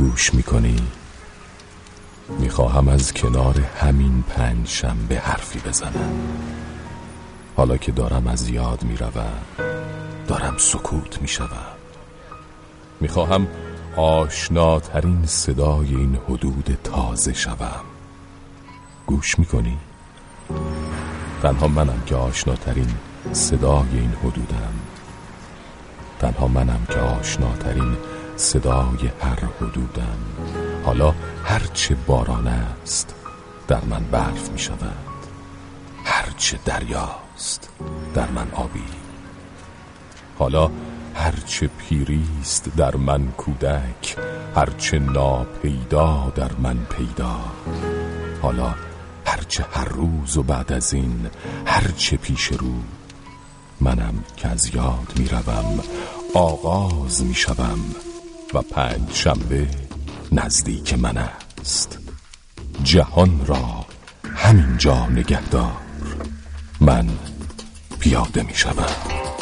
گوش می‌کنی؟ می‌خواهم از کنار همین پنج شنبه حرفی بزنم. حالا که دارم از یاد می‌روم دارم سکوت می‌شوم. می‌خواهم آشناترین صدای این حدود تازه شوم. گوش می‌کنی؟ تنها منم که آشناترین صدای این حدودم. تنها منم که آشناترین صدای هر حدودم حالا هرچه باران است در من برف می شود. هرچه دریاست در من آبی. حالا هرچه پیریست در من کودک. هرچه ناپیدا در من پیدا. حالا هرچه هر روز و بعد از این هرچه پیش رو منم که از یاد می روم. آغاز می شوم. و پنج شنبه نزدیک من است. جهان را همینجا نگهدار. من پیاده می شوم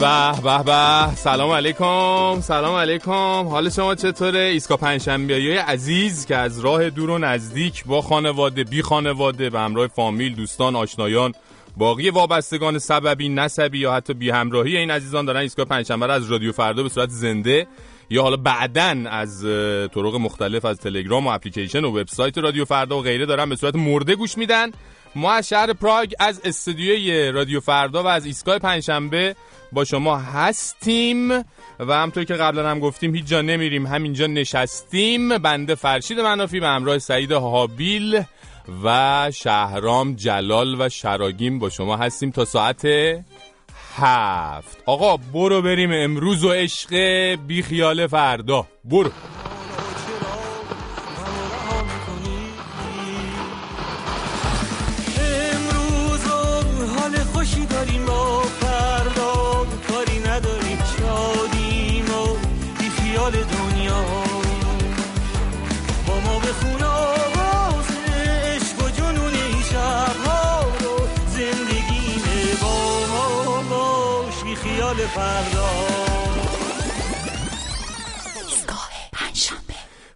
به به به سلام علیکم سلام علیکم. حال شما چطوره؟ ایستگاه پنجشنبه‌ای عزیز که از راه دور و نزدیک با خانواده بی خانواده به همراه فامیل دوستان آشنایان باقی وابستگان سببی نسبی یا حتی بی همراهی این عزیزان دارن ایستگاه پنجشنبه از رادیو فردا به صورت زنده یا حالا بعدا از طرق مختلف از تلگرام و اپلیکیشن و وبسایت رادیو فردا و غیره دارن به صورت مرده گوش میدن. ما از شهر پراگ از استودیوی رادیو فردا و از ایستگاه پنجشنبه با شما هستیم و همطور که قبلا هم گفتیم هیچ جا نمیریم همینجا نشستیم. بنده فرشید منافی به همراه سعید حابیل و شهرام جلال و شراگیم با شما هستیم تا ساعت هفت. آقا برو بریم امروز و عشق بی خیال فردا. برو.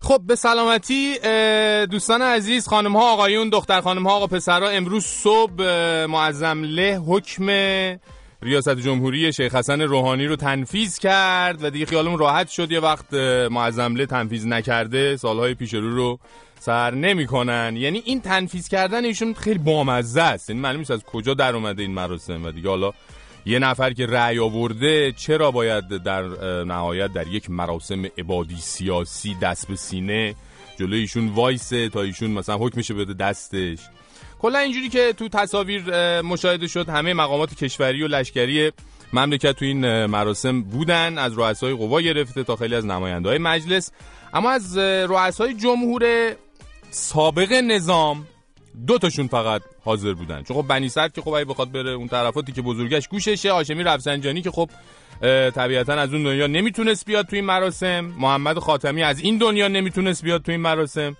خب به سلامتی دوستان عزیز خانم ها آقایون دختر خانم ها آقا پسرها امروز صبح معظم له حکم ریاست جمهوری شیخ حسن روحانی رو تنفیز کرد و دیگه خیالمون راحت شد. یه وقت معظم له تنفیز نکرده سالهای پیش رو رو سر نمی‌کنن. یعنی این تنفیز کردن ایشون خیلی بامزه است. یعنی معلوم نیست از کجا در اومده این مراسم و دیگه حالا یه نفر که رأی آورده چرا باید در نهایت در یک مراسم عبادی سیاسی دست به سینه جلوی ایشون وایسه تا ایشون مثلا حکمش بده دستش؟ کلا اینجوری که تو تصاویر مشاهده شد همه مقامات کشوری و لشکری مملکت تو این مراسم بودن از رؤسای قوا گرفته تا خیلی از های مجلس. اما از رؤسای جمهور سابق نظام دو تاشون فقط حاضر بودن. چون خب بنی سر که خب اگه بخواد بره اون طرفاتی که بزرگش گوششه هاشمی رفسنجانی که خب طبیعتا از اون دنیا نمی‌تونست بیاد تو این مراسم. محمد خاتمی از این دنیا نمی‌تونست بیاد تو این مراسم.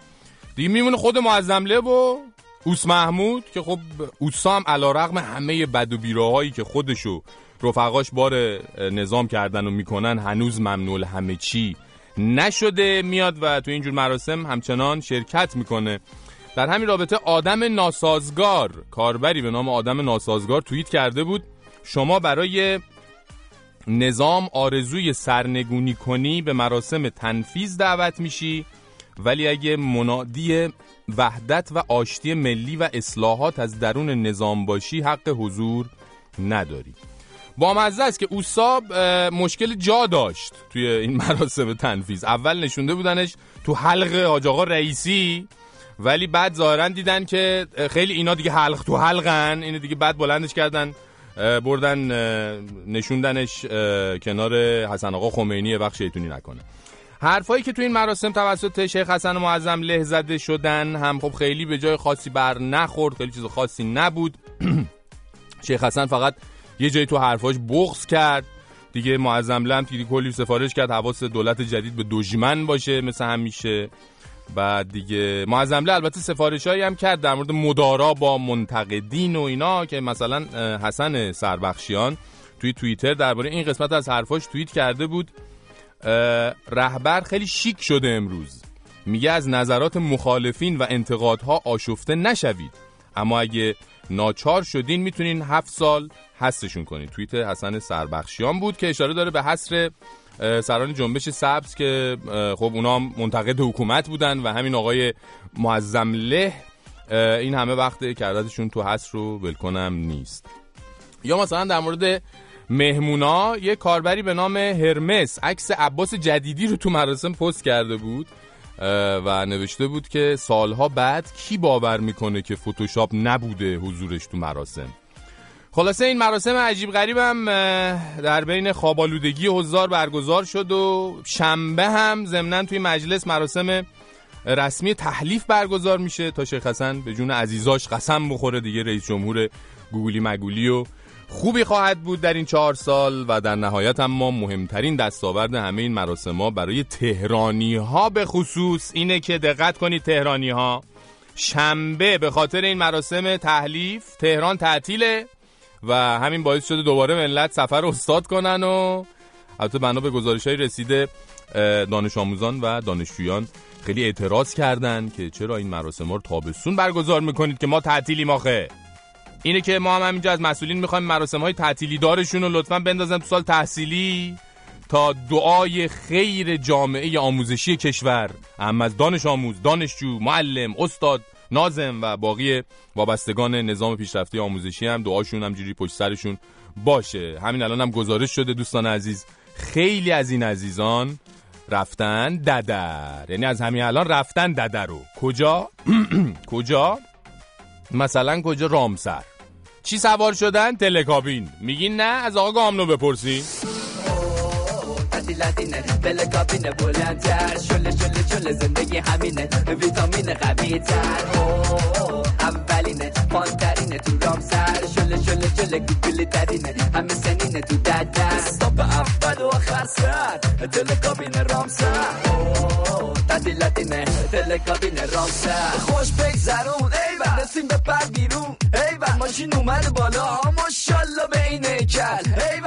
دیگه میمونه خود معظمله و اوس محمود که خب اوسا هم علا رقم همه بد و بیراهایی که خودشو رفقاش بار نظام کردن و می‌کنن هنوز ممنول همه چی نشده میاد و تو اینجور مراسم همچنان شرکت می‌کنه. در همین رابطه آدم ناسازگار. کاربری به نام آدم ناسازگار توییت کرده بود. شما برای نظام آرزوی سرنگونی کنی به مراسم تنفیز دعوت میشی. ولی اگه منادی وحدت و آشتی ملی و اصلاحات از درون نظام باشی حق حضور نداری. با مزه است که اوساب مشکل جا داشت توی این مراسم تنفیز اول نشونده بودنش تو حلق حاج آقا رئیسی. ولی بعد ظاهرا دیدن که خیلی اینا دیگه حلق تو حلقن اینو دیگه بعد بلندش کردن بردن نشوندنش کنار حسن آقا خمینی بخش شیطونی نکنه. حرفایی که تو این مراسم توسط شیخ حسن معظم له زده شدن هم خب خیلی به جای خاصی بر نخورد خیلی چیز خاصی نبود. شیخ حسن فقط یه جایی تو حرفاش بغض کرد. دیگه معظم لم دیگه کلی سفارش کرد حواس دولت جدید به دژمن باشه مثل همیشه. بعد دیگه معظمله البته سفارش هایی هم کرد در مورد مدارا با منتقدین و اینا که مثلا حسن سربخشیان توی توییتر درباره این قسمت از حرفاش توییت کرده بود. رهبر خیلی شیک شده امروز. میگه از نظرات مخالفین و انتقادها آشفته نشوید. اما اگه ناچار شدین می‌تونین هفت سال حسشون کنید توییت حسن سربخشیان بود که اشاره داره به حسر سران جنبش سبز که خب اونا منتقد حکومت بودن و همین آقای معظم له این همه وقت کردتشون تو حس رو ولکنم نیست. یا مثلا در مورد مهمونا یه کاربری به نام هرمس عکس عباس جدیدی رو تو مراسم پست کرده بود و نوشته بود که سالها بعد کی باور می‌کنه که فتوشاپ نبوده حضورش تو مراسم؟ خلاصه این مراسم عجیب غریبم در بین خوابالودگی حضار برگزار شد و شنبه هم ضمنا توی مجلس مراسم رسمی تحلیف برگزار میشه تا شیخ حسن به جون عزیزاش قسم بخوره دیگه رئیس جمهور گوگلی مگولی و خوبی خواهد بود در این چهار سال و در نهایت هم ما مهمترین دستاورد همه این مراسم ها برای تهرانی ها به خصوص اینه که دقت کنید تهرانی ها شنبه به خاطر این مراسم تحلیف تهران تعطیله. و همین باعث شده دوباره ملت سفر استاد کنن و البته بنا به گزارش های رسیده دانش آموزان و دانشجویان خیلی اعتراض کردن که چرا این مراسم رو تابستون برگزار می‌کنید که ما تعطیلی ماخه اینه که ما هم همینجا از مسئولین می‌خوایم مراسم های تعطیلی دارشون رو لطفا بندازن تو سال تحصیلی تا دعای خیر جامعه آموزشی کشور. هم از دانش آموز، دانشجو، معلم، استاد نازم و باقی وابستگان نظام پیشرفته آموزشی هم دعاشون همجوری پشت سرشون باشه. همین الان هم گزارش شده دوستان عزیز. خیلی از این عزیزان رفتن ددر. یعنی از همین الان رفتن ددر رو. کجا؟ کجا؟ مثلا کجا؟ رامسر. چی سوار شدن؟ تلکابین. میگین نه؟ از آقا گامنو بپرسی. لاتینه بل کابینه بلندتر. شله شله شله زندگی همینه. ویتامین قوی تر اولینه پانترینه تو رام سر شله شله شله گوگلی ترینه همه سنینه تو دد استاپ اول و آخر سر دل کابینه رام سر تعطیلاتینه دل کابینه رام سر خوش بگذرون ای رسیم به پر بیرون ای ماشین اومد بالا. ماشالله به این کل ای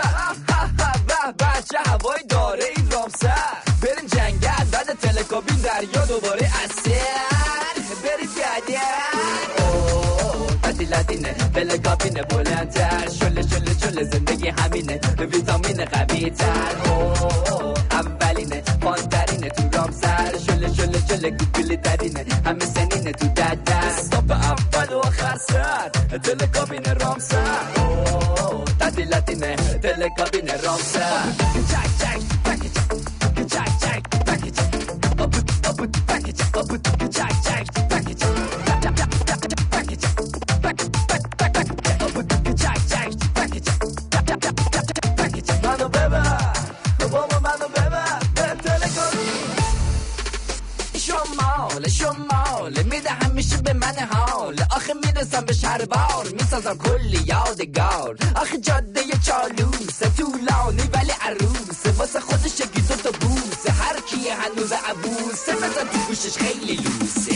بچه هوای داره این رامسر. بریم جنگل بعد تلکابین دریا دوباره اصر بریم گدر لاتینه تلکابین بلندتر. شله شله شله زندگی همینه ویتامین قوی تر اولینه پانترینه تو رامسر. شله شله شله گوگلی ترینه همه سنینه تو دد در استاپ اول و آخر سر تلکابین رامسر. تعطیلاتینه تلکابین رامسا چک چک پکیج چک چک پکیج پکیج چک چک شمال شمال. میده همیشه به من حال. می‌رسم به شربار. می‌سازم کلی یادگار. آخه جاده چالوسه. طولانی ولی عروسه. واسه خودش یکی تا بوسه. هر کی هنوز عبوسه. بزن تو گوشش خیلی لوسه.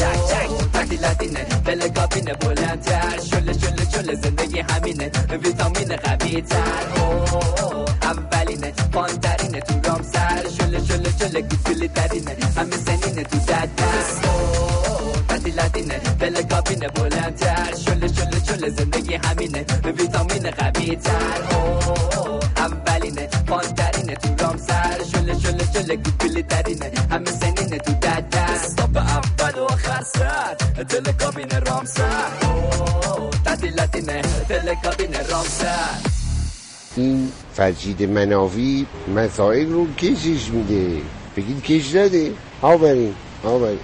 جک جک تعدیلاتینه دل کابینه بلندتر. شله شله شله زندگی همینه. ویتامین قوی تر اولینه. فانترینه تو سر شله شله شله گوگلی ترینه همه سنینه تو دد دست تعدیلاتینه دل کابینه بلندتر شله شله شله زندگی همینه ویتامین قوی تر اولینه فانترینه تو رام سر شله شله شله گوگلی ترینه همه سنینه تو دد دست به اول و آخر سر دل کابینه رام سر تعدیلاتینه دل کابینه رام سر فرجید مناوی مسائل رو کشش میده. بگید کش داده آورین آورین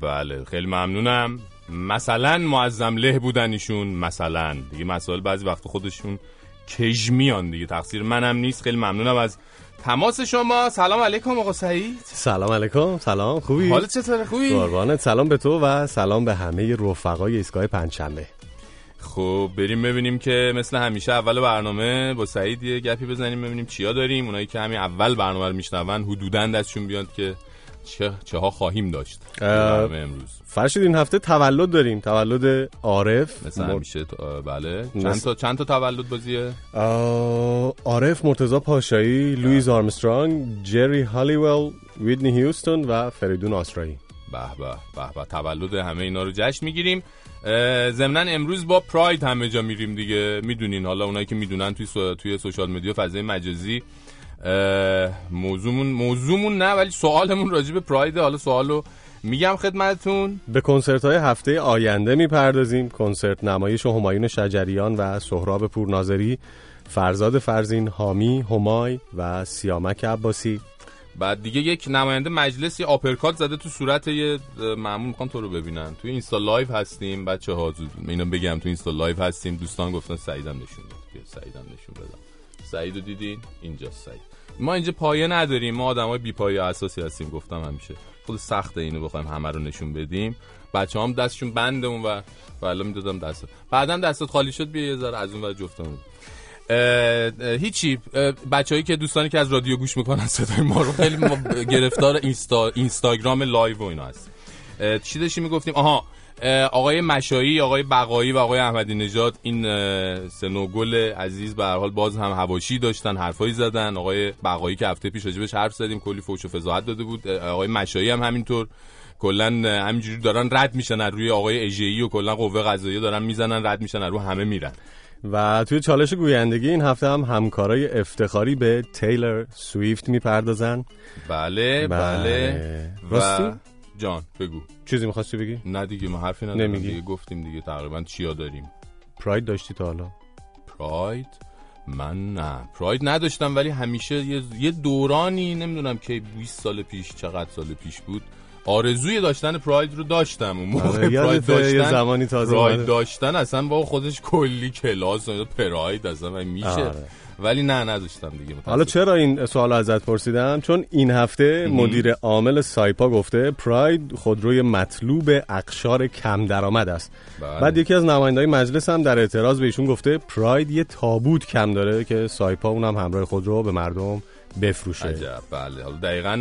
بله خیلی ممنونم. مثلا معظم له بودن ایشون مثلا. دیگه مسائل بعضی وقت خودشون کژ میان دیگه. تقصیر منم نیست. خیلی ممنونم از تماس شما. سلام علیکم آقا سعید. سلام علیکم. سلام. خوبی؟ حالت چطوره؟ خوبی؟ قربانت. سلام به تو و سلام به همه رفقای ایستگاه پنجشنبه. خب بریم ببینیم که مثل همیشه اول برنامه با سعید یه گپی بزنیم ببینیم چیا داریم. اونایی که همین اول برنامه رو میشنون حدودا دستشون بیاد که چه, چه ها خواهیم داشت امروز. فرشید این هفته تولد داریم. تولد عارف. مثل مر- همیشه بله. چند تا چند تا تولد بازیه؟ عارف مرتضی پاشایی لویز آرمسترانگ جری هالیول ویتنی هیوستون و فریدون آسرایی. به به به. تولد همه اینا رو جشن می‌گیریم. ضمنا امروز با پراید همه جا میریم دیگه. می‌دونین حالا اونایی که می‌دونن توی سو... توی social media فضای مجازی. موضوعمون موضوعمون نه ولی سوالمون راجع به پراید. حالا سوالو میگم خدمتتون. به کنسرت های هفته آینده می‌پردازیم. کنسرت نمایش همایون شجریان و سهراب پورناظری فرزاد فرزین حامی همای و سیامک عباسی. بعد دیگه یک نماینده مجلس یه آپرکات زده تو صورت یه مامور می‌خوان تو رو ببینن. توی اینستا live هستیم بچه ها اینو بگم تو اینستا live هستیم. دوستان گفتن سعیدم نشون بده. سعیدم نشون بدم. سعیدو دیدین؟ اینجا سعید. ما اینجا پایه نداریم. ما آدمای بی پایه اساسی هستیم گفتم همیشه. خب سخته اینو بخوایم همه رو نشون بدیم. بچه هم دستشون بنده و والا می‌دادم دست بعدم دستت خالی شد بیا یه ذره از اون ور جفتمون. هیچی. بچه‌هایی که دوستانی که از رادیو گوش می‌کنن صدای ما رو خیلی گرفتار اینستا اینستاگرام live و اینا هست. چی داشتیم می‌گفتیم؟ آها آقای مشایی آقای بقایی و آقای احمدی نژاد. این سه نوگل عزیز به هر حال باز هم حواشی داشتن حرفایی زدن. آقای بقایی که هفته پیش راجبش حرف زدیم کلی فوش و فضاحت داده بود. آقای مشایی هم همینطور. کلا همینجوری دارن رد میشن روی آقای اژه‌ای و کلا قوه قضاییه دارن می‌زنن رد میشن رو همه میرن. و توی چالش گویندگی این هفته هم همکارای افتخاری به تیلر سویفت می‌پردازن بله بله, بله. و؟ جان بگو چیزی می‌خواستی بگی؟ نه دیگه ما حرفی ندارم نمیگی؟ دیگه گفتیم دیگه تقریبا چیا داریم پراید داشتی تا حالا پراید من نه پراید نداشتم ولی همیشه یه, یه دورانی نمی‌دونم که 20 سال پیش چقدر سال پیش بود آرزوی داشتن پراید رو داشتم. اون موقع آره، پراید یه داشتن زمانی تازه پراید. داشتن اصلا با خودش کلی کلاس و پراید اصلا میشه. آره. ولی نه نداشتم دیگه. حالا چرا این سوال ازت پرسیدم؟ چون این هفته مدیر عامل سایپا گفته پراید خودروی مطلوب اقشار کم درآمد است. بله. بعد یکی از نمایندهای مجلس هم در اعتراض به ایشون گفته پراید یه تابوت کم داره که سایپا اونم همراه خودرو به مردم بفروشه. عجب بله. حالا دقیقا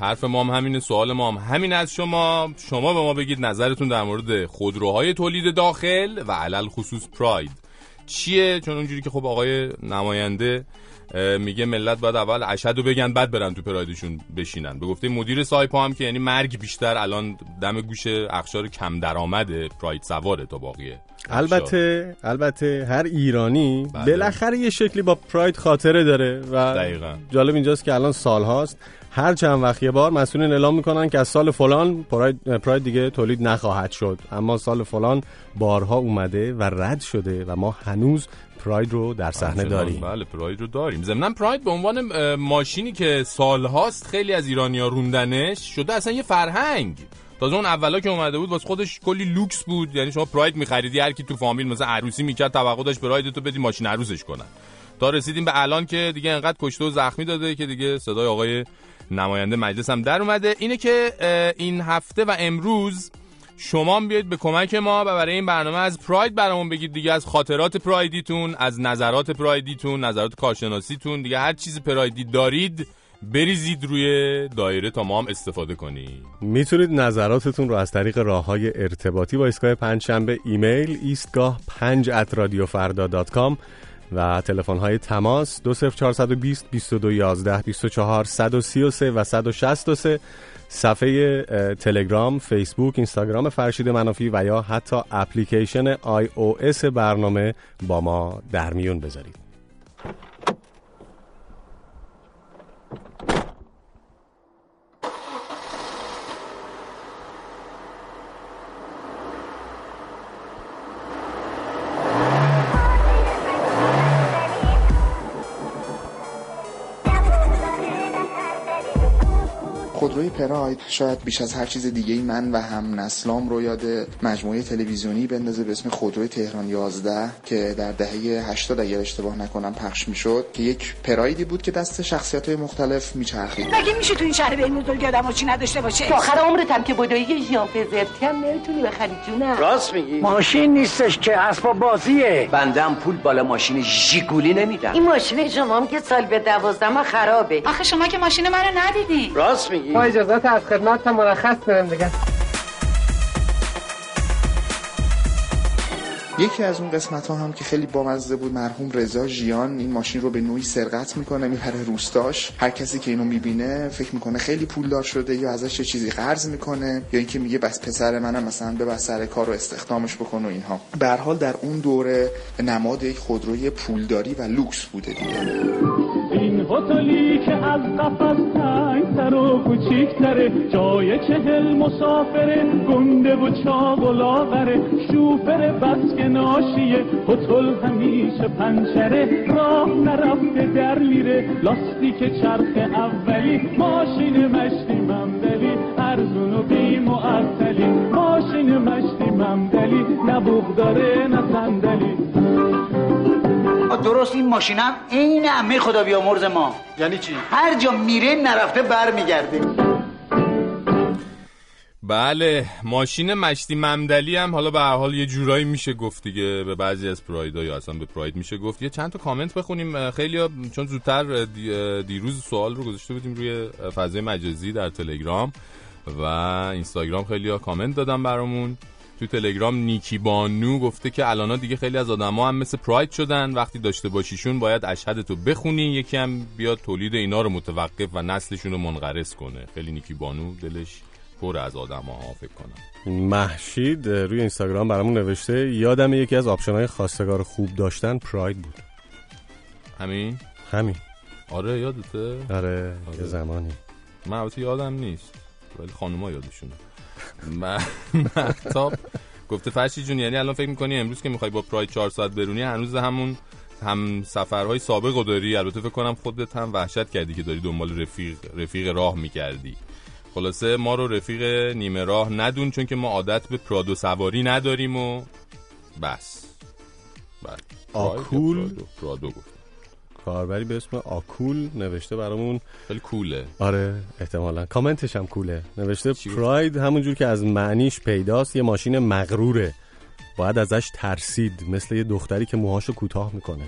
حرف ما هم همینه سوال ما هم همین از شما. شما به ما بگید نظرتون در مورد خودروهای تولید داخل و علل خصوص پراید چیه؟ چون اونجوری که خب آقای نماینده میگه ملت باید اول اشد رو بگن بعد برن تو پرایدشون بشینن به گفته مدیر سایپا هم که یعنی مرگ بیشتر الان دم گوش اخشار کم درآمد پراید سواره تا باقیه البته البته هر ایرانی بله. بالاخره یه شکلی با پراید خاطره داره و دقیقاً. جالب اینجاست که الان سال هاست هر چند وقت یه بار مسئولین اعلام می‌کنن که از سال فلان پراید, پراید دیگه تولید نخواهد شد اما سال فلان بارها اومده و رد شده و ما هنوز پراید رو در صحنه داریم. بله پراید رو داریم. ضمن پراید به عنوان ماشینی که سالهاست خیلی از ایرانیا روندنش شده اصلا یه فرهنگ. تازه اون اولا که اومده بود واسه خودش کلی لوکس بود. یعنی شما پراید میخریدی هر کی تو فامیل مثلا عروسی می‌کرد توقع داشت پراید تو بدی ماشین عروسش کنن. تا رسیدیم به الان که دیگه انقدر کشته و زخمی داده که دیگه صدای آقای نماینده مجلس هم در اومده. اینه که این هفته و امروز شما بیاید به کمک ما و برای این برنامه از پراید برامون بگید دیگه از خاطرات پرایدیتون از نظرات پرایدیتون نظرات کارشناسیتون دیگه هر چیز پرایدی دارید بریزید روی دایره تا ما هم استفاده کنید می‌تونید نظراتتون رو از طریق راه های ارتباطی با ایستگاه پنجشنبه ایمیل ایستگاه پنج ات و تلفن های تماس 20420 2211 24 133 و 163 صفحه تلگرام، فیسبوک، اینستاگرام فرشید منافی و یا حتی اپلیکیشن آی او اس برنامه با ما در میون بذارید. خودروی پراید. شاید بیش از هر چیز دیگه ای من و هم نسلام رو یاد مجموعه تلویزیونی بندازه به اسم خودروی تهران 11 که در دهه 80 اگر اشتباه نکنم پخش می‌شد که یک پرایدی بود که دست شخصیت های مختلف میچرخید. مگه میشه تو این شهر به این بزرگی آدم چی نداشته باشه؟ تا آخر عمرت هم که بدایی ژان پزرتی هم نمی‌تونی بخری جونم. راست میگی؟ ماشین نیستش که اسباب بازیه. بنده پول بالا ماشین ژیگولی نمیدم. این ماشین شما هم که سال به دوازدهم خرابه. آخه شما که ماشین منو ندیدی. راست میگی؟ با اجازت از خدمت تا مرخص برم دیگه. یکی از اون قسمت ها هم که خیلی بامزه بود مرحوم رضا ژیان. این ماشین رو به نوعی سرقت می‌کنه میپره روستاش. هر کسی که اینو می‌بینه فکر می‌کنه خیلی پولدار شده یا ازش یه چیزی قرض می‌کنه یا اینکه میگه بس پسر منم مثلا به سر کار رو استخدامش بکن و اینها. به حال در اون دوره نماد یک خودروی پولداری و لوکس بوده دیگه. این هتلی که از قفس تنگتر و کوچیکتره جای چهل مسافره گنده و چاق و لاغره شوفر بس که ناشیه. هتل همیشه پنچره راه نرفته در میره. لاستیک چرخ اولی. ماشین مشتی ممدلی. ارزون و بی معطلی. ماشین مشتی ممدلی. نه بوغ داره نه صندلی. درست این ماشینم عین عمه خدا بیامرز ما. یعنی چی؟ هر جا میره نرفته برمیگرده. بله ماشین مشتی ممدلی هم حالا به هر حال یه جورایی میشه گفت دیگه. به بعضی از پرایدها یا اصلا به پراید میشه گفت. یه چند تا کامنت بخونیم. خیلی ها چون زودتر دیروز سوال رو گذاشته بودیم روی فضای مجازی در تلگرام و اینستاگرام خیلی ها کامنت دادن برامون. تو تلگرام نیکی بانو گفته که الان دیگه خیلی از آدما هم مثل پراید شدن. وقتی داشته باشیشون باید اشهد تو بخونی. یکی هم بیاد تولید اینا رو متوقف و نسلشون رو منقرض کنه. خیلی نیکی بانو دلش پر از آدم ها فکر کنم. محشید روی اینستاگرام برامون نوشته یادم یکی از آپشن های خواستگار خوب داشتن پراید بود. همین؟ همین. آره یادته؟ آره, آره. یه زمانی. من البته یادم نیست ولی خانوما یادشونه. محتاب گفته فرشی جون یعنی الان فکر می‌کنی امروز که می‌خوای با پراید 4 ساعت برونی هنوز همون هم سفرهای سابق رو داری؟ البته فکر کنم خودت هم وحشت کردی که داری دنبال رفیق رفیق راه می‌کردی. خلاصه ما رو رفیق نیمه راه ندون چون که ما عادت به پرادو سواری نداریم و بس. بله. آکول. پرادو, کاربری به اسم آکول نوشته برامون. خیلی کوله. آره احتمالا. کامنتش هم کوله. نوشته پراید همونجور که از معنیش پیداست یه ماشین مغروره. باید ازش ترسید مثل یه دختری که موهاشو کوتاه می‌کنه.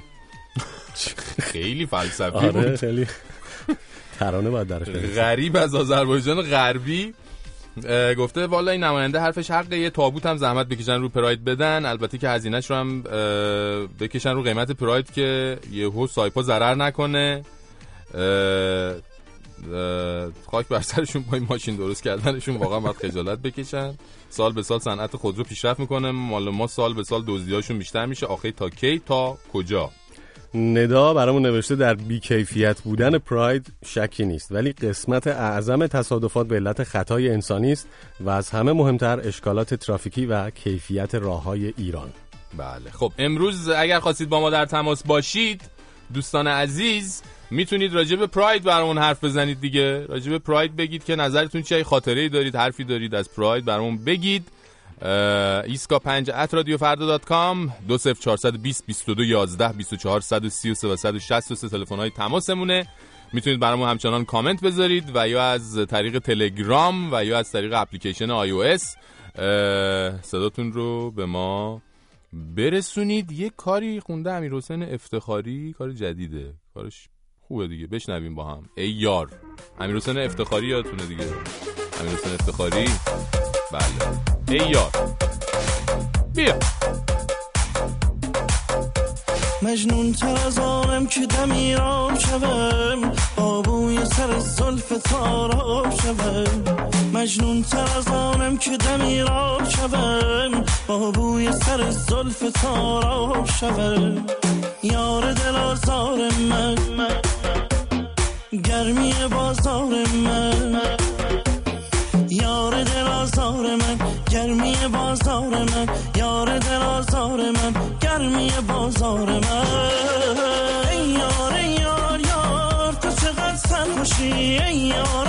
خیلی فلسفی آره بود. خیلی. ترانه باید درش غریب از آذربایجان غربی گفته والا این نماینده حرفش حقه یه تابوت هم زحمت بکشن رو پراید بدن. البته که هزینهش رو هم بکشن رو قیمت پراید که یهو سایپا ضرر نکنه. خاک بر سرشون با این ماشین درست کردنشون واقعا باید خجالت بکشن. سال به سال صنعت خودرو پیشرفت می‌کنه. مال ما سال به سال دزدیاشون بیشتر میشه. آخه تا کی؟ تا کجا؟ ندا برامون نوشته در بیکیفیت بودن پراید شکی نیست ولی قسمت اعظم تصادفات به علت خطای انسانی است و از همه مهمتر اشکالات ترافیکی و کیفیت راه های ایران. بله خب امروز اگر خواستید با ما در تماس باشید دوستان عزیز می‌تونید راجع به پراید برامون حرف بزنید دیگه. راجع به پراید بگید که نظرتون چه خاطره ای دارید حرفی دارید از پراید برامون بگید. ایستگاه 5 at رادیو فردا dot com دو صفر 420 22 11 24 133 و 163 تلفن های تماسمونه. می‌تونید برامون همچنان کامنت بذارید و یا از طریق تلگرام و یا از طریق اپلیکیشن iOS. صداتون رو به ما برسونید. یه کاری خونده امیر حسین افتخاری کار جدیده. کارش خوبه دیگه. بشنویم با هم. ای یار. امیر حسین افتخاری یادتونه دیگه. امیر حسین افتخاری. بله. ای یار. بیا. مجنون تر از آنم که دمیرام شوم. با بوی سر زلف تاراب شوم. مجنون تر از آنم که دمیرام شوم. با بوی سر زلف تاراب شوم. یار دل آزار من. گرمی بازار من. یار دل آزار من گرمی بازار من یار دل آزار من گرمی بازار من. ای یار ای یار یار تو چقدر سرخوشی ای یار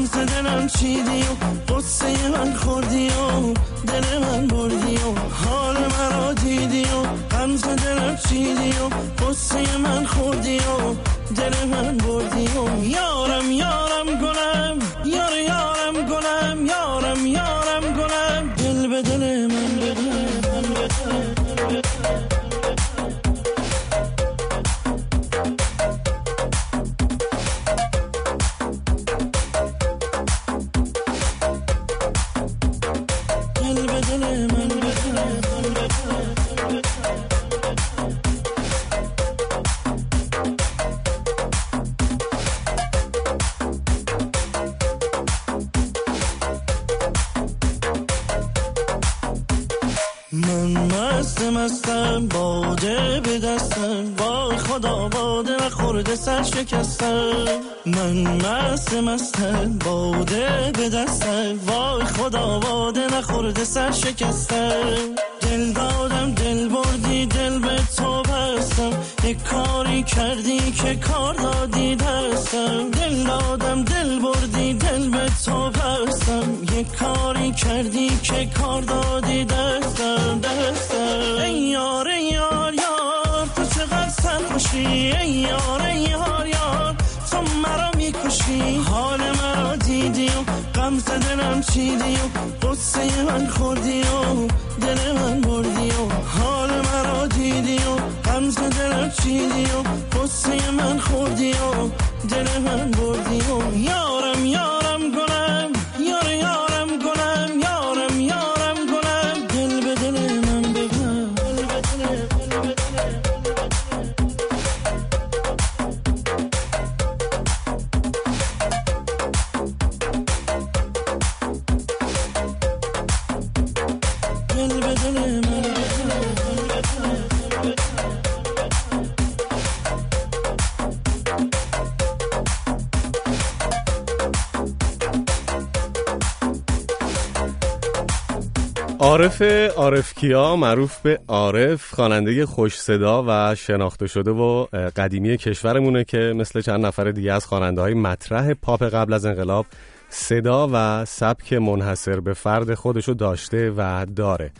غم دلم چیدی و قصه من خوردی و دل من بردی و حال مرا دیدی و غم دلم چیدی و قصه من خوردی و دل من بردی و یارم یارم گلم. من مست مستم باده به دستم. وای خدا باده نخورده سر شکستم. من مست مستم باده به دستم. وای خدا باده نخورده سر شکستم. دل دادم دل بردی دل به تو بستم. یک کاری کردی که کار دادی دستم. دل دادم دل بردی دل به تو بستم. یک کاری کردی که کار دادی دستم دستم. ای یار ای یار یار تو چقدر سرخوشی؟ ای یار ای یار یار تو مرا می‌کشی؟ حال دیدی و غم دلم چیدی و قصه من خوردی و دل من بردی و حال مرا دیدی و غم دلم چیدی و قصه من خوردی و دل من بردی و یارم یارم عارف عارفکیا معروف به عارف خواننده خوش صدا و شناخته شده و قدیمی کشورمونه که مثل چند نفر دیگه از خواننده های مطرح پاپ قبل از انقلاب صدا و سبک منحصر به فرد خودشو داشته و داره.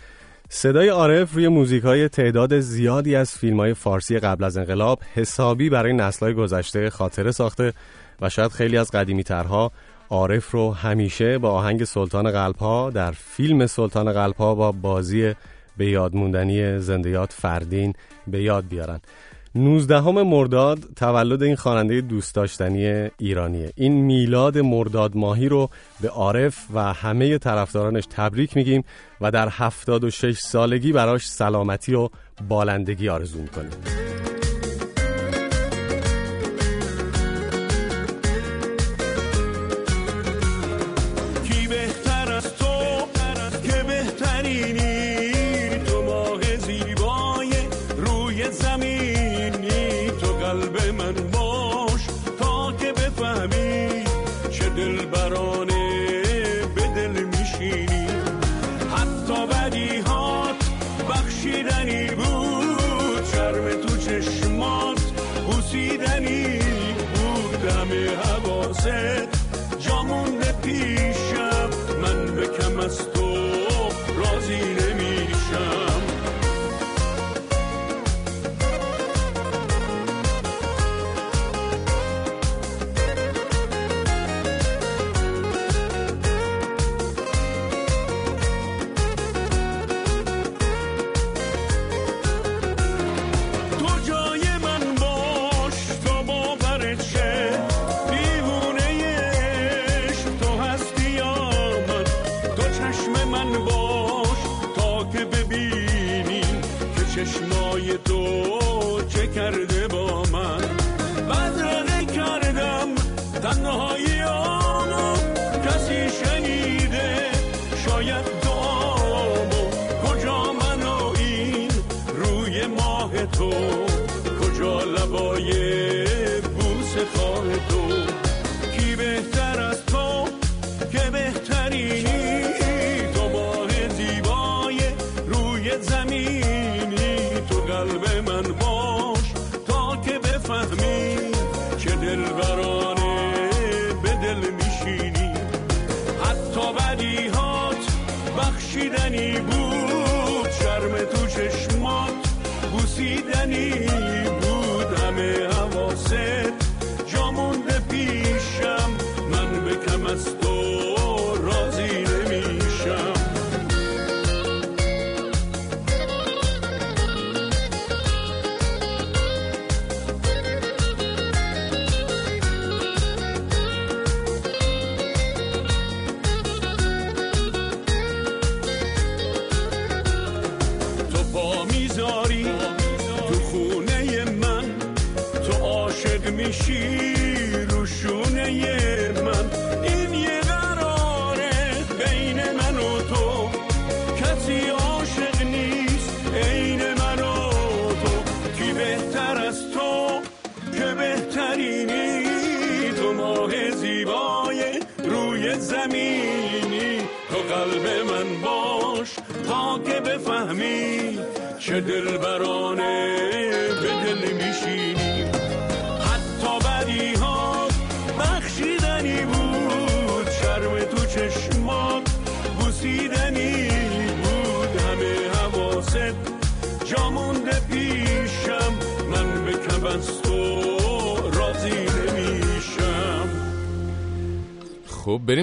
صدای عارف روی موزیک های تعداد زیادی از فیلم های فارسی قبل از انقلاب حسابی برای نسل های گذشته خاطره ساخته و شاید خیلی از قدیمی ترها عارف رو همیشه با آهنگ سلطان قلبها در فیلم سلطان قلبها با بازی به یاد موندنی زندیات فردین به یاد بیارن. 19 مرداد تولد این خواننده دوست داشتنی ایرانیه. این میلاد مرداد ماهی رو به عارف و همه طرفدارانش تبریک میگیم و در 76 سالگی براش سلامتی و بالندگی آرزو می‌کنیم.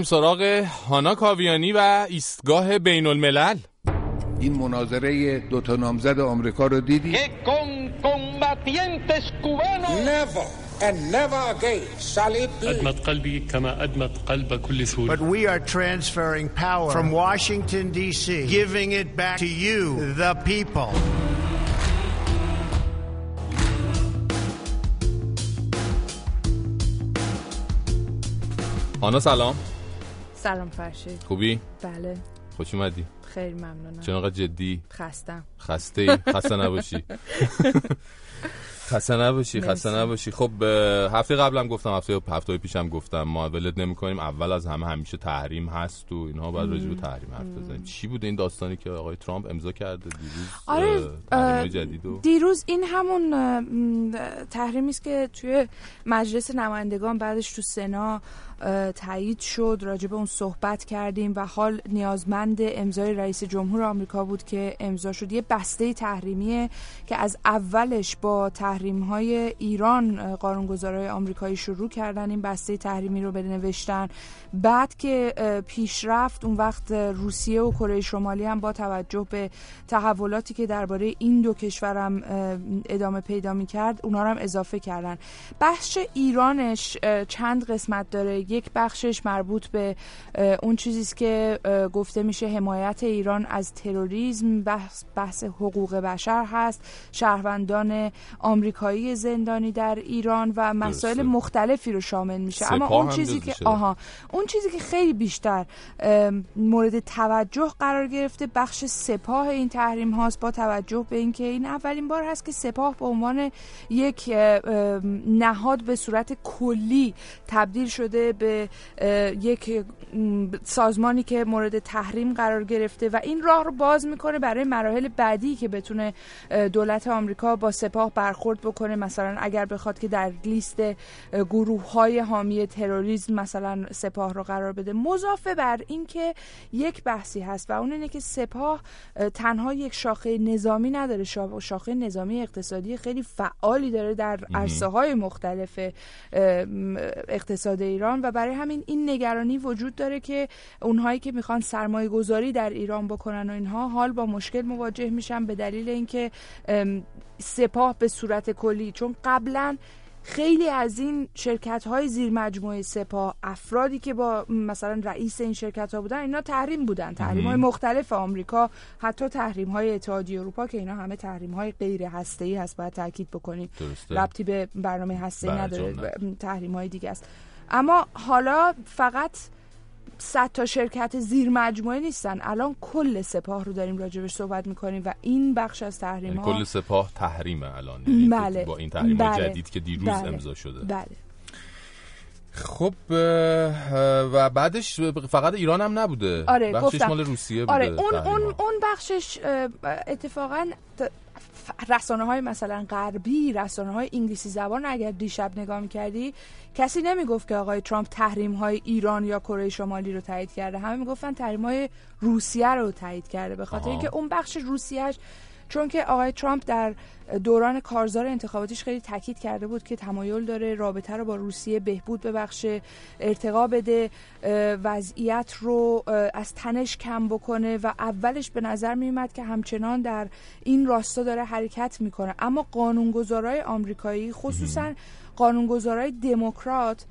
سراغ هانا کاویانی و ایستگاه بین الملل این مناظره دو تا نامزد آمریکا رو دیدی؟ ادمت قلبی کما ادمت قلب کل سوری But we are transferring power from Washington DC giving it back to you the people. آنا سلام. سلام فرشید. خوبی؟ بله. خوش اومدی. خیلی ممنونم. چون جدی. خستم. خسته ای؟ خسته نباشی. خسته نباشی خسته. نباشی. خب هفته قبلم گفتم هفته هفته پیشم گفتم ما ولت نمی‌کنیم. اول از همه همیشه تحریم هست و اینها بعد راجع به تحریم حرف بزنیم. چی بود این داستانی که آقای ترامپ امضا کرده دیروز؟ آره جدید و دیروز این همون تحریمی است که توی مجلس نمایندگان بعدش تو سنا تایید شد راجع به اون صحبت کردیم و حال نیازمند امضای رئیس جمهور آمریکا بود که امضا شد. یه بسته تحریمیه که از اولش با تحریم های ایران قانونگذارای آمریکایی شروع کردن این بسته تحریمی رو بنوشتن. بعد که پیشرفت اون وقت روسیه و کره شمالی هم با توجه به تحولاتی که درباره این دو کشورم ادامه پیدا می کرد اونا رو هم اضافه کردن. بخش ایرانش چند قسمت داره. یک بخشش مربوط به اون چیزی است که گفته میشه حمایت ایران از تروریسم بحث, بحث حقوق بشر هست شهروندان آمریکایی زندانی در ایران و مسائل درسته. مختلفی رو شامل میشه اما اون چیزی که. آها اون چیزی که خیلی بیشتر مورد توجه قرار گرفته بخش سپاه این تحریم هاست با توجه به اینکه این اولین بار هست که سپاه به عنوان یک نهاد به صورت کلی تبدیل شده به یک سازمانی که مورد تحریم قرار گرفته و این راه رو باز می‌کنه برای مراحل بعدی که بتونه دولت آمریکا با سپاه برخورد بکنه. مثلا اگر بخواد که در لیست گروه های حامی تروریسم مثلا سپاه رو قرار بده. مضافه بر اینکه یک بحثی هست و اون اینه که سپاه اه، تنها یک شاخه نظامی نداره. شا- شاخه نظامی اقتصادی خیلی فعالی داره در. عرصه های مختلف اقتصاد ایران و برای همین این نگرانی وجود داره که اونهایی که می‌خوان سرمایه گذاری در ایران بکنن و اینها حال با مشکل مواجه میشن به دلیل اینکه سپاه به صورت کلی چون قبلا خیلی از این شرکت های زیر مجموعه سپاه افرادی که با مثلا رئیس این شرکت ها بودن اینا تحریم بودن. تحریم های مختلف آمریکا حتی تحریم های اتحادیه اروپا که اینا همه تحریم های غیر هسته ای هست باید تاکید بکنیم. ربطی به برنامه هسته ای نداره. تحریم های دیگه است. اما حالا فقط صد تا شرکت زیر مجموعه نیستن الان کل سپاه رو داریم راجبش صحبت می‌کنیم و این بخش از تحریم یعنی ها کل سپاه تحریمه الان یعنی بله. با این تحریم بله. جدید که دیروز بله. امضا شده بله خب و بعدش فقط ایران هم نبوده آره بخشش گفتم مال روسیه بوده آره اون اون. اون بخشش اتفاقا رسانه های مثلا غربی رسانه های انگلیسی زبان اگر دیشب نگاه می‌کردی کسی نمی‌گفت که آقای ترامپ تحریم های ایران یا کره شمالی رو تایید کرده همه می‌گفتن تحریم های روسیه رو تایید کرده به خاطر. اینکه اون بخش روسیهش چون که آقای ترامپ در دوران کارزار انتخاباتیش خیلی تاکید کرده بود که تمایل داره رابطه رو با روسیه بهبود ببخشه ارتقا بده وضعیت رو از تنش کم بکنه و اولش به نظر میومد که همچنان در این راستا داره حرکت می‌کنه. اما قانونگذارای آمریکایی خصوصا قانونگذارای دموکرات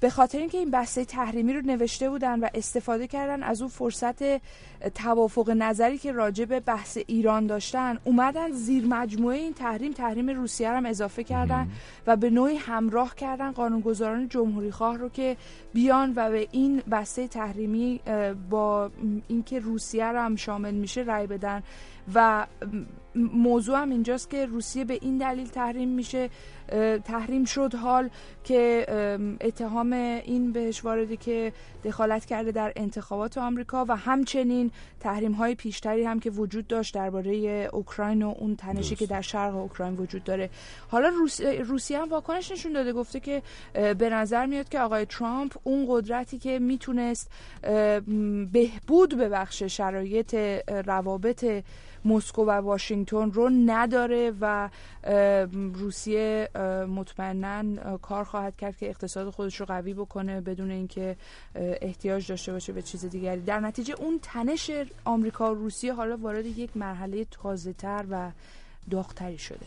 به خاطر اینکه این بسته تحریمی رو نوشته بودن و استفاده کردن از اون فرصت توافق نظری که راجع به بحث ایران داشتن اومدن زیر مجموعه این تحریم تحریم روسیه رو هم اضافه کردن و به نوعی همراه کردن قانونگذاران جمهوری خواه رو که بیان و به این بسته تحریمی با اینکه روسیه رو هم شامل میشه رای بدن و موضوع هم اینجاست که روسیه به این دلیل تحریم میشه تحریم شد حال که ام، اتهام این بهش وارده که دخالت کرده در انتخابات آمریکا و همچنین تحریم های پیشتری هم که وجود داشت درباره اوکراین و اون تنشی که در شرق اوکراین وجود داره. حالا روس- روسیه هم واکنش نشون داده گفته که به نظر میاد که آقای ترامپ اون قدرتی که می‌تونست بهبود ببخشه شرایط روابط مسکو و واشنگتن رو نداره و روسیه مطمئنا کار خواهد کرد که اقتصاد خودش رو قوی بکنه بدون اینکه احتیاج داشته باشه به چیز دیگری. در نتیجه اون تنش آمریکا و روسیه حالا وارد یک مرحله تازه تر و داغتری شده.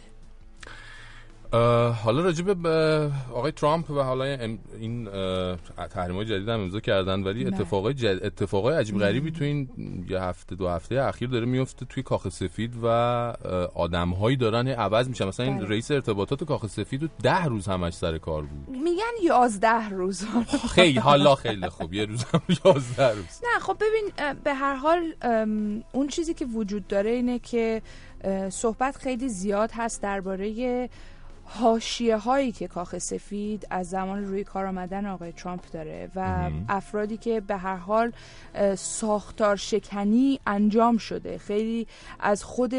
حالا راجع به اه، آقای ترامپ و حالا این تحریم های جدید هم امضا کردن ولی بله. اتفاقای جد... اتفاقای عجیب غریبی تو این یه هفته دو هفته اخیر داره میفته توی کاخ سفید و آدم هایی دارن عوض میشن. مثلا این بله. رئیس ارتباطات کاخ سفید رو ده روز همش سر کار بود. میگن یازده روز. خیلی حالا خیلی خوب. یه روز هم یازده روز. نه خب ببین به هر حال اون چیزی که وجود داره اینه که صحبت خیلی زیاد هست درباره حاشیه هایی که کاخ سفید از زمان روی کار آمدن آقای ترامپ داره و. افرادی که به هر حال ساختار شکنی انجام شده. خیلی از خود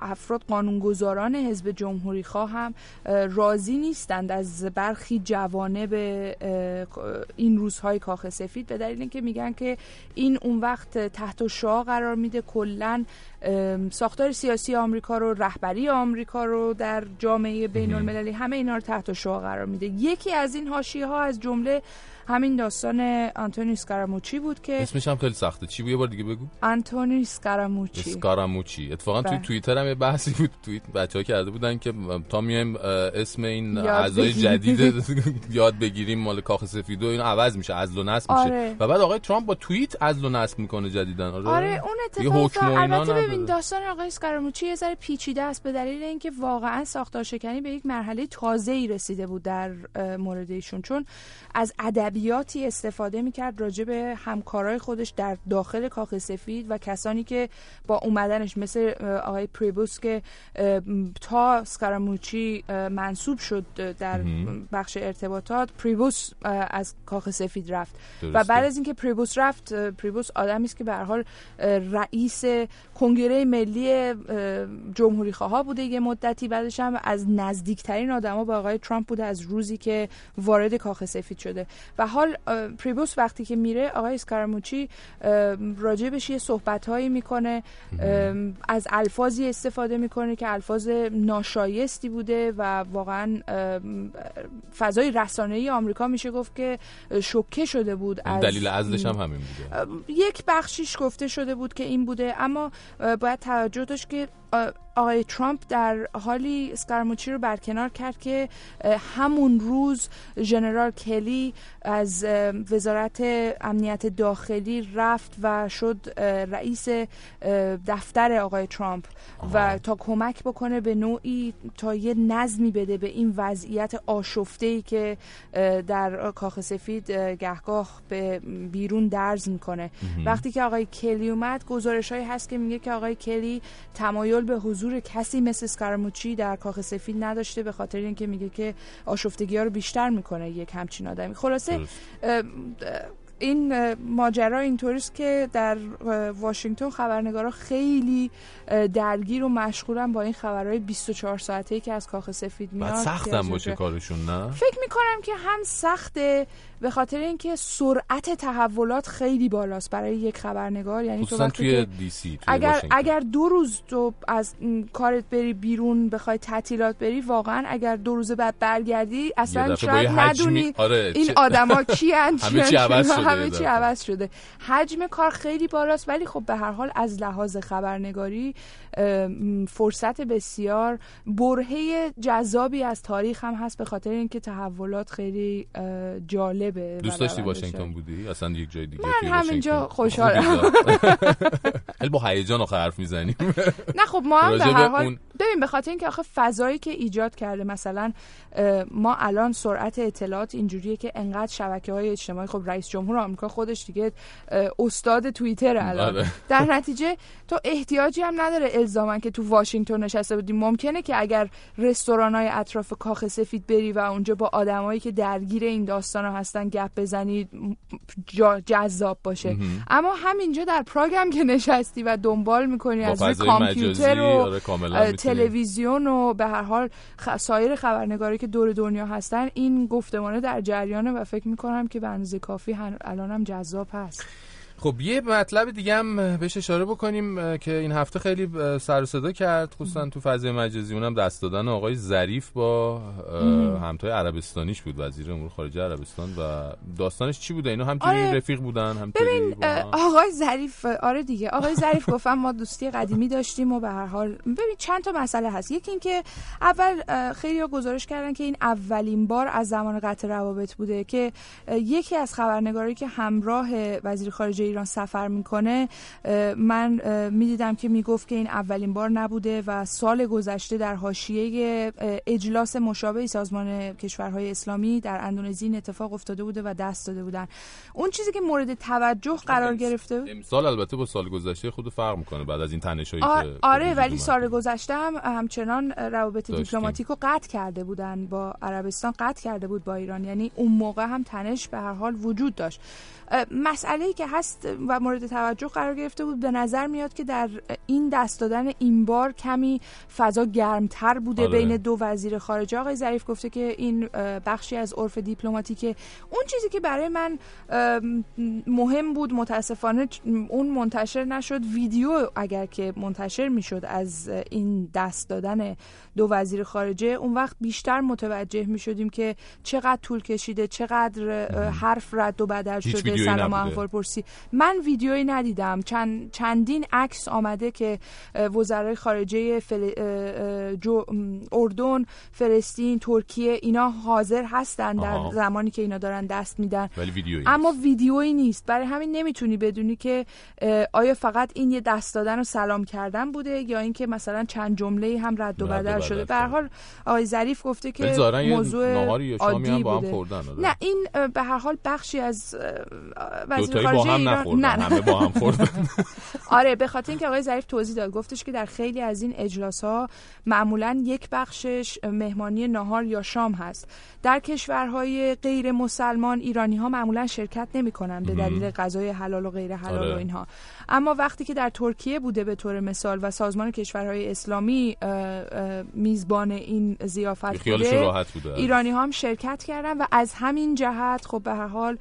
افراد قانونگذاران حزب جمهوری خواه هم اه، راضی نیستند از برخی جوانب اه، این روزهای کاخ سفید. به دلیل اینکه میگن که این اون وقت تحت شعا قرار میده. کلا ساختار سیاسی آمریکا رو رهبری آمریکا رو در جامعه بین المللی همه اینا رو تحت شعا قرار میده. یکی از این حاشیه ها از جمله همین داستان آنتونی اسکاراموچی بود که اسمش هم خیلی سخته. چی بود؟ یه بار دیگه بگو. آنتونی اسکاراموچی اسکاراموچی اتفاقا توی بله. توییتر هم یه بحثی بود. توییت بچه ها کرده بودن که تا میایم اسم این اعضای. جدید یاد بگیریم مال کاخ سفید و این عوض میشه. عزل و نصب میشه. آره. و بعد آقای ترامپ با توییت عزل و نصب می‌کنه جدیدن آره, آره اون اتفاق البته. ببین داستان آقای اسکاراموچی یه ذره پیچیده است به دلیل اینکه واقعا ساختار شکنی به یک مرحله تازه ای رسیده بود در مورد ایشون. چون از ادبیاتی استفاده می‌کرد راجع به همکارای خودش در داخل کاخ سفید و کسانی که با اومدنش مثل آقای پریبوس که تا اسکاراموچی اه، منصوب شد در. بخش ارتباطات پریبوس از کاخ سفید رفت و درسته. بعد از اینکه پریبوس رفت پریبوس آدمی است که به هر حال رئیس کنگره ملی جمهوری خواه بوده یه مدتی بعدش هم از نزدیکترین آدما به آقای ترامپ بوده از روزی که وارد کاخ سفید شده. و حال پریبوس وقتی که میره آقای اسکاراموچی اه، راجبش یه صحبتهایی می‌کنه از الفاظی استفاده می‌کنه که الفاظ ناشایستی بوده و واقعا فضای رسانه‌ای آمریکا میشه گفت که شوکه شده بود این از دلیل عزلش هم همین بوده. یک بخشیش گفته شده بود که این بوده اما باید توجه داشت که آقای ترامپ در حالی اسکارموچی رو برکنار کرد که همون روز ژنرال کلی از وزارت امنیت داخلی رفت و شد رئیس دفتر آقای ترامپ و تا کمک بکنه به نوعی تا یه نظمی بده به این وضعیت آشفته ای که در کاخ سفید اه، گهگاه به بیرون درز می‌کنه. وقتی که آقای کلی اومد گزارش هایی هست که میگه که آقای کلی تمایل به حضور کسی مثل اسکارموچی در کاخ سفید نداشته به خاطر اینکه میگه که آشفتگی ها رو بیشتر می‌کنه یک همچین آدمی. خلاصه اه، این ماجرا اینطوریست که در واشنگتن خبرنگارا خیلی درگیر و مشغولن با این خبرهای 24 ساعته ای که از کاخ سفید میاد. بعد که سختم باشه کارشون نه؟ فکر می‌کنم که هم سخته به خاطر اینکه سرعت تحولات خیلی بالاست برای یک خبرنگار یعنی تو وقتی توی دی سی توی اگر واشنگتن. اگر دو روز تو از کارت بری بیرون بخوای تعطیلات بری واقعا اگر دو روز بعد برگردی اصلا شاید ندونی آره، این چه- آدما کیان همه چی عوض شده همه چی. عوض شده حجم کار خیلی بالاست ولی خب به هر حال از لحاظ خبرنگاری فرصت بسیار برهه جذابی از تاریخ هم هست به خاطر اینکه تحولات خیلی اه، جالبه دوست داشتی. واشنگتن بودی اصلا یک جای دیگه من همینجا واشنگتن؟ خوشحالم. خیلی با هیجان آخه حرف می‌زنیم نه خب ما هم به هر حال ببین به خاطر اینکه آخه فضایی که ایجاد کرده مثلا ما الان سرعت اطلاعات اینجوریه که انقدر شبکه های اجتماعی خب رئیس جمهور آمریکا خودش دیگه استاد توییتر الان آره. در نتیجه تو احتیاجی هم نداره الزاما که تو واشنگتن نشسته بودی ممکنه که اگر رستوران های اطراف کاخ سفید بری و اونجا با آدمایی که درگیر این داستان هستن گپ بزنی جذاب باشه. اما همینجا در پراگ هم که نشستی و دنبال می‌کنی از کامپیوتر و تلویزیون و به هر حال خ... سایر خبرنگاری که دور دنیا هستن این گفتمانه در جریانه و فکر می‌کنم که به اندازه کافی هن... الان هم جذاب هست. خب یه مطلب دیگه هم بهش اشاره بکنیم که این هفته خیلی سر و صدا کرد خصوصا تو فضای مجازی اونم دست دادن آقای ظریف با. همتای عربستانیش بود وزیر امور خارجه عربستان و داستانش چی بوده اینا همطوری آره. رفیق بودن همطوری ببین هم؟ آقای ظریف آره دیگه آقای ظریف گفتم ما دوستی قدیمی داشتیم و به هر حال ببین چند تا مسئله هست یکی اینکه اول خیلی ها گزارش کردن که این اولین بار از زمان قطع روابط بوده که یکی از خبرنگاری که همراه وزیر خارجه ایران سفر می‌کنه من می‌دیدم که می‌گفت که این اولین بار نبوده و سال گذشته در حاشیه اجلاس مشابه سازمان کشورهای اسلامی در اندونزی این اتفاق افتاده بوده و دست داده بودن. اون چیزی که مورد توجه قرار گرفته؟ بود امسال البته با سال گذشته خود فرق می‌کنه بعد از این تنشایی آ- که آره ولی سال گذشته هم همچنان روابط. دیپلماتیک رو قطع کرده بودن با عربستان قطع کرده بود با ایران. یعنی اون موقع هم تنش به هر حال وجود داشت. مسئله که هست و مورد توجه قرار گرفته بود به نظر میاد که در این دست دادن این بار کمی فضا گرمتر بوده آره. بین دو وزیر خارجه. آقای ظریف گفته که این بخشی از عرف دیپلماتیکه اون چیزی که برای من مهم بود متاسفانه اون منتشر نشد. ویدیو اگر که منتشر می‌شد از این دست دادن دو وزیر خارجه اون وقت بیشتر متوجه می شدیم که چقدر طول کشیده چقدر حرف رد و بدل شده. ویدیویی سلام. احوال پرسی من ویدیویی ندیدم چند چندین عکس آمده که وزرای خارجه فل... جو... اردن فلسطین ترکیه اینا حاضر هستن در آها. زمانی که اینا دارن دست میدن ولی ویدیویی اما ویدیویی نیست برای همین نمی‌تونی بدونی که آیا فقط این یه دست دادن و سلام کردن بوده یا اینکه مثلا چند جمله هم رد و بدل شده به حال آقای ظریف گفته که موضوع عادی با هم بوده. خوردن، آره. نه این به هر حال بخشی از وزیر دوتایی با خارجه هم ایران نه،. همه با هم خوردن آره به خاطر اینکه آقای ظریف توضیح داد گفتش که در خیلی از این اجلاس ها معمولا یک بخشش مهمانی نهار یا شام هست در کشورهای غیر مسلمان ایرانی ها معمولا شرکت نمی کنن به. دلیل غذای حلال و غیر حلال آره. و اینها اما وقتی که در ترکیه بوده به طور مثال و سازمان کشورهای اسلامی میزبان این زیافت بوده راحت بوده. ایرانی ها هم شرکت کردن و از همین جهت خب به هر حال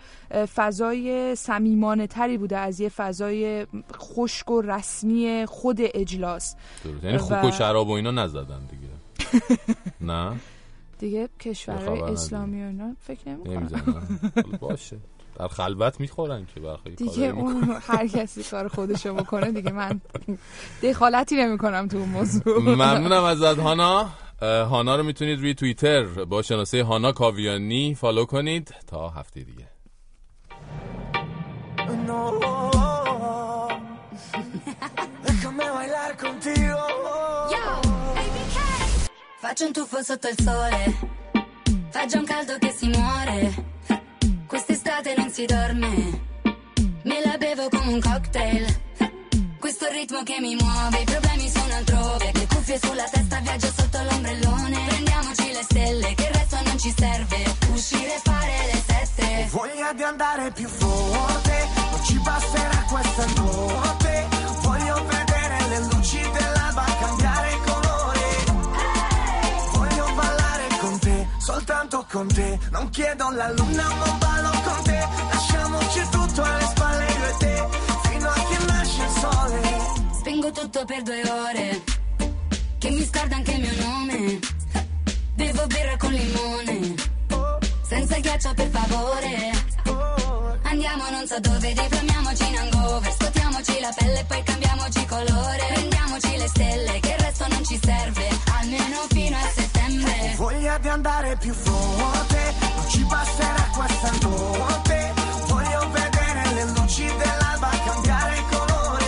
فضای صمیمانه تری بوده از یه فضای خشک و رسمی خود اجلاس درست. یعنی خوک و شراب و اینا نزدن دیگه نه دیگه کشورهای. اسلامی و اینا فکر نمی نمی‌زنن حالا باشه در خلوت می‌خورن که برخی دیگه اون هر کسی کار خودشو بکنه دیگه من دخالتی نمی کنم تو اون موضوع. ممنونم ازت هانا. هانا رو می‌تونید روی توییتر با شناسه هانا کاویانی فالو کنید تا هفته دیگه. Faccio un tuffo sotto il sole, fa già un caldo che si muore. Quest'estate non si dorme, me la bevo come un cocktail. Questo ritmo che mi muove, i problemi sono altrove. Le cuffie sulla testa, viaggio sotto l'ombrellone. Prendiamoci le stelle, che il resto non ci serve. Uscire e fare le sette. Voglia di andare più forte, non ci basterà questa notte. Voglio vedere le luci dell'alba cambiare colore. Soltanto con te. Non chiedo la luna, ma ballo con te. Lasciamoci tutto alle spalle io e te, fino a che nasce il sole. Spengo tutto per due ore, che mi scorda anche il mio nome. Bevo birra con limone, senza ghiaccio per favore. Andiamo non so dove, diplomiamoci in hangover. Scotiamoci la pelle e poi cambiamoci colore. Più forte, non ci basterà questa notte. Voglio vedere le luci dell'alba cambiare colore.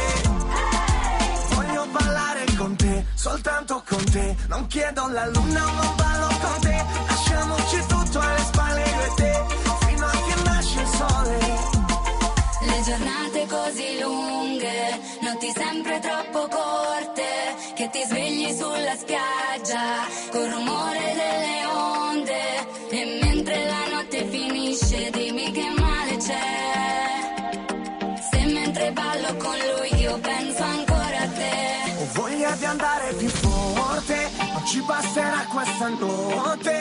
Voglio ballare con te, soltanto con te. Non chiedo la luna, ma ballo con te. cuanto te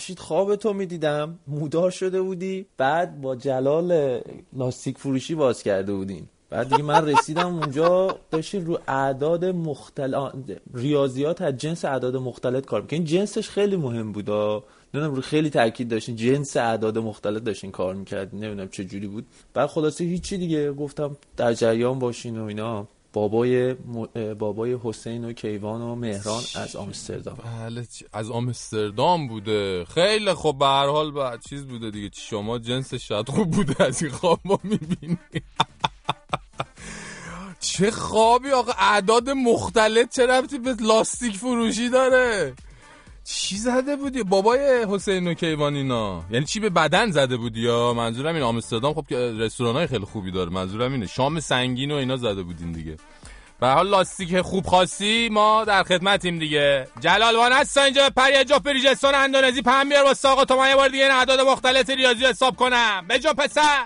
فرشید خواب تو می‌دیدم. مودار شده بودی. بعد با جلال لاستیک فروشی باز کرده بودین بعد دیگه من رسیدم اونجا. داشتین رو اعداد مختلف ریاضیات از جنس اعداد مختلف کار می‌کنین جنسش خیلی مهم بودا نمی‌دونم رو خیلی تاکید داشتین. جنس اعداد مختلف داشتین کار می‌کردین. نمی‌دونم چه جوری بود. بعد خلاصه هیچی دیگه. گفتم در جریان باشین و اینا. بابای م- بابای حسین و کیوان و مهران از آمستردام. بله از آمستردام بوده. خیلی خب به هر حال با چیز بوده دیگه. شما جنس شاید خوب بوده از این خواب ما می‌بینی. چه خوابی آقا. اعداد مختلف چه ربطی به لاستیک فروشی داره؟ چی زده بودی؟ بابای حسین و کیوان اینا. یعنی چی به بدن زده بودی یا؟ منظورم این آمستردام خب که رستوران های خیلی خوبی داره. منظورم اینه. شام سنگین و اینا زده بودین دیگه. به حال لاستیک خوب خاصی ما در خدمتیم دیگه. جلال وان هستا اینجا. پری جفت بریجستان اندونزی. پهم بیار با ساقا تا من یه بار دیگه این اعداد مختلف ریاضی حساب کنم. بجا پسر.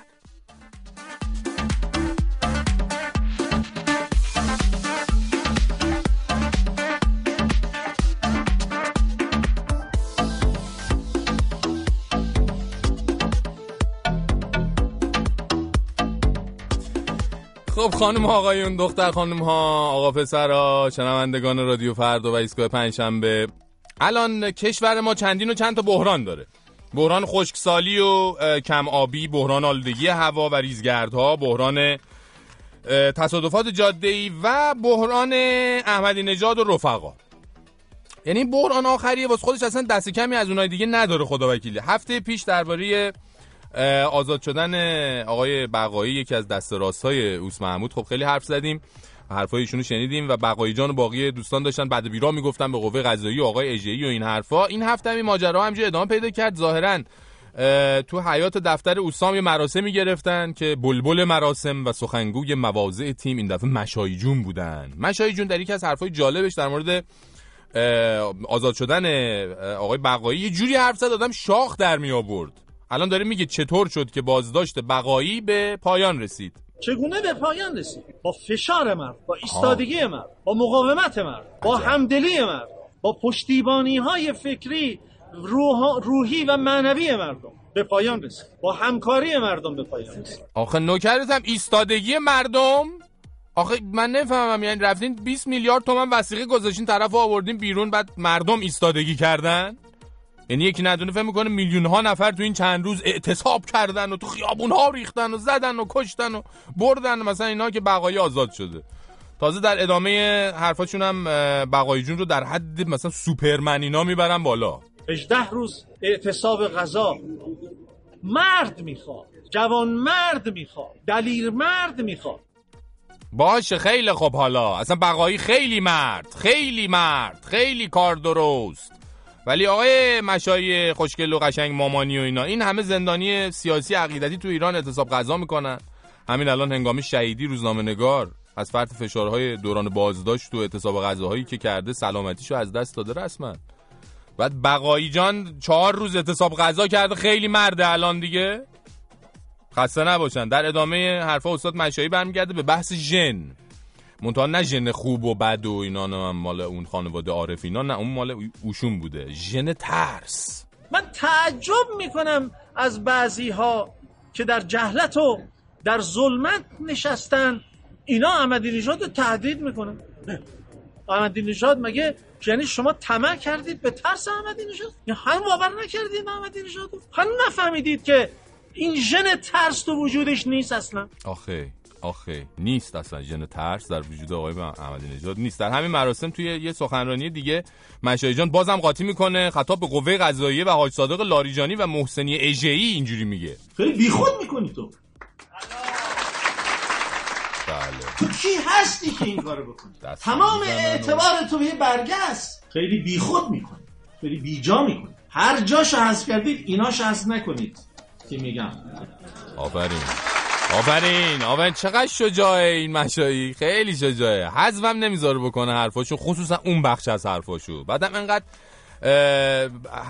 خب خانم آقایون دختر خانم ها آقا پسرا شنوندگان رادیو فردا و ایستگاه پنجشنبه. الان کشور ما چندین و چند تا بحران داره. بحران خشکسالی و کم آبی بحران آلودگی هوا و ریزگردها بحران تصادفات جاده و بحران احمدی نژاد و رفقا. یعنی بحران آخریه واسه خودش اصلا دست کمی از اونای دیگه نداره خدا وکیلی هفته پیش درباره آزاد شدن آقای بقایی یکی از دست راستای اوس محمود. خب خیلی حرف زدیم حرفای ایشونو شنیدیم و بقایی جان و باقی دوستان داشتن بعد بیرا می‌گفتن به قوه قضایی آقای اژه‌ای و این حرفا. این هفته هم این ماجرا همینجوری ادامه پیدا کرد. ظاهرا تو حیات دفتر اوسام یه مراسمی گرفتن که بلبل مراسم و سخنگوی مواضع تیم این دفعه مشایی جون بودن. مشایی جون در یکی از حرفای جالبش در مورد آزاد شدن آقای بقایی یه جوری حرف زد آدم شاخ در می آورد الان داره میگه چطور شد که بازداشت بقایی به پایان رسید؟ چگونه به پایان رسید؟ با فشار مرد با ایستادگی مرد با مقاومت مرد با همدلی مرد با پشتیبانی های فکری روح... روحی و معنوی مردم به پایان رسید. با همکاری مردم به پایان رسید. آخه نوکرتم ایستادگی مردم؟ آخه من نفهمم یعنی رفتین 20 میلیارد تومن وسیقه گذاشتین طرف آوردین بیرون بعد مردم ایستادگی کردن؟ یعنی یکی ندونه فهم می‌کنه میلیون ها نفر تو این چند روز اعتصاب کردن و تو خیابون ها ریختن و زدن و کشتن و بردن. مثلا اینا که بقایی آزاد شده. تازه در ادامه حرفاشون هم بقایی جون رو در حد مثلا سوپرمن اینا می‌برن بالا. 18 روز اعتصاب غذا. مرد می‌خواد. جوان مرد می‌خواد. دلیر مرد می‌خواد. باشه خیلی خوب. حالا اصلا بقایی خیلی مرد خیلی مرد خیلی کار درست. ولی آقای مشای خوشگل و قشنگ مامانی و اینا این همه زندانی سیاسی عقیدتی تو ایران اعتصاب قضا می‌کنن. همین الان هنگامی شهیدی روزنامه نگار از فرط فشارهای دوران بازداشت تو اعتصاب غذاهایی که کرده سلامتیشو از دست داده رسما. بعد بقایی جان چهار روز اعتصاب غذا کرده خیلی مرده الان دیگه. خسته نباشن. در ادامه حرفا استاد مشایی برمیگرده به بحث ژن. منتها نه ژن خوب و بد و اینا نه مال اون خانواده عارف اینا نه اون مال اوشون بوده. ژن ترس. من تعجب می‌کنم از بعضی ها که در جهلت و در ظلمت نشستن. اینا احمدی نژاد رو تهدید می‌کنن. احمدی نژاد مگه یعنی شما طمع کردید به ترس احمدی نژاد؟ یا هم باور نکردید احمدی نژاد هم نفهمیدید که این ژن ترس تو وجودش نیست اصلا. آخه. آخه نیست اصلا. ژن ترس در وجود آقای احمدی نژاد نیست. در همین مراسم توی یه سخنرانی دیگه مشایی جان بازم قاطی می‌کنه. خطاب به قوه قضاییه و حاج صادق لاریجانی و محسنی اژه‌ای اینجوری میگه. خیلی بیخود می‌کنی تو. بله. تو کی هستی که این کارو بکنی؟ تمام اعتبار تو به برگه است. خیلی بیخود می‌کنی. خیلی بیجا می‌کنی. هر جاشو حذف کردید ایناش حذف نکنید. که میگم؟ آفرین. آفرین. آفرین. چقدر شجاعه این مشایی. خیلی شجاعه. حذفم نمی‌ذاره بکنه حرفاشو خصوصا اون بخش از حرفاشو. بعدم انقدر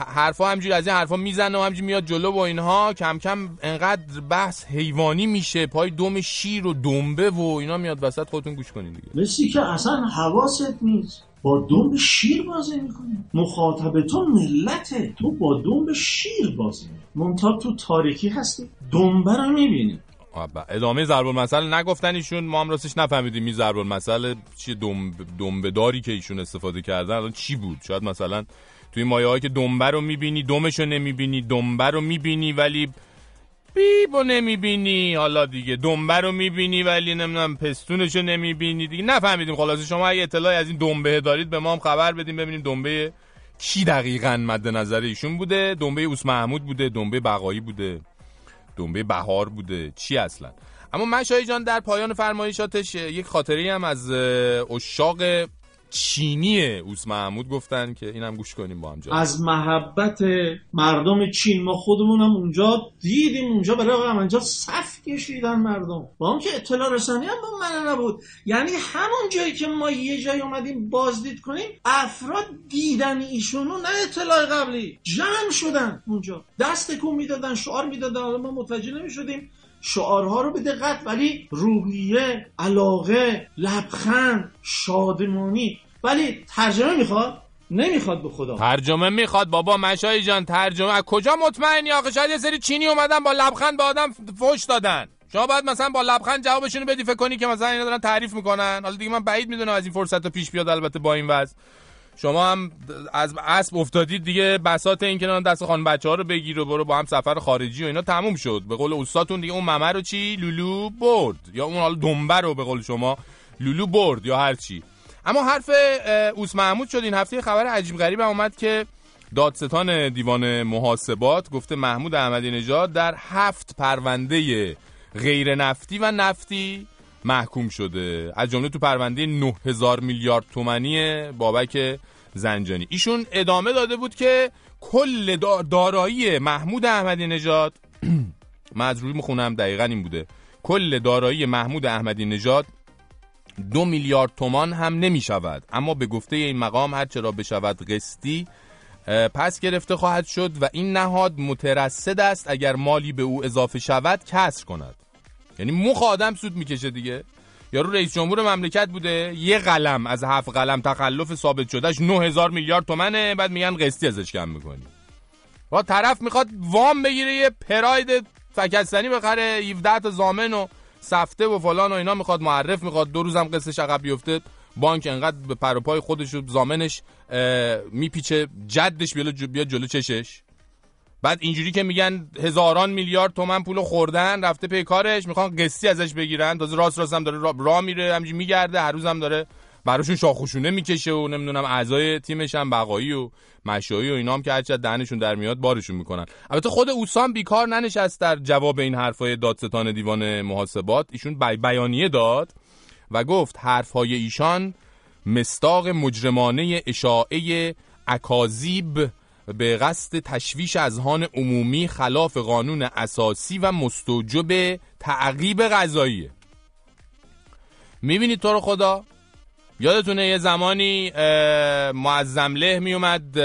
حرفا همجوری از این حرفا می‌زنه و همجوری میاد جلو با اینها. کم کم انقدر بحث حیوانی میشه پای دوم شیر و دنبه و اینا میاد وسط خودتون گوش کنین دیگه. مثلی که اصلا حواست نیست. با دنب شیر بازی می‌کنی. مخاطب تو ملته تو با دنب شیر بازی می‌کنی. تو تاریکی هستی. دنبه رو می‌بینی. ادامه ضرب المثل نگفتن ایشون ما هم راستش نفهمیدیم این ضرب المثل چی دنبه داری که ایشون استفاده کردن. الان چی بود؟ شاید مثلا توی مایه که دنبه رو می‌بینی دومش رو نمی‌بینی دنبه رو می‌بینی ولی بیبو نمی‌بینی. حالا دیگه دنبه رو می‌بینی ولی نمی‌دونم پستونش رو نمی‌بینی. دیگه نفهمیدیم. خلاصه شما اگه اطلاعی از این دنبه دارید به ما هم خبر بدیم ببینیم دنبه کی دقیقا مد نظر ایشون بوده. دنبه اوس محمود بوده دنبه بقایی بوده. دنبه بهار بوده. چی اصلا؟ اما مشایی جان در پایان فرمایشاتش یک خاطری هم از اشاق چینی اوس محمود گفتن که اینم گوش کنیم با هم جا. از محبت مردم چین ما خودمونم اونجا دیدیم اونجا برای آقای اونجا صف کشیدن مردم. با اون که اطلاع رسانی هم با من نبود. یعنی همون جایی که ما یه جایی اومدیم بازدید کنیم افراد دیدن ایشونو نه اطلاع قبلی جمع شدن اونجا. دست کن می‌دادن شعار می‌دادن ما متوجه نمی‌شدیم. شعارها رو به دقت ولی روحیه علاقه لبخند شادمانی ولی ترجمه می‌خواد؟ نمی‌خواد به خدا. ترجمه می‌خواد بابا مشای جان ترجمه. از کجا مطمئنی آقا؟ شاید یه سری چینی اومدن با لبخند به آدم فوش دادن. شما باید مثلا با لبخند جوابشون رو بدی فکر کنی که مثلا اینا دارن تعریف می‌کنن. حالا دیگه من بعید می‌دونم از این فرصت رو پیش بیاد البته با این وضع. شما هم از اسب افتادید دیگه بسات این که دست خان بچه ها رو بگیر و برو با هم سفر خارجی و اینا تموم شد. به قول استادتون دیگه اون ممه رو چی؟ لولو برد. یا اون حالا دنبه رو به قول شما لولو برد یا هر چی. اما حرف اوس محمود شد. این هفته خبر عجیب غریب اومد که دادستان دیوان محاسبات گفته محمود احمدی نژاد در هفت پرونده غیر نفتی و نفتی محکوم شده. از جمله تو پرونده 9000 میلیارد تومانی بابک زنجانی. ایشون ادامه داده بود که کل دارایی محمود احمدی نژاد روی می‌خونم دقیقا این بوده. کل دارایی محمود احمدی نژاد دو میلیارد تومان هم نمی شود اما به گفته این مقام هر چرا بشود قسطی پس گرفته خواهد شد و این نهاد مترصد است اگر مالی به او اضافه شود کسر کند. یعنی مخ آدم سود می‌کشه دیگه. یارو رئیس جمهور مملکت بوده یه قلم از هفت قلم تخلف ثابت شدهش 9000 میلیارد تومنه بعد میگن قسطی ازش کم می‌کنی. و طرف می‌خواد وام بگیره یه پراید فکستنی بخره 17 تا زامن و سفته و فلان و اینا می‌خواد معرف می‌خواد دو روزم قصه عقب بیفته بانک انقدر به پر پای خودش و زامنش میپیچه جدش بیاد جلو چشش. بعد اینجوری که میگن هزاران میلیارد تومن پول خوردن رفته پی کارش می‌خوان قسطی ازش بگیرن تازه راست راست هم داره راه را میره همینجوری میگرده هر روز هم داره براشون شاخوشونه می‌کشه و نمی‌دونم اعضای تیمش هم بقایی و مشایی و اینام که هرچند دهنشون در میاد بارشون می‌کنن. البته خود اوسان بیکار ننشست در جواب این حرفای دادستان دیوان محاسبات. ایشون بی بیانیه داد و گفت حرفهای ایشان مستاق مجرمانه اشاعه اکاذیب به قصد تشویش اذهان عمومی خلاف قانون اساسی و مستوجب تعقیب غذاییه می‌بینید تو رو خدا؟ یادتونه یه زمانی معظم له میومد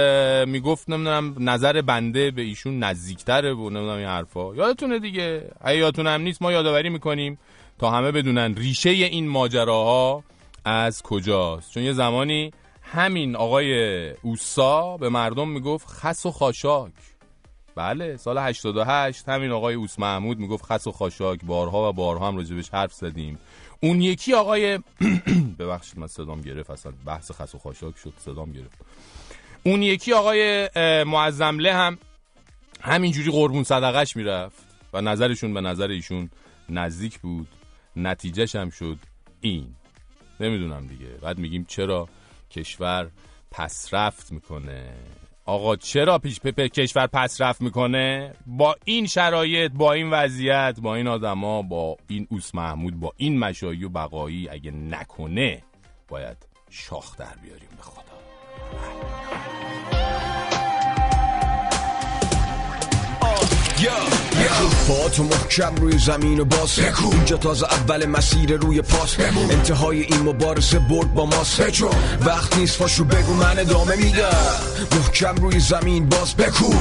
می‌گفت نمی‌دونم نظر بنده به ایشون نزدیکتره و نمی‌دونم این حرفا. یادتونه دیگه؟ اگه یادتون هم نیست ما یادآوری می‌کنیم تا همه بدونن ریشه این ماجراها از کجاست. چون یه زمانی همین آقای اوسا به مردم می‌گفت خس و خاشاک. بله سال 88 همین آقای اوس محمود می‌گفت خس و خاشاک بارها و بارها هم راجبش حرف زدیم. اون یکی آقای ببخشید من صدام گرفت اصلا بحث خس و خاشاک شد صدام گرفت. اون یکی آقای معظمله هم همینجوری قربون صدقش می‌رفت و نظرشون به نظر ایشون نزدیک بود. نتیجهش هم شد این. نمی‌دونم دیگه. بعد میگیم چرا کشور پسرفت می‌کنه. آقا چرا پیش پپ کشور پسرفت می‌کنه؟ با این شرایط با این وضعیت با این آدما با این اوس محمود با این مشایی و بقایی اگه نکنه باید شاخ در بیاریم به خدا. با تو محکم روی زمین و باز. اینجا تازه اول مسیر روی پاس. انتهای این مبارزه برد با ماست. وقت نیست فاشو بگو من ادامه میدم. محکم روی زمین باز. بکو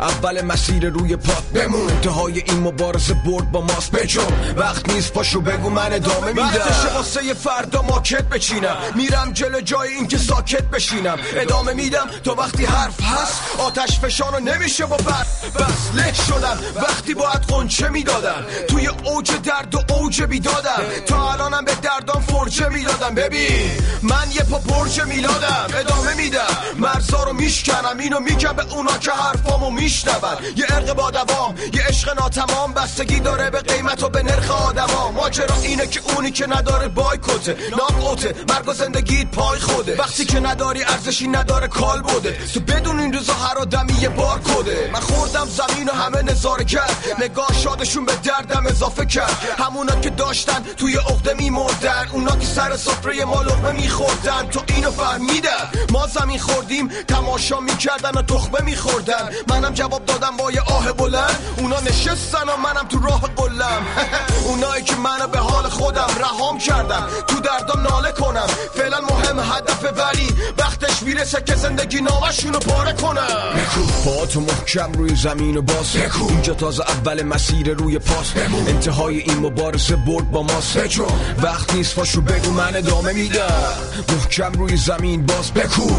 اول مسیر روی پات بمون انتهای این مبارزه برد با ماست. بجو وقت نیست پاشو بگو من ادامه میدم. وقتش واسه فردا ماکت بچینم. میرم جلو جای اینکه ساکت بشینم. ادامه میدم تا وقتی حرف هست آتش فشانو نمیشه با بر بس له شدم. وقتی باید قنچه می‌دادم توی اوج درد و اوج بیدادم. تا الانم به دردان فرچه می‌دادم. ببین من یه پا پرچه میلادم ادامه میدم. مرزا رو میشکنم اینو میگم به اونا که حرفامو میشنون. یه ارق با دوام یه عشق ناتمام. بستگی داره به قیمت و به نرخ آدما. ماجرا اینه که اونی که نداره بایکوته. ناکوته مرگ و زندگیت پای خوده. وقتی که نداری ارزشی نداره کال بوده. تو بدون این روزا هر آدمی یه بار کده من خوردم زمین و همه نظاره کرد نگاه شادشون به دردم اضافه کرد. همونا که داشتن توی عقده میمردن. اونا که سر سفره ما لقمه میخوردن. تو اینو فهمیدن ما زمین خوردیم تماشا می‌کردن و تخمه میخوردن. منم جواب دادم با یه آه بلند. اونا نشستن و منم تو راه قلم اونایی که منو به حال خودم رهام کردن. تو دردم ناله کنم. فعلا مهم هدف ولی وقتش می‌رسه که زندگی نامشونو پاره کنم. با تو محکم روی زمین و باز. اینجا تازه اول مسیر روی پاس. انتهای این مبارزه برد با ماست وقت نیست فاشو بگو من ادامه میدم. محکم روی زمین باز بکو.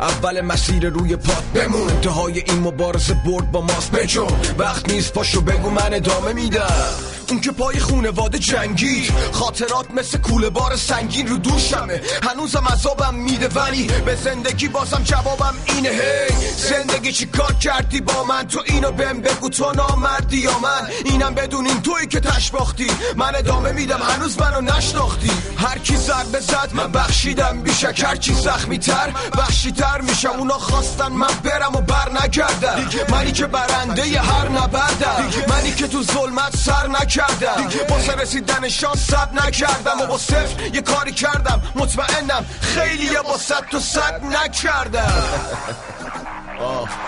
اول مسیر روی پات بمون. انتهای این مبارزه برد با ماست بجو وقت نیست پاشو بگو من ادامه میدم. اون که پای خونواده جنگید خاطرات مثل کوله بار سنگین رو دوشمه. هنوزم عذابم میده ولی به زندگی بازم جوابم اینه. هی زندگی چی کار کردی با من؟ تو اینو بهم بگو تو نامردی. یا من؟ اینم بدونین توی که تشباختی من ادامه میدم هنوز منو نشناختی. هر کی ضربه زد من بخشیدم بیشک. هر کی زخمی تر بخشی تر میشم. اونا خواستن من برم و بر نگردم. منی که برنده ی هر نبردم. منی که تو ظلمت سر نکردم. واسه رسیدن شان صد نکردم. و با صفر یه کاری کردم. مطمئنم خیلی با صد تو صد نکردم.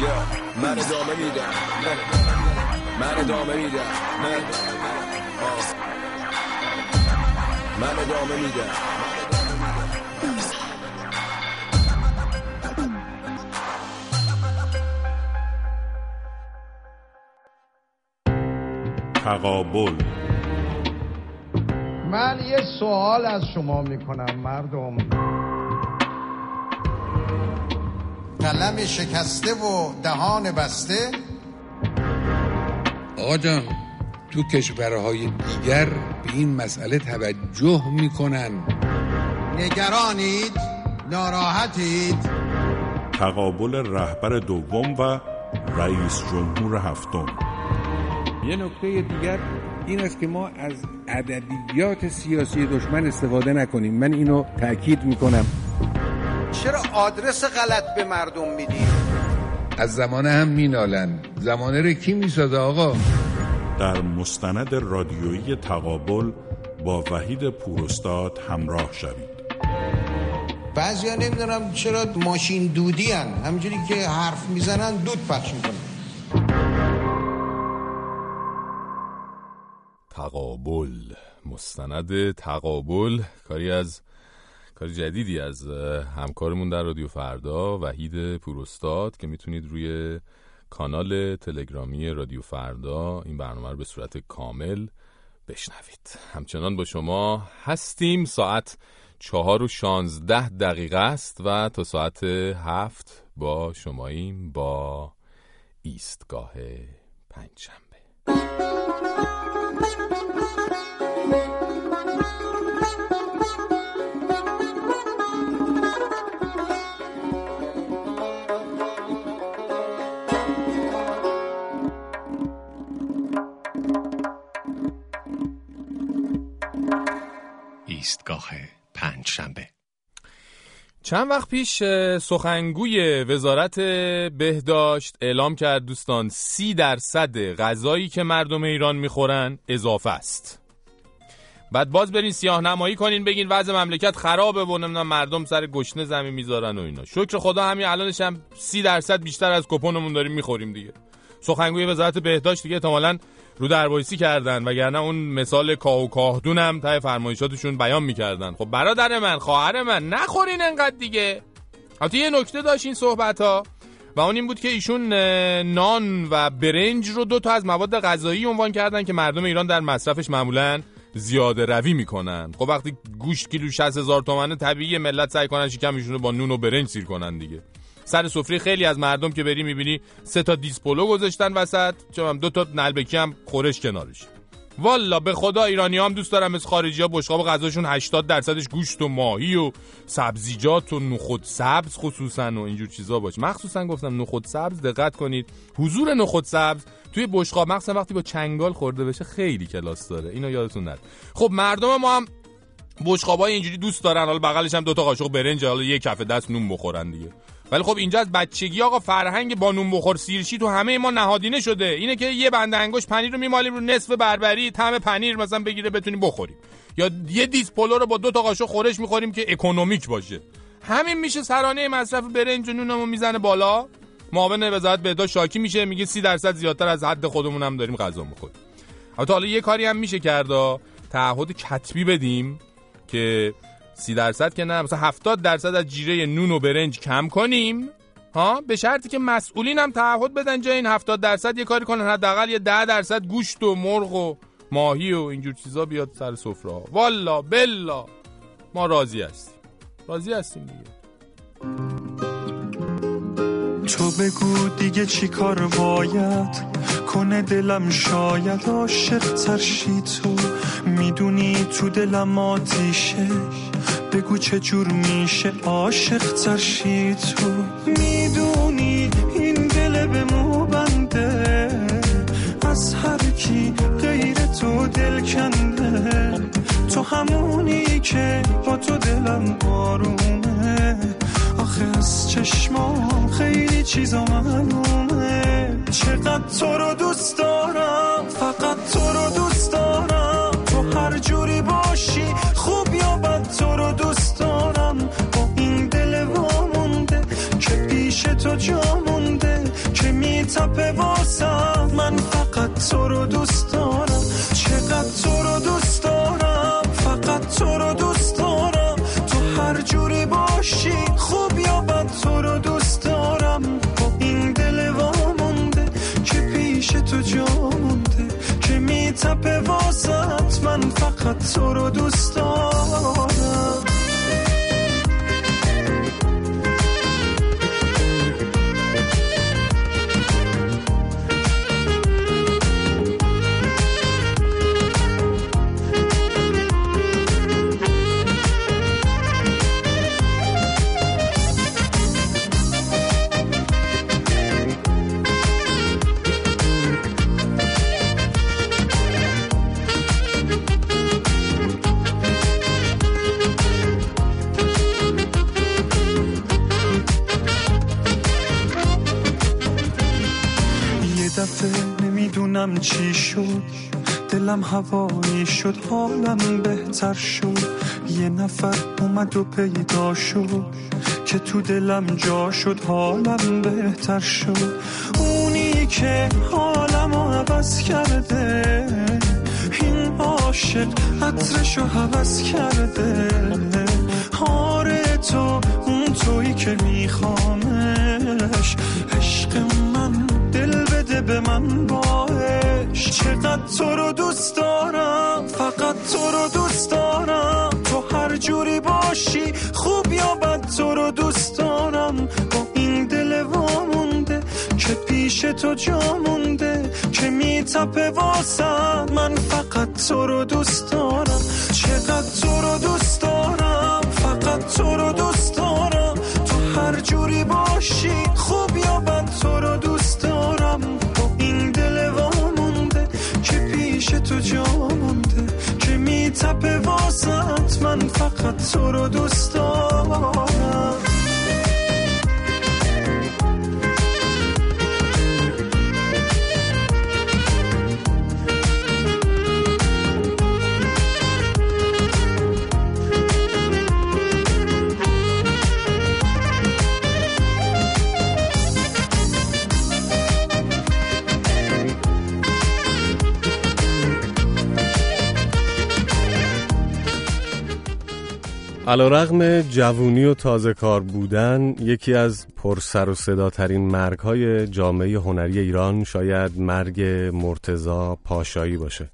یا من ادامه میدم. من ادامه میدم. من من ادامه میدم. تقابل. من یه سوال از شما می‌کنم مردم. قلم شکسته و دهان بسته. آقا جان تو کشورهای دیگر به این مسئله توجه می‌کنن. نگرانید ناراحتید. تقابل رهبر دوم و رئیس جمهور هفتم. یه نکته دیگر این است که ما از ادبیات سیاسی دشمن استفاده نکنیم. من اینو تاکید می‌کنم. چرا آدرس غلط به مردم می‌دید؟ از زمانه هم مینالن. زمانه رو کی می‌سازه آقا؟ در مستند رادیویی تقابل با وحید پوراستاد همراه شوید. بعضیا نمی‌دونم چرا ماشین دودی هن. همینجوری که حرف می‌زنن دود پخش می‌کنن. تقابل. مستند تقابل. کاری از کار جدیدی از همکارمون در رادیو فردا وحید پوراستاد که می‌تونید روی کانال تلگرامی رادیو فردا این برنامه رو به صورت کامل بشنوید. همچنان با شما هستیم. ساعت چهار و شانزده دقیقه است و تا ساعت هفت با شماییم با ایستگاه پنجشنبه. ایستگاه پنج شنبه چند وقت پیش سخنگوی وزارت بهداشت اعلام کرد دوستان سی درصد غذایی که مردم ایران می‌خورن اضافه است. بعد باز برین سیاه نمایی کنین بگین وضع مملکت خرابه و نمی‌دونم مردم سر گشنه زمین می‌ذارن و اینا. شکر خدا همین الانش هم سی درصد بیشتر از کپونمون داریم می‌خوریم دیگه. سخنگوی وزارت بهداشت دیگه احتمالاً رو دربایسی کردن وگرنه اون مثال کاه و کاهدون هم تای فرمایشاتشون بیان می‌کردن. خب برادر من خواهر من نخورین انقدر دیگه. حتی یه نکته داشت این صحبت ها و اون این بود که ایشون نان و برنج رو دو تا از مواد غذایی عنوان کردن که مردم ایران در مصرفش معمولا زیاده روی می‌کنن. خب وقتی گوشت کیلو 60 هزار تومنه طبیعی ملت سعی کنن شکمشون رو با نون و برنج سیر کنن دیگه. سر سفره خیلی از مردم که بری می‌بینی سه تا دیسپولو گذاشتن وسط چون دو تا نلبکی هم خورش کنارش. والا به خدا ایرانی هم دوست دارم از خارجی ها بشقاب غذاشون 80 درصدش گوشت و ماهی و سبزیجات و نخود سبز خصوصا و اینجور چیزا باشه. مخصوصا گفتم نخود سبز دقت کنید. حضور نخود سبز توی بشقاب مخصوصا وقتی با چنگال خورده بشه خیلی کلاس داره. اینو یادتون نره. خب مردم ما هم بشقابای اینجوری دوست دارن. حالا بغلش هم دو تا قاشق برنج حالا یه کف دست نون بخورن دیگه. ولی خب اینجا از بچگی آقا فرهنگ با نون بخور سیرشی تو همه ما نهادینه شده. اینه که یه بنده انگوش پنیر رو میمالیم رو نصف بربری طعم پنیر مثلا بگیره بتونیم بخوریم. یا یه دیس پلو رو با دو تا قاشق خورش می‌خوریم که economic باشه. همین میشه سرانه مصرف برنج و نونمون می‌زنه بالا. معاون وزارت بهداشت شاکی میشه میگه سی درصد زیادتر از حد خودمون هم داریم غذا می‌خوریم. البته حالا یه کاری هم میشه کرد تعهد کتبی بدیم که سی درصد که نه مثلا هفتاد درصد از جیره نون و برنج کم کنیم ها؟ به شرطی که مسئولین هم تعهد بدن جای این هفتاد درصد یه کاری کنن حداقل یه ده درصد گوشت و مرغ و ماهی و اینجور چیزا بیاد سر سفره والا بلا. ما راضی هستیم. راضی هستیم دیگه. تو بگو دیگه چی کار باید؟ کنه دلم شاید عاشق ترشی تو. می‌دونی تو دلم آتیشه. بگو چه جور میشه عاشق ترشی تو. می‌دونی این دل به مو بنده. از هر کی غیر تو دل کنده. تو همونی که با تو دلم آرومه. از چشمام خیلی چیزا معلومه چقدر تو رو دوست دارم فقط تو رو دوست دارم. تو هر جوری باشی خوب یا بد تو رو دوست دارم. با این دل وامونده که پیش تو جا مونده میتپه واسم. من فقط تو رو دوست دارم. چقدر تو رو میتپه واسط من فقط تو رو دوست دارم. دلم هوایی شد حالم بهتر شد. یه نفر اومد و پیدا شد که تو دلم جا شد حالم بهتر شد. اونی که حالم رو عوض کرده این عاشق عطرشو حوض کرده. آره تو اون تویی که میخوامش. عشق من دل بده به من باش. چقدر تو رو دوست دارم. فقط تو رو دوست دارم. تو هر جوری باشی خوب یا بد تو رو دوست دارم. با این دل وامونده که پیش تو جا مونده که میتپه واسم. من فقط تو رو دوست دارم. چقدر تو رو دوست فقط تو علا رغم جوونی و تازه کار بودن یکی از پرسر و صداترین مرگ های جامعه هنری ایران شاید مرگ مرتزا پاشایی باشه.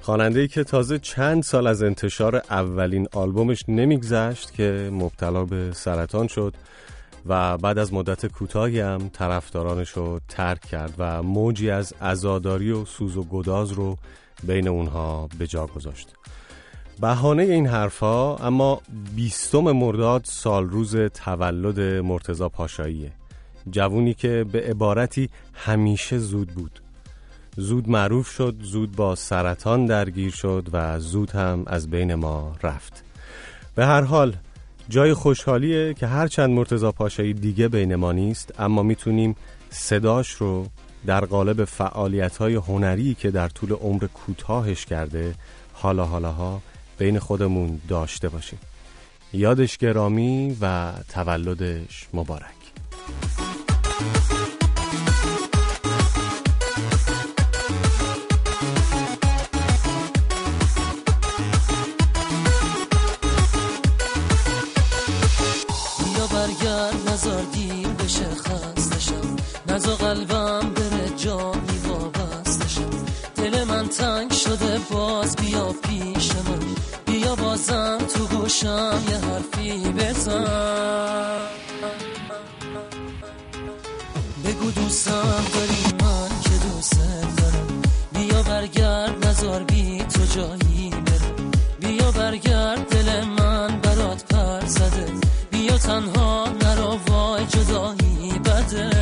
خواننده‌ای که تازه چند سال از انتشار اولین آلبومش نمیگذشت که مبتلا به سرطان شد و بعد از مدت کوتاهی هم طرفدارانش رو ترک کرد و موجی از عزاداری و سوز و گداز رو بین اونها به جا گذاشت. بهانه این حرفها اما بیستم مرداد سال روز تولد مرتزا پاشاییه. جوونی که به عبارتی همیشه زود بود. زود معروف شد زود با سرطان درگیر شد و زود هم از بین ما رفت. به هر حال جای خوشحالیه که هرچند مرتزا پاشایی دیگه بین ما نیست اما می‌تونیم صداش رو در قالب فعالیت های هنری که در طول عمر کوتاهش کرده حالا حالاها بین خودمون داشته باشیم. یادش گرامی و تولدش مبارک. گوشم یه حرفی بزن. بگو دوستم داری من که دوست دارم. بیا برگرد نزار بی تو جایی برم. بیا برگرد دل من برات پر زده. بیا تنها نرو وای جدایی بده.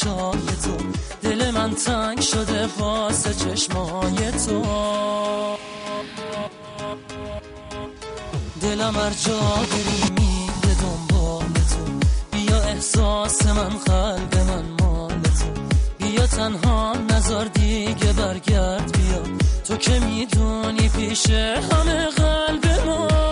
تماشای تو. دل من تنگ شده باز چشمای تو. دلم هر جا بری میره دنبال تو. بیا احساس من قلب من مال تو. بیا تنها نزار دیگه برگرد. بیا. تو که می‌دونی پیش همه قلب ما.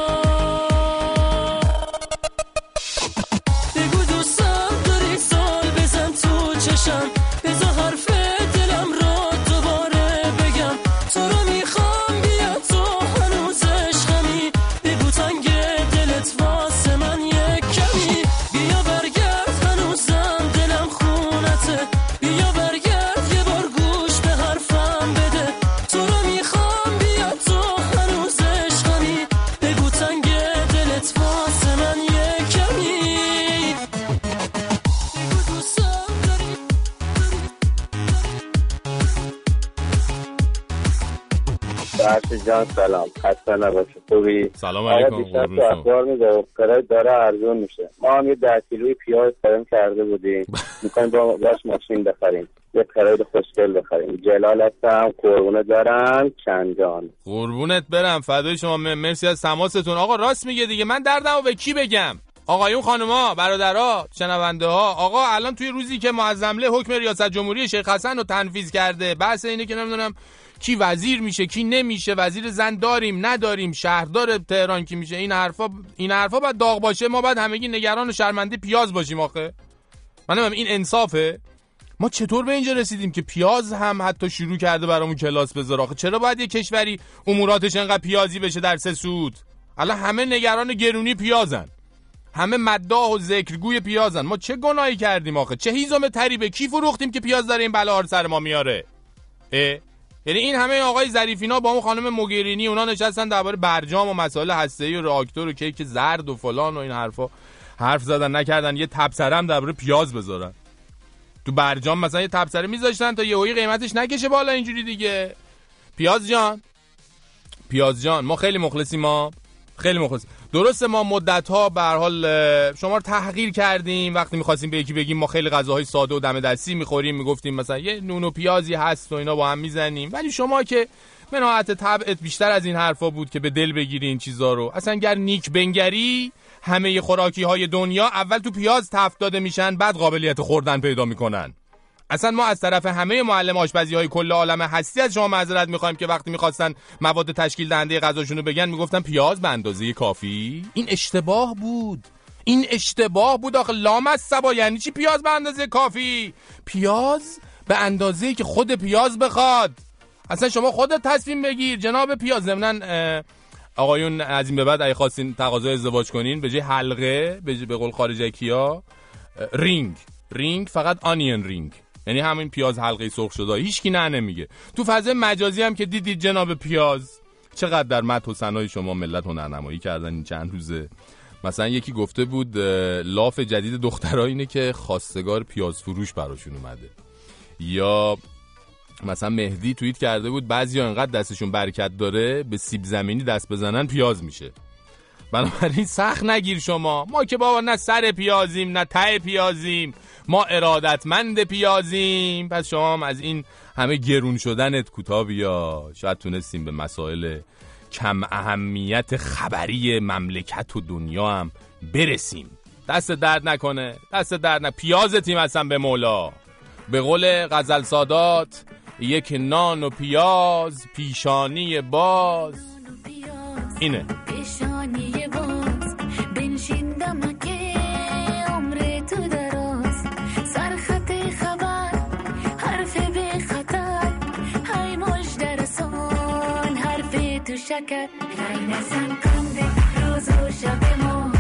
جان سلام. خسته نباشی. خوبی؟ سلام علیکم بیشتر تو اخبار میده داره ارزون میشه. ما هم یه ده کیلوی پیاز فرم کرده بودیم. می‌کنیم با باش ماشین بخریم. یه خرید خوشگل بخریم. جلال هستم قربونه دارم. چند جان؟ قربونت برم. فدای شما. مرسی از تماستون. آقا راست میگه دیگه. من دردمو به کی بگم؟ آقایون خانوما برادرها شنونده ها. آقا الان توی روزی که معظمله حکم ریاست جمهوری شیخ حسن رو تنفیذ کرده. بحث اینه که نمی‌دونم کی وزیر میشه کی نمیشه وزیر زن داریم نداریم شهردار تهران کی میشه؟ این حرفا این حرفا باید داغ باشه ما باید همگی نگران و شرمنده پیاز باشیم آخه. من این انصافه. ما چطور به اینجا رسیدیم که پیاز هم حتی شروع کرده برامون کلاس بذاره آخه؟ چرا باید یه کشوری اموراتش انقدر پیازی بشه در سه سود؟ الان همه نگران گرونی پیازن. همه مداح و ذکرگوی پیازن. ما چه گناهی کردیم آخه؟ چه هیزم تری به کی فروختیم که پیاز داره این بلا سر ما میاره؟ یعنی این همه آقای ظریفینا با اون خانم موگرینی اونا نشستن درباره برجام و مسائل هسته‌ای و راکتور و کیک زرد و فلان و این حرفا حرف زدن نکردن. یه تبصره هم درباره پیاز بذارن. تو برجام مثلا یه تبصره میذاشتن تا یهویی قیمتش نکشه بالا اینجوری دیگه. پیاز جان. پیاز جان ما خیلی مخلصیم ما خیلی مخلص درسته ما مدت ها به حال شما رو تحقیر کردیم. وقتی می‌خواستیم به یکی بگیم ما خیلی غذاهای ساده و دم دستی می‌خوریم می‌گفتیم مثلا یه نون و پیازی هست و اینا با هم می‌زنیم. ولی شما که مناعت طبعت بیشتر از این حرفا بود که به دل بگیری این چیزا رو. اصلا گر نیک بنگری همه خوراکی های دنیا اول تو پیاز تفت داده میشن بعد قابلیت خوردن پیدا می‌کنن. اصلا ما از طرف همه معلم آشپزی های کل عالم هستی از شما معذرت می‌خوایم که وقتی می‌خواستن مواد تشکیل دهنده غذاشونو بگن می‌گفتن پیاز به اندازه کافی. این اشتباه بود. این اشتباه بود آخه لام از سبا یعنی چی پیاز به اندازه کافی؟ پیاز به اندازه که خود پیاز بخواد. اصلا شما خودت تصمیم بگیر. جناب پیاز ضمن آقایون از این به بعد اگه خواستین تقاضای ازدواج کنین به جای حلقه به قول خارجکیا ring. ring فقط onion ring. یعنی همین پیاز حلقه سرخ شده هیچکی نه نمیگه. تو فضای مجازی هم که دیدید جناب پیاز چقدر در مدح و شما ملت هنرنمایی کردن این چند روزه. مثلا یکی گفته بود لاف جدید دخترها اینه که خواستگار پیاز فروش براشون اومده. یا مثلا مهدی توییت کرده بود بعضی انقدر دستشون برکت داره به سیب زمینی دست بزنن پیاز میشه. بنابراین سخت نگیر شما. ما که بابا نه سر پیازیم نه ته پیازیم ما ارادتمند پیازیم. پس شما هم از این همه گرون شدنت کوتاه بیا شاید تونستیم به مسائل کم اهمیت خبری مملکت و دنیا هم برسیم. دست درد نکنه دست درد نکنه. پیازتیم اصلا به مولا. به قول غزل سادات یک نان و پیاز پیشانی باز. اینه. شکر. رای نزن کنده روز و شب ما.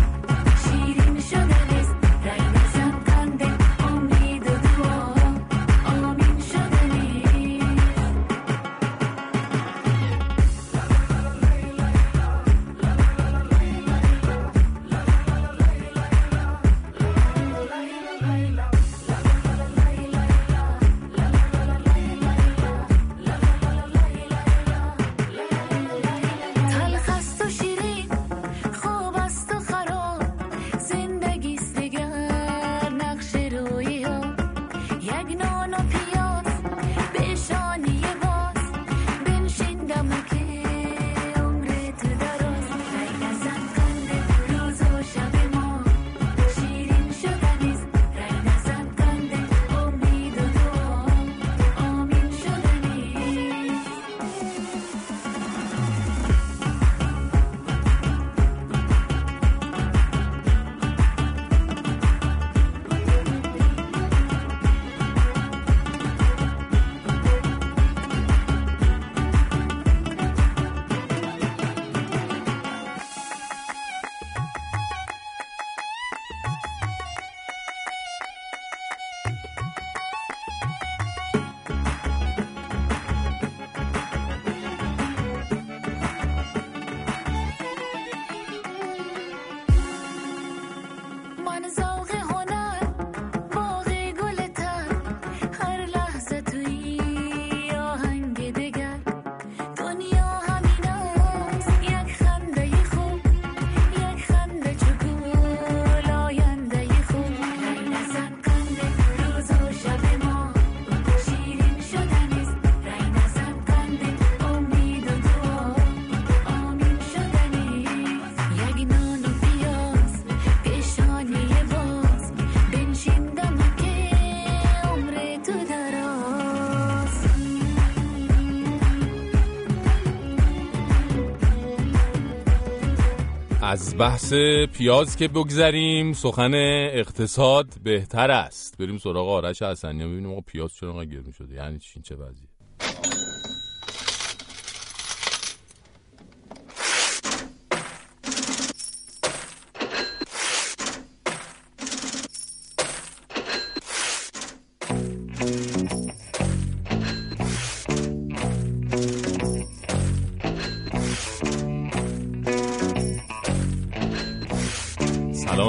بحث پیاز که بگذریم سخن اقتصاد بهتر است. بریم سراغ آرش حسنی ببینیم آقا پیاز چرا انقدر گرون شده؟ یعنی چی؟ چه وضعیه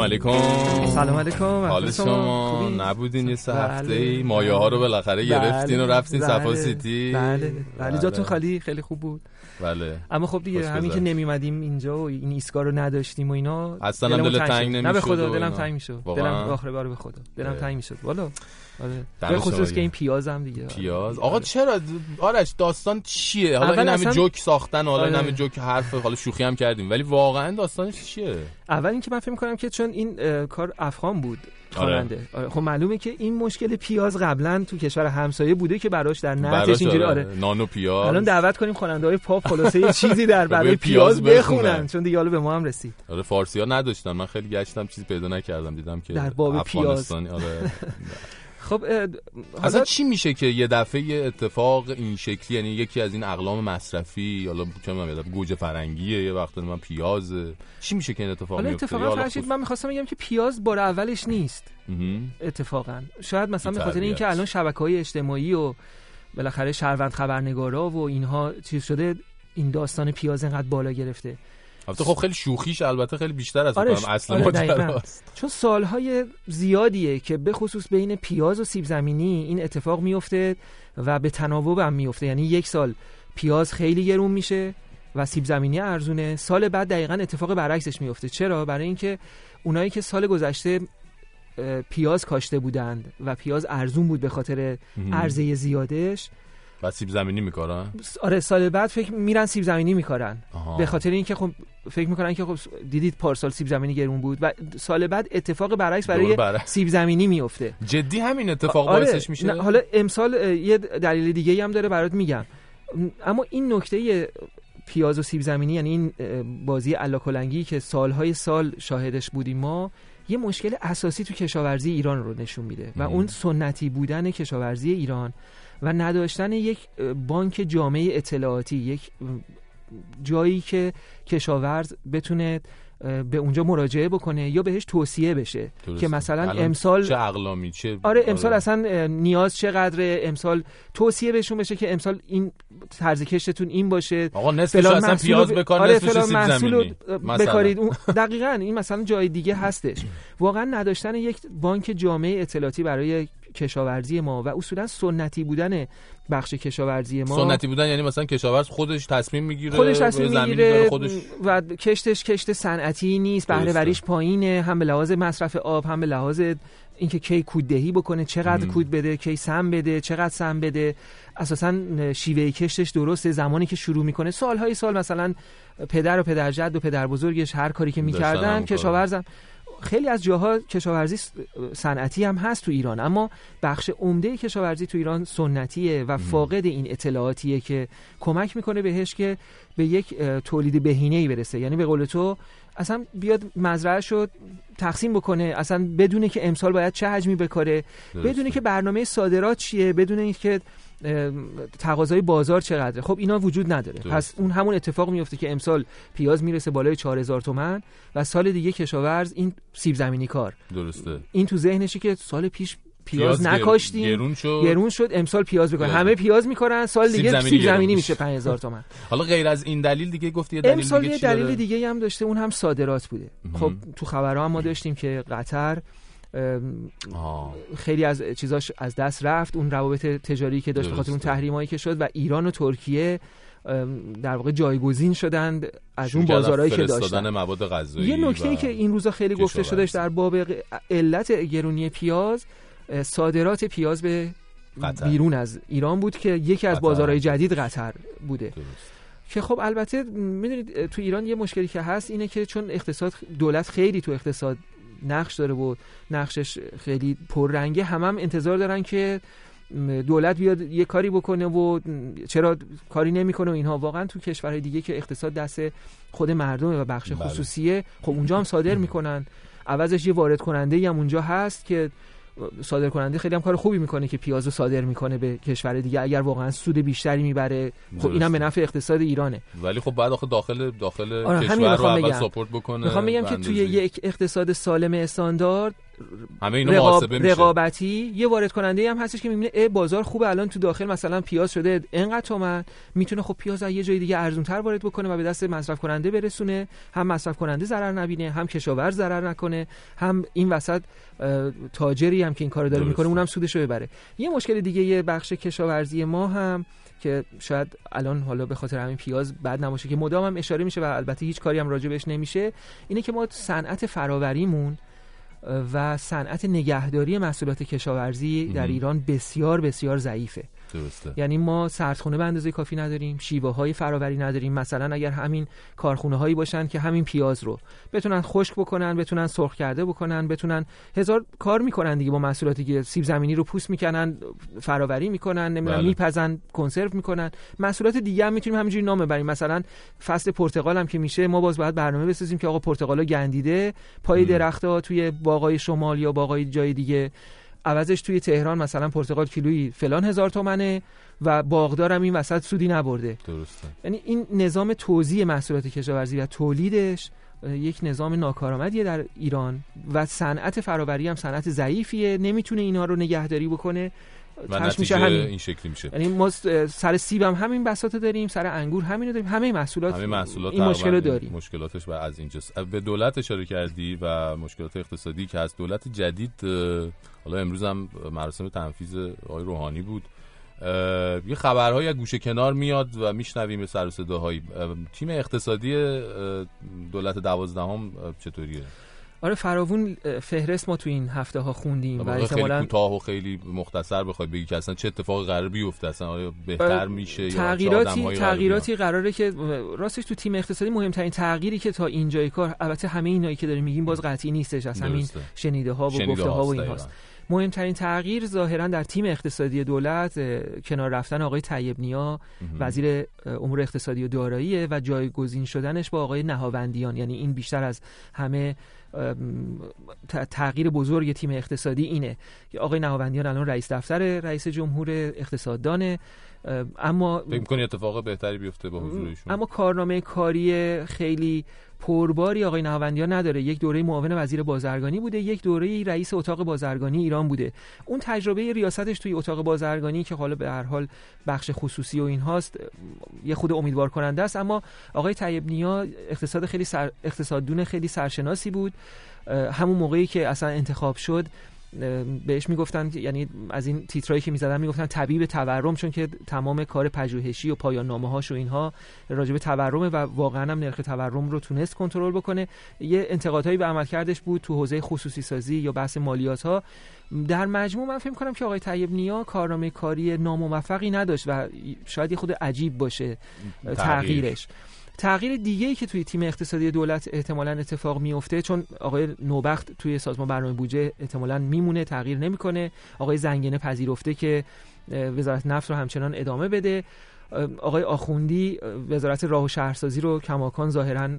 علیکم سلام علیکم حال شما؟ نبودین یه سه بله. هفته ای مایه ها رو بالاخره گرفتین و بله، رفتین بله، صفا سیتی بله بله جاتون خالی خیلی خوب بود بله اما خب دیگه همین که. نمیمدیم اینجا و این ایستگاه رو نداشتیم و اینا اصلا دلت تنگ شد. نه نمی‌شد به خدا دلم. تنگ می‌شد؟ دلم آخر بار به خدا دلم. تنگ می‌شد والا آره. خصوص. که این پیازم دیگه. پیاز. آقا چرا؟ آرش داستان چیه؟ حالا این همه اصلا- جوک ساختن حالا این آره. همه جوک حرف حالا شوخی هم کردیم. ولی واقعا داستانش چیه؟ اول اینکه من فکر می‌کنم که چون این کار افغان بود آره. خواننده. آره. خب معلومه که این مشکل پیاز قبلا تو کشور همسایه بوده که براش در نتش اینجوری آره. آره. نان و پیاز. الان دعوت کنیم خواننده های پاپ خلاصه یه چیزی در برای پیاز پیاز بخونن. چون دیگه حالا به ما هم رسید. آره فارسی ها نداشتن. من خیلی گشتم چیزی پیدا نکردم. دیدم که در باب پیاز. آره. خب اه، اصلا حالا چی میشه که یه دفعه یه اتفاق این شکلی یعنی یکی از این اقلام مصرفی حالا چه می‌دونم گوجه فرنگیه یه وقت من پیازه چی میشه که این اتفاق حالا میفته اتفاقا حالا فرشید من می‌خواستم بگم که پیاز بار اولش نیست. اتفاقا شاید مثلا به خاطر. اینکه الان شبکه های اجتماعی و بالاخره شهروند خبرنگارا و اینها چیز شده این داستان پیاز انقدر بالا گرفته البته خب خیلی شوخیش البته خیلی بیشتر از آره، آره اصل آره،. چون سالهای زیادیه که به خصوص بین پیاز و سیب زمینی این اتفاق میفته و به تناوب هم میفته. یعنی یک سال پیاز خیلی گرون میشه و سیب زمینی ارزونه. سال بعد دقیقا اتفاق برعکسش میفته. چرا؟ برای اینکه اونایی که سال گذشته پیاز کاشته بودند و پیاز ارزون بود به خاطر. عرضه زیادش بعد سیب زمینی میکارن؟ آره سال بعد فکر میرن سیب زمینی میکارن. به خاطر اینکه خب فکر می‌کنن که خب دیدید پارسال سیب زمینی گرون بود و سال بعد اتفاق برعکس برای. سیب زمینی میفته جدی همین اتفاق آره، باعثش میشه حالا امسال یه دلیل دیگه هم داره برات میگم اما این نکته پیاز و سیب زمینی یعنی این بازی الاکلنگی که سالهای سال شاهدش بودیم ما یه مشکل اساسی تو کشاورزی ایران رو نشون میده و. اون سنتی بودن کشاورزی ایران و نداشتن یک بانک جامعه اطلاعاتی یک جایی که کشاورز بتونه به اونجا مراجعه بکنه یا بهش توصیه بشه درسته. که مثلا امسال چه اقلامی چه آره امسال اصلا اه، نیاز چقدره؟ امسال توصیه بهشون بشه که امسال این طرز کشتتون این باشه. آقا نصفش فلان اصلا پیاز بکار آره نصفش سیب زمینی. بکارید. اون دقیقا این مثلا جای دیگه هستش. واقعا نداشتن یک بانک جامعه اطلاعاتی برای کشاورزی ما و اصولا سنتی بودن بخش کشاورزی ما سنتی بودن یعنی مثلا کشاورز خودش تصمیم می‌گیره خودش تصمیم می‌گیره خودش و کشتش کشت صنعتی نیست بهره. وریش پایینه هم به لحاظ مصرف آب هم به لحاظ اینکه کی کوددهی بکنه چقدر. کود بده کی سم بده چقدر سم بده اساسا شیوه کشتش درسته زمانی که شروع می‌کنه سالهای سال مثلا پدر و پدرجد و پدر بزرگش هر کاری که می‌کردن. کشاورزم خیلی از جاها کشاورزی صنعتی هم هست تو ایران اما بخش عمده کشاورزی تو ایران سنتیه و فاقد این اطلاعاتیه که کمک می‌کنه بهش که به یک تولید بهینه‌ای برسه یعنی به قول تو اصلا بیاد مزرعه شد تقسیم بکنه اصلا بدونه که امسال باید چه حجمی بکاره. بدونه که برنامه صادرات چیه بدون اینکه تقاضای بازار چقدره خب اینا وجود نداره درسته. پس اون همون اتفاق میفته که امسال پیاز می‌رسه بالای 4000 تومن و سال دیگه کشاورز این سیب زمینی کار درسته این تو ذهنشه که سال پیش پیاز, پیاز نکاشتیم گرون شد. گرون شد امسال پیاز بکنن پیاز. همه پیاز می‌کنن سال سیب دیگه زمینی سیب گرون زمینی میشه. میشه 5000 تومن حالا غیر از این دلیل دیگه گفتی یه دلیل امسال دیگه یه دلیل داره؟ دیگه هم داشته اون هم صادرات بوده خب تو خبرها هم ما داشتیم که قطر. خیلی از چیزاش از دست رفت اون روابط تجاری که داشت به خاطر اون. تحریمایی که شد و ایران و ترکیه در واقع جایگزین شدند از اون بازارهایی که داشتن مواد غذایی یه نکته که این روزا خیلی گفته. شدهش در باب علت گرونی پیاز صادرات پیاز به قطر. بیرون از ایران بود که یکی از. بازارهای جدید قطر بوده که خب البته می‌دونید تو ایران یه مشکلی که هست اینه که چون اقتصاد دولت خیلی تو اقتصاد نقش داره و نقشش خیلی پررنگه. هم هم انتظار دارن که دولت بیاد یه کاری بکنه و چرا کاری نمی‌کنه و اینها. واقعا تو کشورهای دیگه که اقتصاد دست خود مردمه و بخش بله. خصوصیه خب اونجا هم صادر می‌کنن. عوضش یه وارد کننده ای هم اونجا هست که صادر کننده خیلی هم کار خوبی می‌کنه که پیاز رو صادر می‌کنه به کشور دیگه اگر واقعا سود بیشتری می‌بره خب اینم به نفع اقتصاد ایرانه ولی خب بعد آخه داخل داخل آره، کشور رو اول بگم. ساپورت بکنه می‌خوام بگم که توی. یک اقتصاد سالم استاندارد همه اینا رقاب- رقابتی. یه وارد کننده هم هستش که می‌بینه بازار خوبه الان تو داخل مثلا پیاز شده اینقدر تومن. می‌تونه خب پیاز از یه جای دیگه ارزون تر وارد بکنه و به دست مصرف کننده برسونه. هم مصرف کننده ضرر نبینه هم کشاورز ضرر نکنه هم این وسط تاجری هم که این کارو داره. می‌کنه اونم سودش رو ببره. یه مشکل دیگه یه بخش کشاورزی ما هم که شاید الان حالا به خاطر همین پیاز بد نباشه که مدام هم اشاره میشه و البته هیچ کاری هم راجع بهش نمیشه اینه که ما صنعت فراوریمون و صنعت نگهداری محصولات کشاورزی در. ایران بسیار بسیار ضعیفه درسته. یعنی ما سردخونه به اندازه کافی نداریم شیوه های فراوری نداریم. مثلا اگر همین کارخونه هایی باشن که همین پیاز رو بتونن خشک بکنن بتونن سرخ کرده بکنن بتونن هزار کار می‌کنن دیگه با محصولاتی که سیب زمینی رو پوست می‌کنن فراوری می‌کنن نمی‌دونم بله. میپزن کنسرو می‌کنن. محصولات دیگه هم می‌تونیم همینجوری نام ببریم. مثلا فصل پرتقال هم که میشه ما باز باید برنامه بسازیم که آقا پرتقالا گندیده پای درختها توی باغای شمال یا باغای جای دیگه عوضش توی تهران مثلا پرتقال کیلویی فلان هزار تومنه و باغدارم این وسط سودی نبرده. درسته. یعنی این نظام توزیع محصولات کشاورزی و تولیدش یک نظام ناکارآمدیه در ایران و صنعت فراوری هم صنعت ضعیفیه نمی‌تونه اینا رو نگهداری بکنه. و میشه همین. این شکلی میشه. یعنی ما سر سیب هم همین بساط داریم سر انگور همین رو داریم. همه محصولات همه محصولات این مشکل داریم. مشکلاتش و از اینجاست. به دولت اشاره کردی و مشکلات اقتصادی که از دولت جدید حالا امروز هم مراسم تنفیذ آقای روحانی بود. یه خبرهایی از گوشه کنار میاد و میشنویم به سر و صداهایی. تیم اقتصادی دولت دوازدهم چطوریه؟ آره فراوون فهرست ما تو این هفته ها خوندیم و واقعا خیلی احتمالاً کوتاه و خیلی مختصر بخوای بگی که اصلا چه اتفاقی قرار بیفته؟ اصلا آیا بهتر میشه یا تغییراتی قرار تغییراتی قراره که راستش تو تیم اقتصادی مهمترین تغییری که تا اینجای کار البته همه اینایی که داریم میگیم باز قطعی نیستش از همین. شنیده ها و گفته ها و این هاست مهمترین تغییر ظاهرا در تیم اقتصادی دولت کنار رفتن آقای طیب نیا وزیر امور اقتصادی و داراییه و جایگزین شدنش با آقای نهاوندیان. یعنی این بیشتر از همه تغییر بزرگ تیم اقتصادی اینه. که آقای نهاوندیان الان رئیس دفتر رئیس جمهور اقتصاددانه اما فکر اتفاق بهتری بیفته با حضور ایشون؟ اما کارنامه کاری خیلی پرباری آقای نهاوندیان نداره. یک دوره معاون وزیر بازرگانی بوده یک دوره رئیس اتاق بازرگانی ایران بوده. اون تجربه ریاستش توی اتاق بازرگانی که حالا به هر حال بخش خصوصی و این هاست یه خود امیدوار کننده است. اما آقای طیب نیا اقتصاد خیلی سر اقتصاددون خیلی سرشناسی بود. همون موقعی که اصلا انتخاب شد بهش می‌گفتن یعنی از این تیترایی که می‌زدن می‌گفتن طبیب تورم چون که تمام کار پژوهشی و پایان نامه هاش و اینها راجع به تورمه و واقعا هم نرخ تورم رو تونست کنترل بکنه. یه انتقادهایی به عملکردش بود تو حوزه خصوصی سازی یا بحث مالیات ها در مجموع من فکر کنم که آقای طیب نیا کارنامه کاری ناموفقی نداشت و شاید یه خود عجیب باشه تغییر. تغییرش. تغییر دیگه ای که توی تیم اقتصادی دولت احتمالا اتفاق میفته چون آقای نوبخت توی سازمان برنامه بودجه احتمالا میمونه تغییر نمی‌کنه. آقای زنگنه پذیرفته که وزارت نفت رو همچنان ادامه بده. آقای آخوندی وزارت راه و شهرسازی رو کماکان ظاهرا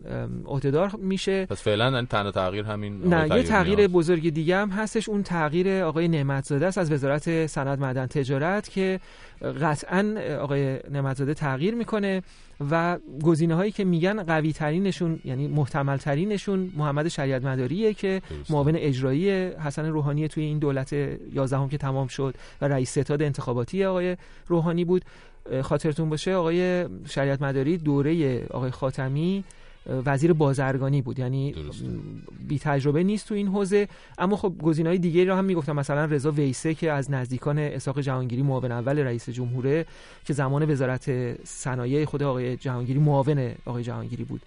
عهدهدار میشه. پس فعلا این تنها تغییر همین نه آقای یه تغییر نیاست. بزرگ دیگه هم هستش. اون تغییر آقای نعمتزاده است از وزارت صنعت معدن تجارت که قطعا آقای نعمتزاده تغییر می‌کنه و گزینه هایی که میگن قوی ترینشون یعنی محتمل ترینشون محمد شریعت مداریه که معاون اجرایی حسن روحانی توی این دولت 11 که تمام شد و رئیس ستاد انتخاباتی آقای روحانی بود. خاطرتون باشه آقای شریعت مداری دوره آقای خاتمی وزیر بازرگانی بود. یعنی بی تجربه نیست تو این حوزه. اما خب گزینه‌های دیگه رو هم می‌گفتم. مثلا رضا ویسه که از نزدیکان اسحاق جهانگیری معاون اول رئیس جمهوره که زمان وزارت صنایع خود آقای جهانگیری معاون آقای جهانگیری بود.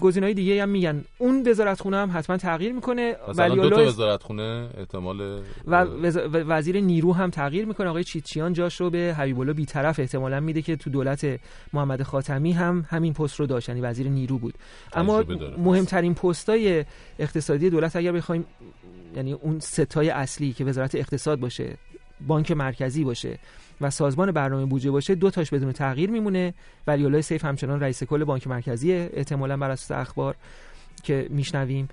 گزینه‌های دیگه هم میگن. اون وزارتخونه هم حتما تغییر می‌کنه. ولی دو تا وزارتخونه احتمال و وزیر نیرو هم تغییر می‌کنه. آقای چیچیان جاش رو به حبیب الله بیطرف احتمالاً میده که تو دولت محمد خاتمی هم همین پست رو داشت. یعنی وزیر نیرو بود. اما مهمترین پستای اقتصادی دولت اگر بخوایم یعنی اون ستای اصلی که وزارت اقتصاد باشه بانک مرکزی باشه و سازمان برنامه بودجه باشه دو تاش بدون تغییر میمونه. ولی الله سیف همچنان رئیس کل بانک مرکزی احتمالا بر اساس اخبار که میشنویم.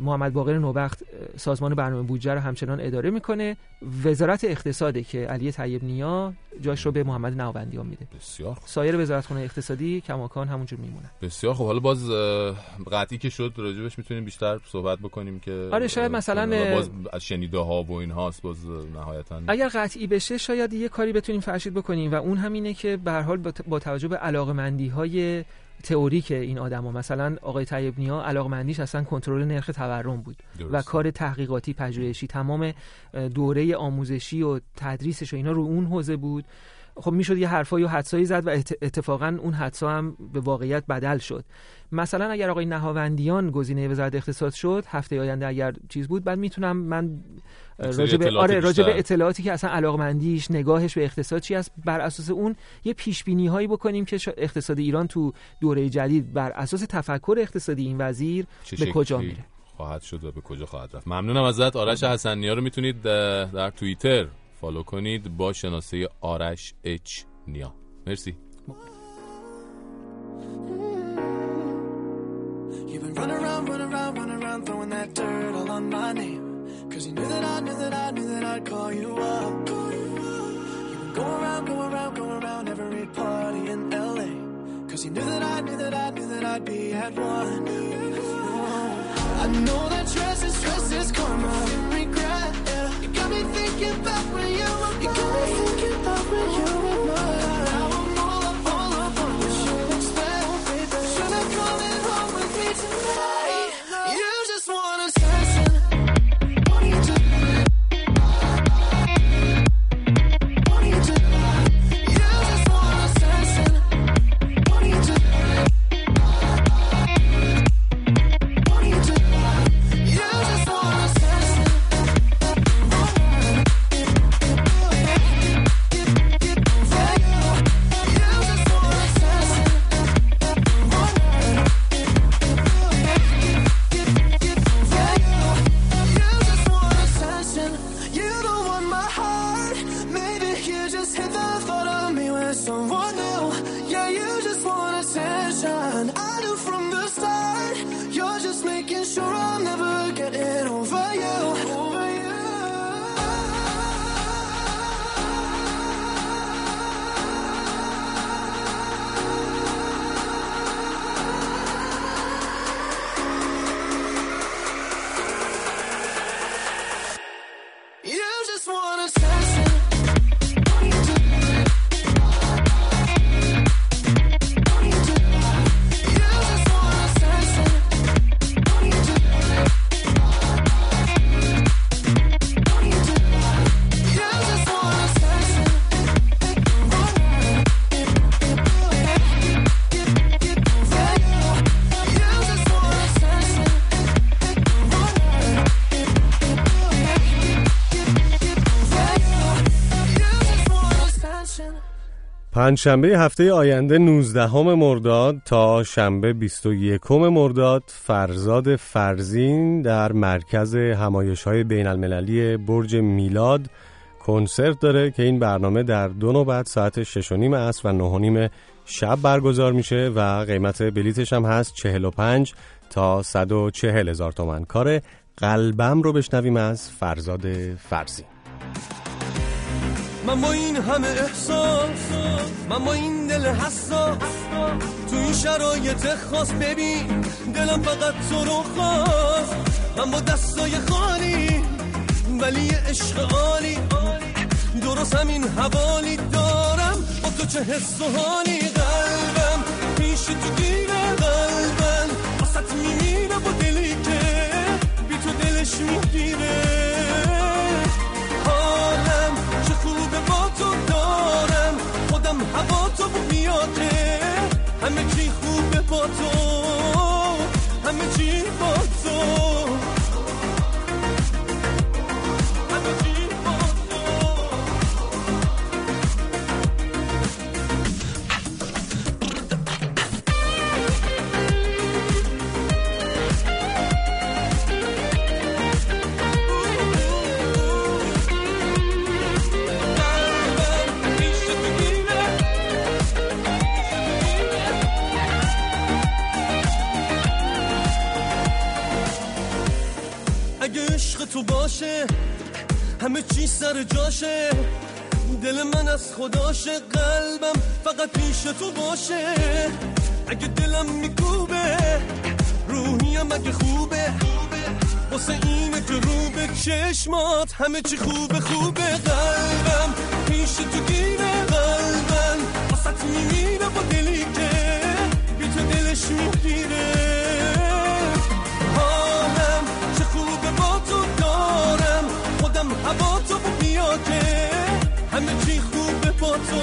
محمد باقر نوبخت سازمان برنامه بودجه رو همچنان اداره می‌کنه. وزارت اقتصاده که علی طیب نیا جاش رو به محمد نوبندیان میده. بسیار خوب. سایر وزارتخونه اقتصادی کماکان همونجور میمونن. بسیار خب حالا باز قطعی که شد راجبش می‌تونیم بیشتر صحبت بکنیم که آره، شاید مثلا، باز از شنیده ها و این هاست باز نهایتا. اگر قطعی بشه شاید یه کاری بتونیم فرشید بکنیم و اون همینه که به هر حال با توجه به علاقمندی های تئوریک این آدما مثلا آقای طیب نیا علاقمندیش اصلا کنترل نرخ تورم بود درسته. و کار تحقیقاتی پژوهشی تمام دوره آموزشی و تدریسش و اینا رو اون حوزه بود خب می‌شد یه حرفایی و حدسایی زد و ات- اتفاقا اون حدسا هم به واقعیت بدل شد. مثلا اگر آقای نهاوندیان گزینه وزارت اقتصاد شد هفته آینده اگر چیز بود بعد می‌تونم من راجب آره راجب. اطلاعاتی که اصلا علاقمندیش نگاهش به اقتصاد چی است بر اساس اون یه پیش بینی هایی بکنیم که اقتصاد ایران تو دوره جدید بر اساس تفکر اقتصادی این وزیر به کجا میره؟ خواهد شد و به کجا خواهد رفت. ممنونم ازت. آرش حسنیا رو می‌تونید در توییتر فالو کنید با شناسه آرش اچ نیا مرسی running around, running around, running around, every party in LA. Cause you knew that I knew that I knew that I'd be at one. I know that stress is stress is karma and regret. Got me thinking about when you were. You got me thinking about when you پنجشنبه هفته آینده 19 مرداد تا شنبه 21 مرداد فرزاد فرزین در مرکز همایش های بین المللی برج میلاد کنسرت داره که این برنامه در دو نوبت ساعت 6 و نیم عصر و 9 و نیم شب برگزار میشه و قیمت بلیتش هم هست 45 تا 140 هزار تومن کار قلبم رو بشنویم از فرزاد فرزین. من با این همه احساس من با این دل حساس تو این شرایط خاص ببین دلم فقط تو رو خواست. من با دستای خالی ولی عشق عالی. درست همین حوالی دارم با تو چه حس و حالی؟ قلبم پیش تو دیره قلبم واسط میمیره با دلی که بی تو دلش می‌گیره. هوا تو میاده. همه چی خوبه با تو. همه چی با تو. تو باشه همه چی سر جاشه. دل من از خداشه قلبم فقط پیش تو باشه. اگه دلم میکوبه روحیم اگه خوبه. واسه اینه که رو به چشمات همه چی خوبه خوبه قلبم. پیش تو گیره قلبم. واسه میمیره با دلی که بی تو دلش می‌گیره. هوا تو بیا که همه چی خوبه با تو.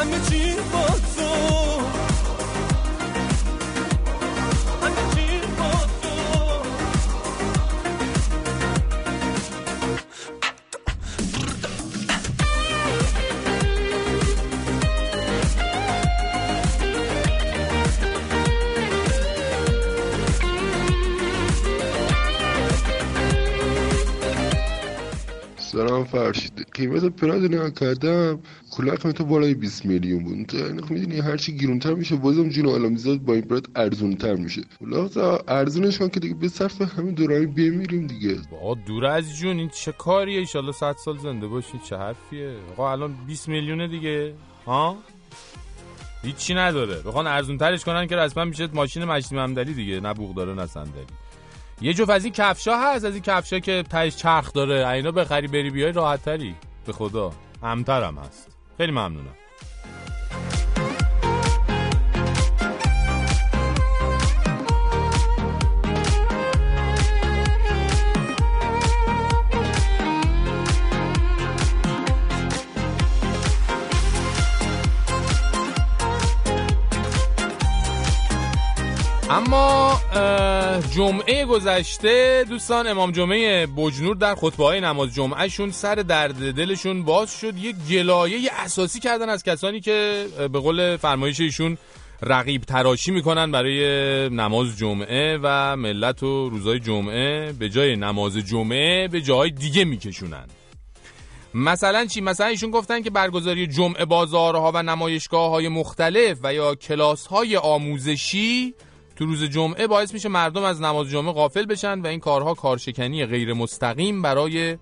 همه چی با تو. سلام فرشید. قیمت پراد نگاه کردم کلا قیمت بالای 20 میلیون بود. تو یعنی می‌دونی هرچی گیرونتر میشه بازم جون آلامیزاد با این پراد ارزونتر میشه. ولی ارزونش کن که دیگه به صرف همین دورانی بمیریم دیگه. آقا دور از جون این چه کاریه؟ ایشالله 100 سال زنده باشین چه حرفیه؟ آقا الان 20 میلیونه دیگه. ها؟ هیچی نداره. بخوان ارزون ترش کنن که رسما میشه ماشین مجدی ممدلی دیگه نه بوق داره نه صندلی. یه جفت از این کفشا هست از این کفشا که تهش چرخ داره. اینا بخری بری بیای راحت تری. به خدا. همترم هست. خیلی ممنونم. اما جمعه گذشته دوستان امام جمعه بجنور در خطبه های نماز جمعهشون سر درد دلشون باز شد. یک گلایه اساسی کردن از کسانی که به قول فرمایش ایشون رقیب تراشی می‌کنن برای نماز جمعه و ملت و روزای جمعه به جای نماز جمعه به جای دیگه میکشونن. مثلا چی؟ مثلا ایشون گفتن که برگزاری جمعه بازارها و نمایشگاه های مختلف و یا کلاس های آموزشی تو روز جمعه باعث میشه مردم از نماز جمعه غافل بشن و این کارها کارشکنی غیر مستقیم برای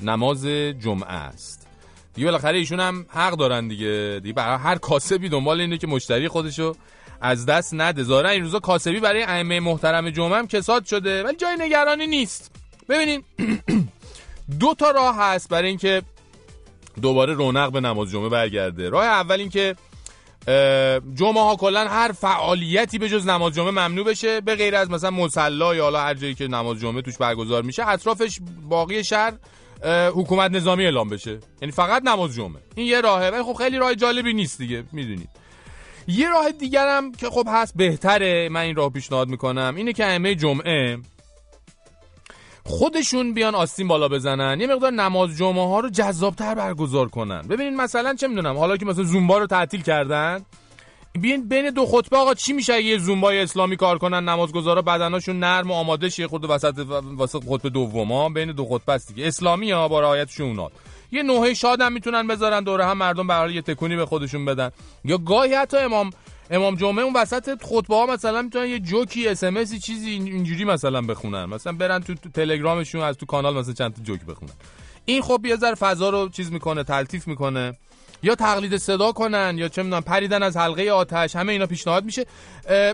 نماز جمعه است. دیگه بالاخره ایشون هم حق دارن دیگه. دیگه برای هر کاسبی دنبال اینه که مشتری خودشو از دست نده. ظاهرا این روزا کاسبی برای ائمه محترم جمعه هم کساد شده ولی جای نگرانی نیست. ببینین دو تا راه هست برای اینکه دوباره رونق به نماز جمعه برگرده. راه اول اینکه جمعه ها کلا هر فعالیتی به جز نماز جمعه ممنوع بشه. به غیر از مثلا مصلا یا حالا هر جایی که نماز جمعه توش برگزار میشه اطرافش باقی شهر حکومت نظامی اعلام بشه. یعنی فقط نماز جمعه. این یه راهه. ولی خب خیلی راه جالبی نیست دیگه. می‌دونید. یه راه دیگرم که خب هست بهتره. من این راه پیشنهاد می‌کنم. اینه که ائمه جمعه خودشون بیان آستین بالا بزنن. یه مقدار نماز جمعه ها رو جذابتر برگزار کنن. ببینید مثلا چه می‌دونم حالا که مثلا زومبا رو تعطیل کردن بین بین دو خطبه آقا چی میشه یه زومبای اسلامی کار کنن نمازگزارا بدناشون نرم و آماده شه خود وسط واسه خطبه دوما بین دو خطبه است دیگه. اسلامی ها با رعایت شونات. یه نوحه شاد هم می‌تونن بذارن دوره هم مردم حال یه تکونی به خودشون بدن. یا گاهی حتی امام امام جمعه اون وسط خطبه ها مثلا می‌تونن یه جوکی اس ام چیزی این- اینجوری مثلا بخونن. مثلا برن تو, تلگرامشون از تو کانال مثلا چند تا جوک بخونن. این خب یه ذره فضا رو چیز می‌کنه تلطیف می‌کنه. یا تقلید صدا کنن یا چه می‌دونم پریدن از حلقه آتش همه اینا پیشنهاد میشه.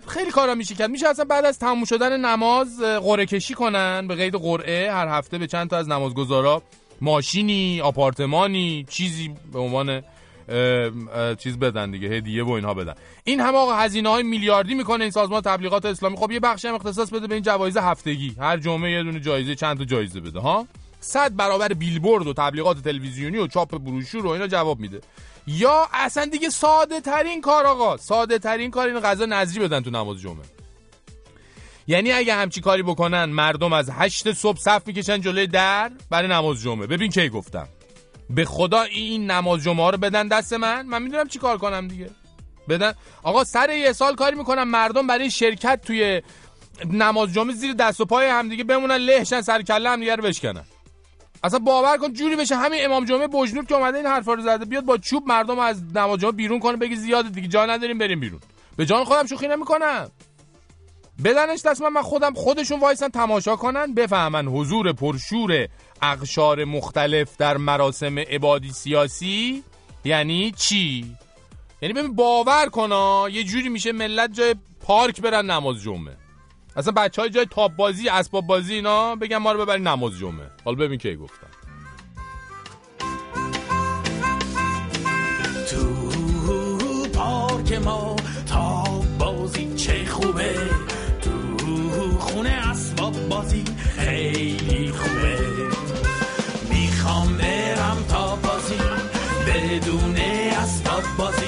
خیلی کارا میشه کرد. میشه اصلا بعد از تموم شدن نماز قرعه کشی کنن به قید قرعه. هر هفته به چند تا از نمازگزارا ماشینی آپارتمانی چیزی به عنوان چیز بدن دیگه هدیه و اینها بدن. این هم آقا هزینه های میلیاردی می‌کنه این سازمان تبلیغات اسلامی. خب یه بخشی هم اختصاص بده به این جوایز هفتگی. هر جمعه یه دونه جایزه چند تا جایزه بده ها؟ صد برابر بیلبورد و تبلیغات تلویزیونی و چاپ بروشور و اینا جواب میده. یا اصلا دیگه ساده ترین کار آقا ساده ترین کار این غذا نظری بدن تو نماز جمعه. یعنی اگه همچی کاری بکنن مردم از هشت صبح صف می‌کشن جلوی در برای نماز جمعه. ببین کی گفتم. به خدا این نماز جمعه رو بدن دست من؟ من می‌دونم چی کار کنم دیگه. بدن. آقا سر یه سال کاری می‌کنم مردم برای شرکت توی نماز جمعه زیر دست و پای همدیگه بمونن لهشن سر کله همدیگه رو بشکنن. اصلا باور کن جوری بشه همین امام جمعه بجنور که اومده این حرفا رو زده بیاد با چوب مردم از نماز جمعه بیرون کنه بگه زیاده دیگه جا نداریم بریم بیرون. به جان خودم شوخی نمی‌کنم. بدنش دست من من خودم خودشون وایسن تماشا کنن بفهمن حضور پرشور اقشار مختلف در مراسم عبادی سیاسی یعنی چی؟ یعنی ببین باور کنا یه جوری میشه ملت جای پارک برن نماز جمعه. اصلا بچه های جای تاب بازی اسباب بازی اینا بگن ما رو ببرین نماز جمعه. حالا ببین کی گفتم. تو پارک ما تاب بازی چه خوبه؟ تو خونه اسباب بازی خیلی خوبه. بدون اسباب بازی.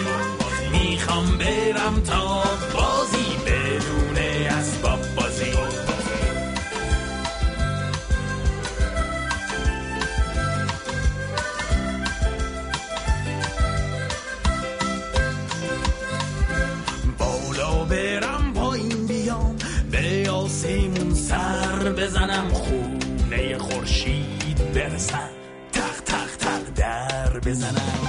می‌خوام برم تا بازی بدون اسباب بازی. بالا برم پایین بیام به آسمون سر بزنم. بزنم.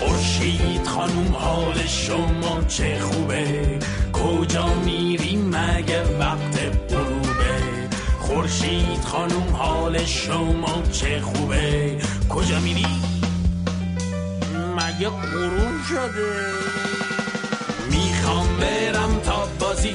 خورشید خانوم حال شما چه خوبه؟ حال شما چه خوبه؟ کجا میری؟ مگه غروب شده؟ می‌خوام برم تا بازی.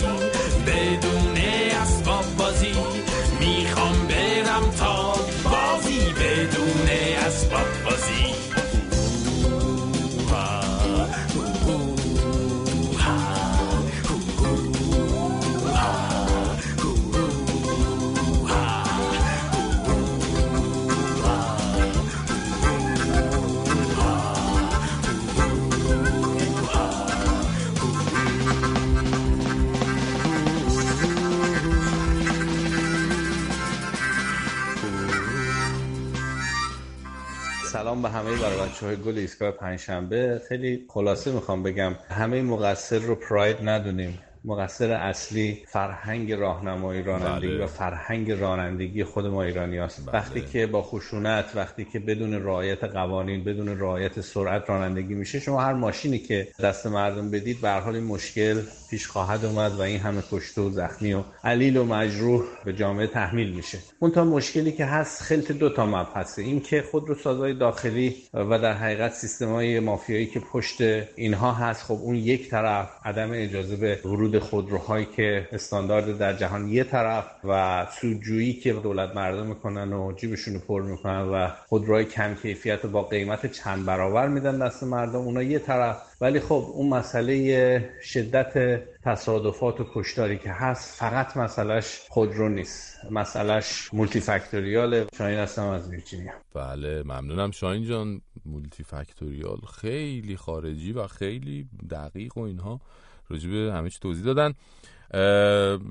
سلام به همه برای بچه های گل ایستگاه پنجشنبه خیلی خلاصه می‌خوام بگم همه مقصر رو پراید ندونیم مقصر اصلی فرهنگ راهنمایی رانندگی بله. و فرهنگ رانندگی خود ما ایرانی هست. بله. وقتی که با خشونت وقتی که بدون رعایت قوانین بدون رعایت سرعت رانندگی میشه شما هر ماشینی که دست مردم بدید به حال این مشکل پیش خواهد اومد و این همه کشته و زخمی و علیل و مجروح به جامعه تحمیل میشه. اون تا مشکلی که هست خلط دو تا مبحثه. این که خودروسازهای داخلی و در حقیقت سیستمای مافیایی که پشت اینها هست خب اون یک طرف عدم اجازه به ورود خودروهایی که استاندارد در جهان یه طرف و سودجویی که دولتمردا می‌کنن و جیبشون رو پر می‌کنن و خودروهای کم کیفیت رو با قیمت چند برابر میدن دست مردم اونا یه طرف. ولی خب اون مسئله شدت تصادفات و کشتاری که هست فقط مسئلهش خودرو نیست. مسئلهش multifactorial ه شاهین هستم از ویرجینیا. بله ممنونم شاهین جان. multifactorial خیلی خارجی و خیلی دقیق و اینها راجبه همه چی توضیح دادن.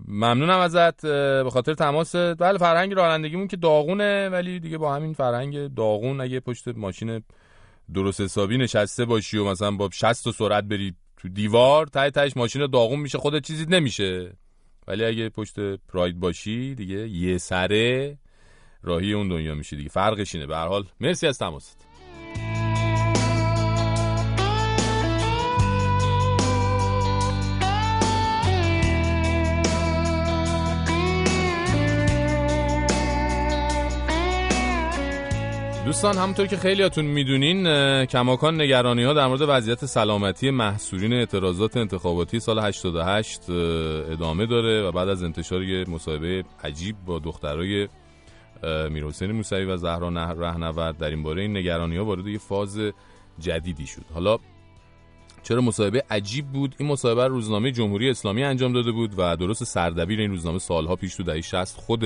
ممنونم ازت به خاطر تماس. بله فرهنگ رانندگیمون که داغونه ولی دیگه با همین فرهنگ داغون اگه پشت ماشین درست حسابی نشسته باشی و مثلا با 60 تا سرعت بری تو دیوار ته تهش ماشین داغون میشه خودت چیزی نمیشه. ولی اگه پشت پراید باشی دیگه یه سره راهی اون دنیا میشه دیگه. فرقش اینه. به هر حال مرسی از تماست. دوستان همونطور که خیلیاتون می‌دونین کماکان نگرانی ها در مورد وضعیت سلامتی محصولین اعتراضات انتخاباتی سال 88 اه، ادامه داره و بعد از انتشار یه مصاحبه عجیب با دخترای اه، میرحسین موسوی و زهرا رهنورد. در این باره این نگرانی ها وارد یه فاز جدیدی شد. حالا چرا مصاحبه عجیب بود؟ این مصاحبه رو روزنامه جمهوری اسلامی انجام داده بود و درست سردبیر این روزنامه سالها پیش تو دهه 60 خود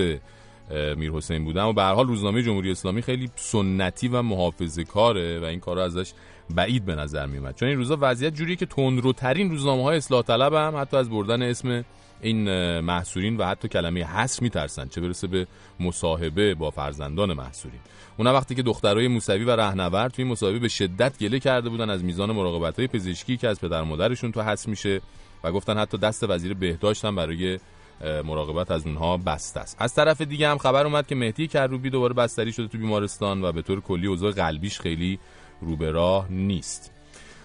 میر حسین بوده اما به هر حال روزنامه جمهوری اسلامی خیلی سنتی و محافظه کاره و این کارا ازش بعید به نظر میومد چون این روزا وضعیت جوریه که تندروترین روزنامه های اصلاح طلب هم حتی از بردن اسم این محصورین و حتی کلمه حس میترسن چه برسه به مصاحبه با فرزندان محصورین. اونا وقتی که دخترای موسوی و رهنورد توی مصاحبه به شدت گله کرده بودن از میزان مراقبت های پزشکی که از پدر مادرشون تو حس میشه و گفتن حتی دست وزیر بهداشت هم برای مراقبت از اونها بسته است. از طرف دیگه هم خبر اومد که مهدی کروبی دوباره بستری شده تو بیمارستان و به طور کلی اوضاع قلبیش خیلی رو به راه نیست.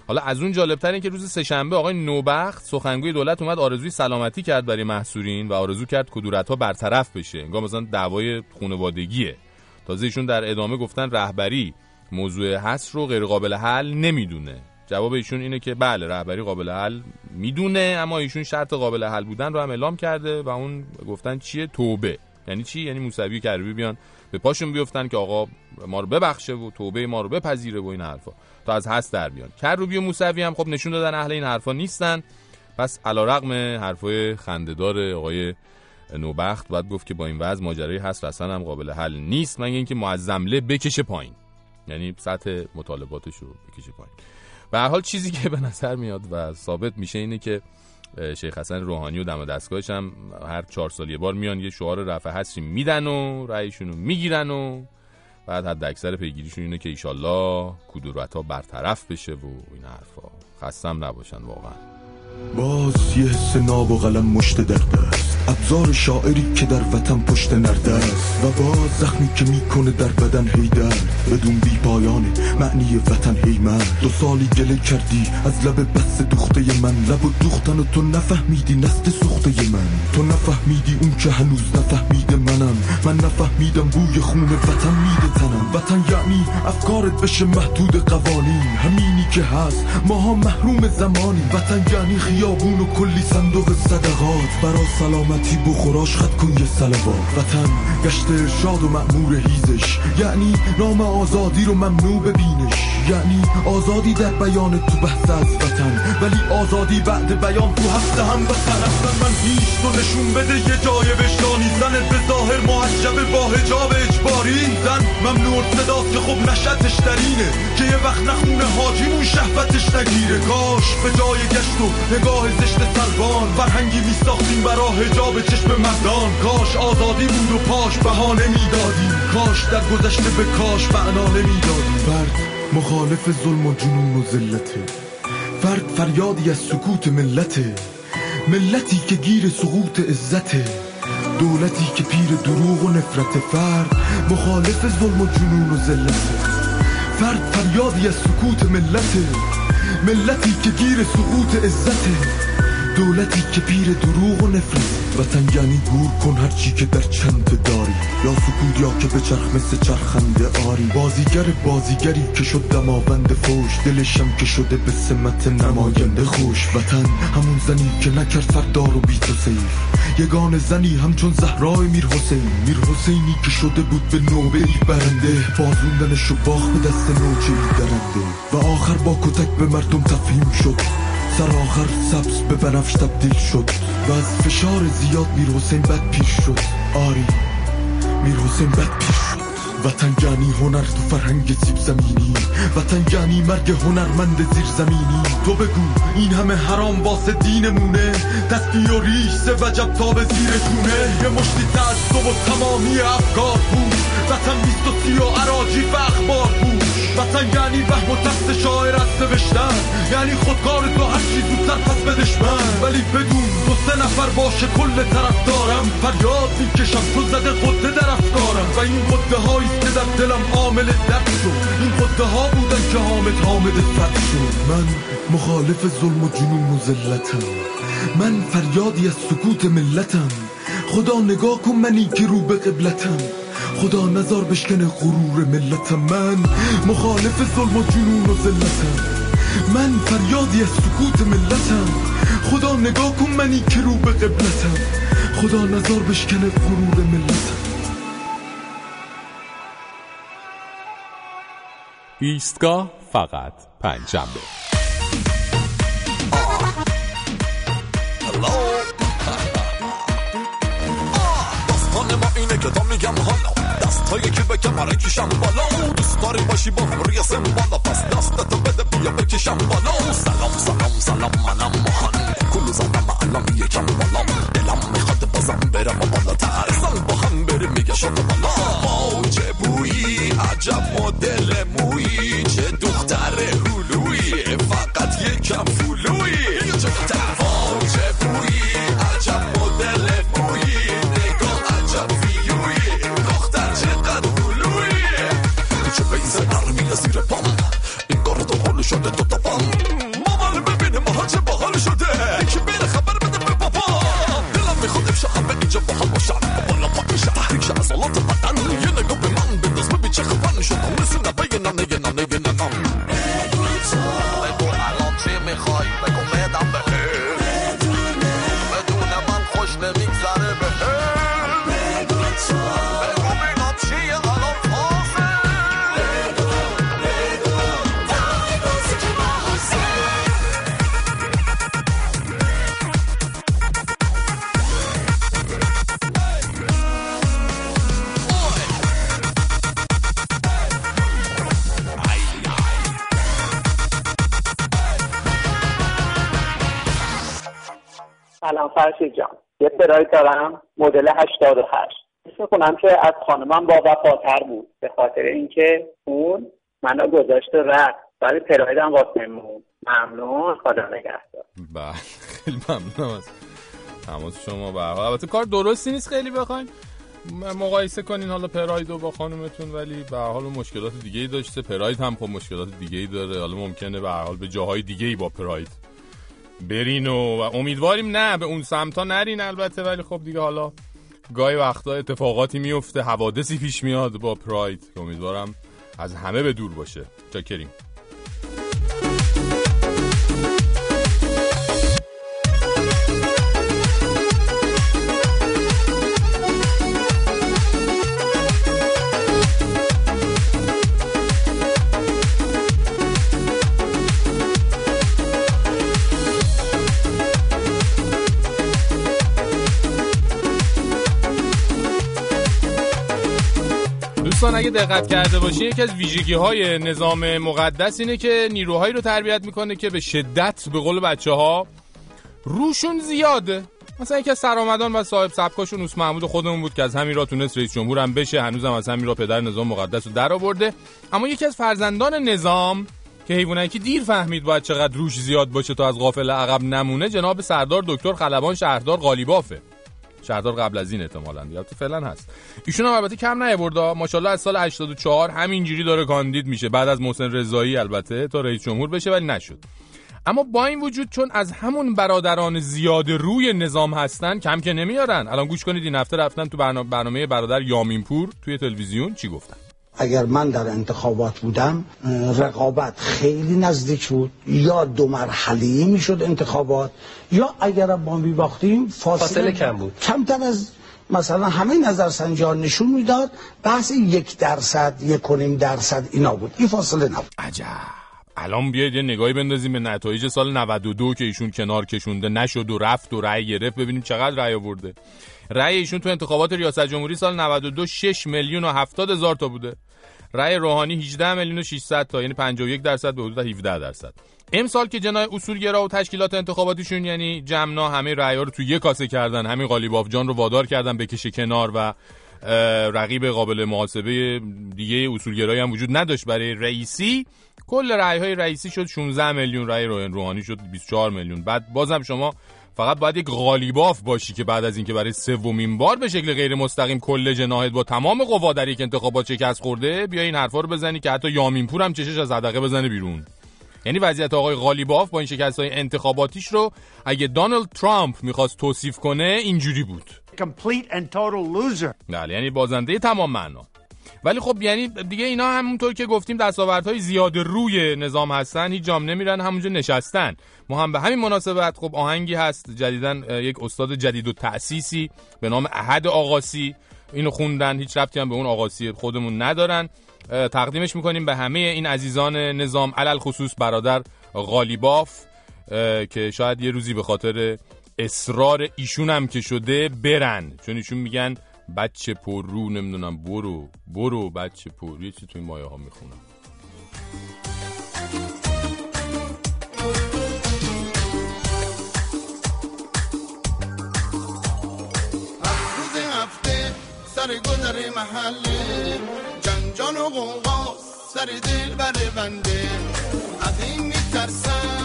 حالا از اون جالبتر این که روز سهشنبه آقای نوبخت سخنگوی دولت اومد آرزوی سلامتی کرد برای محصورین و آرزو کرد کدورت ها برطرف بشه. انگار مثلا دعوای خانوادگیه. تازه ایشون در ادامه گفتن رهبری موضوع هست رو غیر قابل حل نمی‌دونه. جواب ایشون اینه که بله رهبری قابل حل می‌دونه اما ایشون شرط قابل حل بودن رو هم اعلام کرده و اون گفتن چیه؟ توبه. یعنی چی؟ یعنی موسوی کروبی بیان به پاشون بیفتن که آقا ما رو ببخشه و توبه ما رو بپذیره و این حرفا. تا از هست در بیان. کروبی و موسوی هم خب نشون دادن اهل این حرفا نیستن. پس علیرغم حرفای خندهدار آقای نوبخت باید گفت که با این وضع ماجرای هست اصلا هم قابل حل نیست مگه اینکه معظمله بکشه پایین. یعنی سطح مطالباتش رو بکشه پایین. به هر حال چیزی که به نظر میاد و ثابت میشه اینه که شیخ حسن روحانی و دم دستگاهش هم هر چهار سال یه بار میان یه شعار رفع حسری میدن و رأیشون رو می‌گیرن و بعد حد اکثر پیگیریشون اینه که ایشالله کدورت ها برطرف بشه و این حرفا خستم نباشن واقعا. باز یه حس ناب و قلم مشت در دست. ابزار شاعری که در وطن پشت نرده است و باز زخمی که می‌کنه در بدن هیدر بدون بی پایانه معنی وطن هی من دو سالی گله کردی از لب بس دوخته من. لب و دوختن و تو نفهمیدی نست سوخته من. تو نفهمیدی اون که هنوز نفهمیده منم. من نفهمیدم بوی خون وطن میده تنم. وطن یعنی افکارت بشه محدود قوانین. همینی که هست ماها محروم زمانی. وطن یعنی خیابون و کلی صندوق صدقات. برا سلامتی بخوراش خط کن یه سلوات. وطن گشت ارشاد و مأمور هیزش یعنی نام آزادی رو ممنوع ببینش. یعنی آزادی در بیان تو بحث از وطن. ولی آزادی بعد بیان تو هفته هم وطن. اصلا من هیچ تو نشون بده یه جای وشتانی زنت به ظاهر محجب با هجاب اجباری. زن ممنوع صداست که خب نشتش درینه. که یه وقت نخونه حاجیمون شهوتش نگیره. کاش به جای گشت و نگاه زشت سربان فرهنگی می ساختیم برا هجاب چشم مردان. کاش آزادی بود و پاش بهانه می‌دادیم کاش در گذشته به کاش معنا نمی‌دادیم فرد مخالف ظلم و جنون و ذلته. فرد فریادی از سکوت ملته. ملتی که گیر سقوط عزته. دولتی که پیر دروغ و نفرت فرد مخالف ظلم و جنون و ذلته. فرد فریادی از سکوت ملته. ملتي كتير السقوط عزتها دولتی که پیر دروغ و نفرت وطن یعنی گور کن هرچی که در چند داری. یا سکوت یا که به چرخ مثل چرخنده آری. بازیگر بازیگری که شد دماوند فوش. دلشم که شده به سمت نماینده خوش. وطن همون زنی که نکرد سردار و بی تو سیف. یگان زنی همچون زهرای میر حسین. میر حسینی که شده بود به نوبه ای برنده. فازوندنش و باخ به دست نوچه ای درنده. و آخر با کتک به مردم تفهیم شد. سر آخر سبز به بنفش تبدیل شد. و از فشار زیاد میر حسین بد پیش شد. آری میر حسین بد پیش شد. وطن یعنی هنر تو فرهنگ سیب زمینی. وطن یعنی مرگ هنرمند زیر زمینی. تو بگو این همه حرام واسه دینمونه؟ دستی و ریش سه وجب تا به زیر یه مشتی تعصب و تمامی افکار بود وطن بیست و سی و عراجی و اخبار بود وطن یعنی وهم و تست شاعر از نوشتن. یعنی خودکار تو هر چی زودتر پس بدش من ولی بدون دو سه نفر باشه کل طرف دارم فریاد می‌کشم تو زده قده در افکارم. و این قده هاییست که در دلم عامل درد شد. این قده ها بودن که حامد حامد فرد شد. من مخالف ظلم و جنون و ذلتم من فریادی از سکوت ملتم. خدا نگاه کن منی که رو به قبلتم. خدا نظر بشکنه غرور ملتم من. مخالف ظلم و جنون و ذلتم. من فریادی از سکوت ملتم. خدا نگاه کن منی که رو به قبلتم. خدا نظر بشکنه غرور ملتم. ایستگاه فقط پنجشنبه. داستان ما اینه که تا میگم حالا دست یکی به کمر کشم بالا دوست داری باشی با روی بالا پس دستتو بده بیا بکشم بالا سلام سلام سلام منم مهان کلو زدم الان یکم بالام دلم می‌خواد بازم برم بالاتر سال با هم بریم میگه شد بالا. موج بویی؟ عجب مدل مویی. چه دختر فرشید جان یه دارم مدل 88 حس کنم که از خانمم با وفاتر بود به خاطر اینکه اون منو گذاشته رفت. ولی پرایدم واسه مون ممنون خدا نگهدار. بله خیلی ممنونم از تماس شما به البته کار درستی نیست خیلی بخواین. مقایسه کنین حالا پراید رو با خانومتون ولی به حال مشکلات دیگه ای داشته. پراید هم خب مشکلات دیگه ای داره. حالا ممکنه به حال به جاهای دیگه ای با پراید برین و, امیدواریم نه به اون سمتا نرین البته ولی خب دیگه حالا گاهی وقتا اتفاقاتی میفته حوادثی پیش میاد با پراید امیدوارم از همه به دور باشه. چاکریم. اگه دقت کرده باشین یکی از ویژگی های نظام مقدس اینه که نیروهایی رو تربیت می‌کنه که به شدت به قول بچه ها روشون زیاده مثلا یکی از سرآمدان و صاحب سبکاشون اوس محمود خودمون بود که از همین راه تونست رئیس جمهور هم بشه هنوزم از همین راه پدر نظام مقدس رو در آورده. اما یکی از فرزندان نظام که حیوانکی دیر فهمید باید چقدر روش زیاد باشه تا از غافل عقب نمونه جناب سردار دکتر خلبان شهردار قالیبافه شهردار قبل از این احتمالاً. دیگه فعلا هست. ایشون هم البته کم نیاورد. ماشاءالله از سال 84 همینجوری داره کاندید میشه. بعد از محسن رضایی البته تا رئیس جمهور بشه ولی نشد. اما با این وجود چون از همون برادران زیاد روی نظام هستن کم که نمیارن. الان گوش کنید این هفته رفتن تو برنامه, برنامه برادر یامینپور توی تلویزیون چی گفتن؟ اگر من در انتخابات بودم رقابت خیلی نزدیک بود. یا دو مرحله می‌شد انتخابات یا اگر ما میباختیم فاصله, فاصله کم بود. کمتر از مثلا همه نظرسنجی ها نشون می‌داد بحث یک درصد یک کنیم درصد اینا بود. این فاصله نبود. عجب. الان بیاید یه نگاهی بندازیم به نتایج سال 92 که ایشون کنار کشونده نشد و رفت و رأی گرفت. ببینیم چقدر رأی آورده. رأی ایشون تو انتخابات ریاست جمهوری سال 92 6 میلیون و 70 هزار تا بوده. رأی روحانی 18 میلیون و 600 تا یعنی 51 درصد به حدود 17 درصد. امسال که جنای اصولگرا و تشکیلات انتخاباتیشون یعنی جمنا همه رأی‌ها رو تو یه کاسه کردن. همین قالیباف جان رو وادار کردن بکشه کنار و رقیب قابل محاسبه دیگه اصولگرایی هم وجود نداشت برای رئیسی. کل رأی های رئیسی شد 16 میلیون رأی روحان روحانی شد 24 میلیون. بعد بازم شما فقط باید یک غالیباف باشی که بعد از اینکه برای سومین بار به شکل غیر مستقیم کل جناحت با تمام قوا در یک انتخابات شکست خورده بیا این حرفا رو بزنی که حتی یامینپور هم چشش از حدقه بزنه بیرون. یعنی وضعیت آقای غالیباف با این شکست های انتخاباتیش رو اگه دونالد ترامپ می‌خواست توصیف کنه اینجوری بود. Complete and total loser. بله یعنی بازنده تمام معنا. ولی خب یعنی دیگه اینا همونطور که گفتیم دستاوردهای زیاد روی نظام هستن هیچ جام نمیرن همونجا نشستن. ما هم به همین مناسبت خب آهنگی هست جدیدن اه، یک استاد جدید و تأسیسی به نام احد آقاسی. اینو خوندن هیچ ربطی هم به اون آقاسی خودمون ندارن. تقدیمش می‌کنیم به همه این عزیزان نظام علل خصوص برادر غالیباف که شاید یه روزی به خاطر اصرار ایشون هم که شده برن. چون ایشون میگن بچه پر رو نمی‌دونم برو برو بچه پر. یه چی تو این مایه ها می‌خونم سر گذر محله جنجان و قوقا سر دل بر بنده. از این میترسم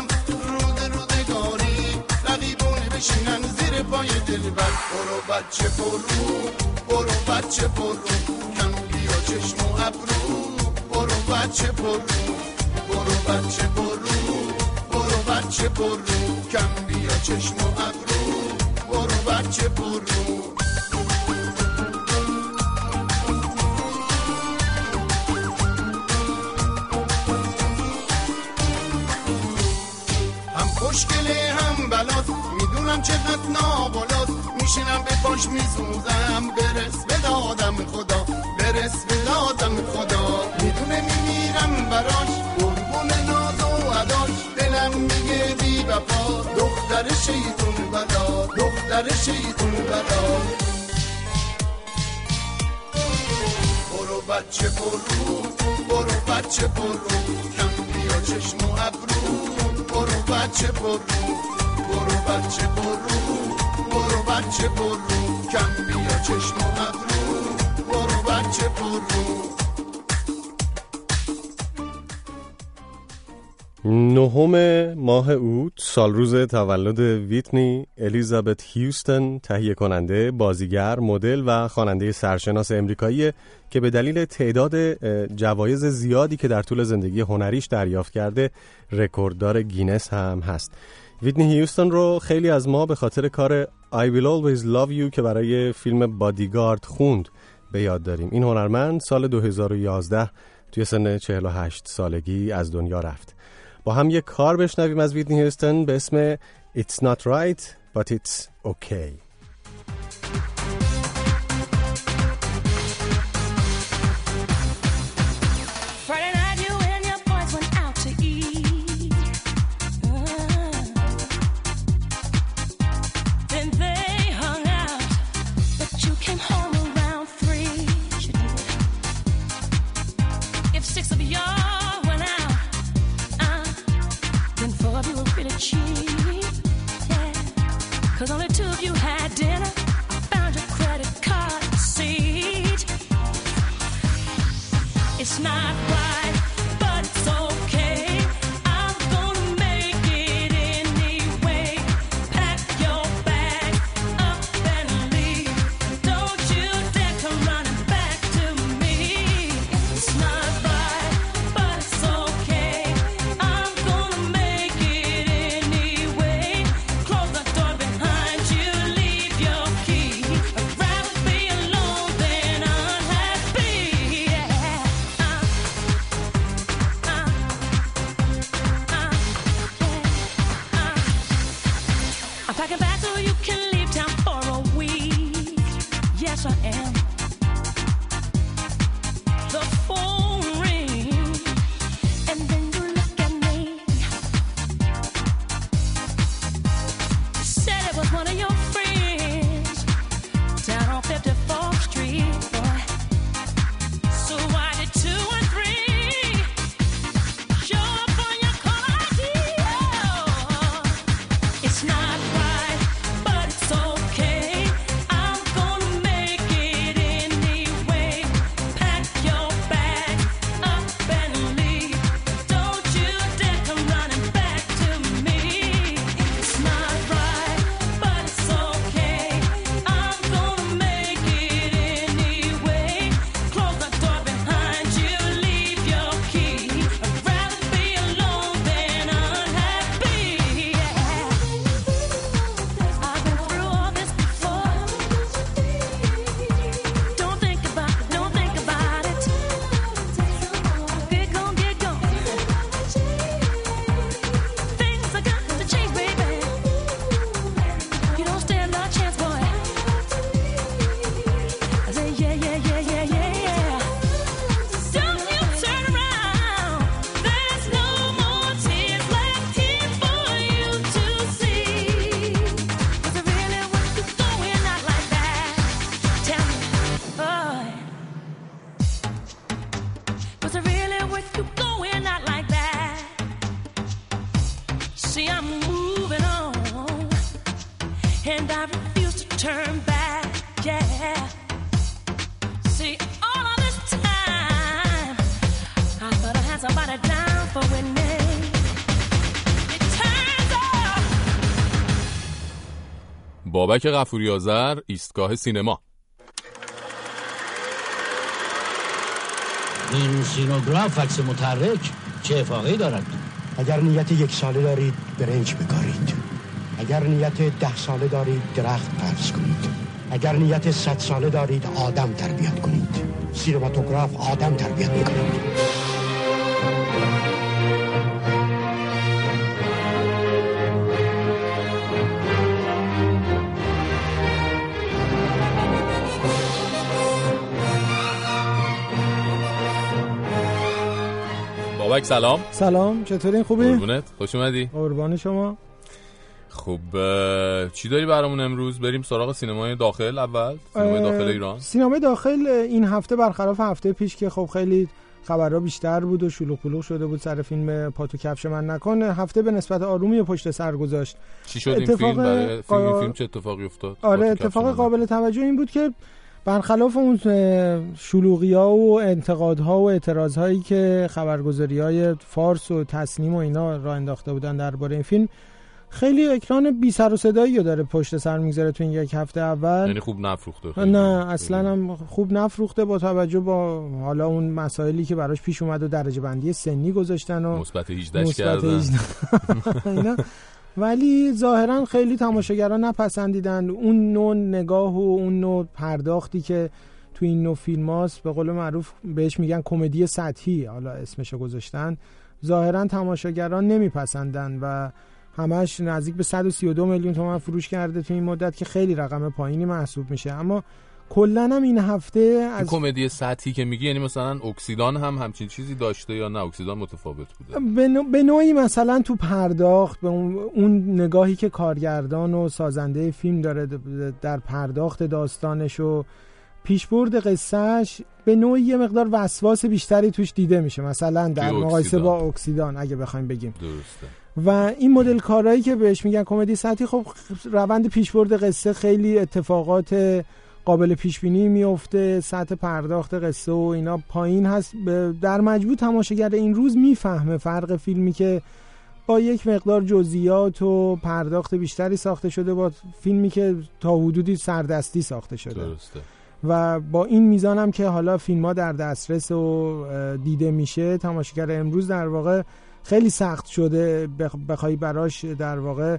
بشینن زیر پای دل بر برو بچه برو برو بچه برو کم بیا چشم و ابرو برو بچه برو برو بچه برو برو بچه برو کم بیا چشم و ابرو برو بچه برو هم خوشگله هم بلاد می‌دونم چقدر نابالاد میشینم به پاش میسوزم. برس به دادم خدا. برس به دادم خدا. می‌دونه میمیرم براش. قربون ناز و عداش دلم میگه بی وفا. دختر شیطون بدا. دختر شیطون بدا. برو بچه برو. برو بچه برو. کم بیا چشم و ابرو. برو بچه برو. برو بچه برو. برو بچه برو. کم بیا چشم و ابرو برو بچه برو. نهم ماه اوت سال روز تولد ویتنی الیزابت هیوستن تهیه کننده بازیگر مدل و خواننده سرشناس امریکایی که به دلیل تعداد جوایز زیادی که در طول زندگی هنریش دریافت کرده رکورددار گینس هم هست. ویتنی هیوستن رو خیلی از ما به خاطر کار I Will Always Love You که برای فیلم بادیگارد خوند به یاد داریم. این هنرمند سال 2011 توی سن 48 سالگی از دنیا رفت. با هم یک کار بشنویم از ویتنی هیوستن به اسم It's not right but it's okay. بابک غفوری آذر ایستگاه سینما. این سینوگراف عکس متحرک چه افاقی دارد؟ اگر نیت یک ساله دارید برنج بکارید. اگر نیت ده ساله دارید درخت فرض کنید. اگر نیت صد ساله دارید آدم تربیت کنید. سینماتوگراف آدم تربیت می‌کنید بابک سلام. سلام چطورین؟ خوبی؟ قربونت. خوش اومدی. قربان شما. خب چی داری برامون امروز؟ بریم سراغ سینمای داخل اول سینمای داخل ایران. سینمای داخل این هفته برخلاف هفته پیش که خب خیلی خبرها بیشتر بود و شلوغ پلوغ شده بود سر فیلم پاتو کفش من نکن هفته به نسبت آرومی پشت سر گذاشت. چی شد این اتفاق فیلم برای فیلم, این قا- فیلم چه اتفاقی افتاد؟ آره اتفاق. قابل توجه این بود که برخلاف اون شلوغی ها و انتقادها و اعتراض هایی که خبرگزاری های فارس و تصنیم و اینا را انداخته بودن درباره این فیلم خیلی اکران بی سر و صدایی رو داره پشت سر می‌گذاره تو این یک هفته اول یعنی خوب نفروخته خیلی. نه اصلا هم خوب نفروخته با توجه با حالا اون مسائلی که براش پیش اومد و درجه بندی سنی گذاشتن و مثبت 18 مثبت کردن 18 اینا. ولی ظاهرا خیلی تماشاگران نپسندیدن. اون نوع نگاه و اون نوع پرداختی که تو این نوع فیلم هاست به قول معروف بهش میگن کمدی سطحی. حالا اسمشو گذاشتن. ظاهرا تماشاگران نمیپسندن و همش نزدیک به 132 میلیون تومن فروش کرده تو این مدت که خیلی رقم پایینی محسوب میشه. اما کلا هم این هفته از کمدی سطحی که میگی یعنی مثلا اکسیدان هم همچین چیزی داشته یا نه؟ اکسیدان متفاوت بوده. به نوع- به نوعی مثلا تو پرداخت به اون, نگاهی که کارگردان و سازنده فیلم داره در پرداخت داستانش و پیشبرد قصهش به نوعی یه مقدار وسواس بیشتری توش دیده میشه. مثلا در مقایسه. با اکسیدان اگه بخوایم بگیم. درسته. و این مدل کارهایی که بهش میگن کمدی سطحی خب روند پیشبرد قصه خیلی اتفاقات قابل پیش بینی میفته سطح پرداخت قصه و اینا پایین هست. در مجموع تماشاگر این روز می‌فهمه فرق فیلمی که با یک مقدار جزئیات و پرداخت بیشتری ساخته شده با فیلمی که تا حدودی سردستی ساخته شده. درسته. و با این میزان هم که حالا فیلم ها در دسترس و دیده میشه. تماشاگر امروز در واقع خیلی سخت شده بخ- بخوای براش در واقع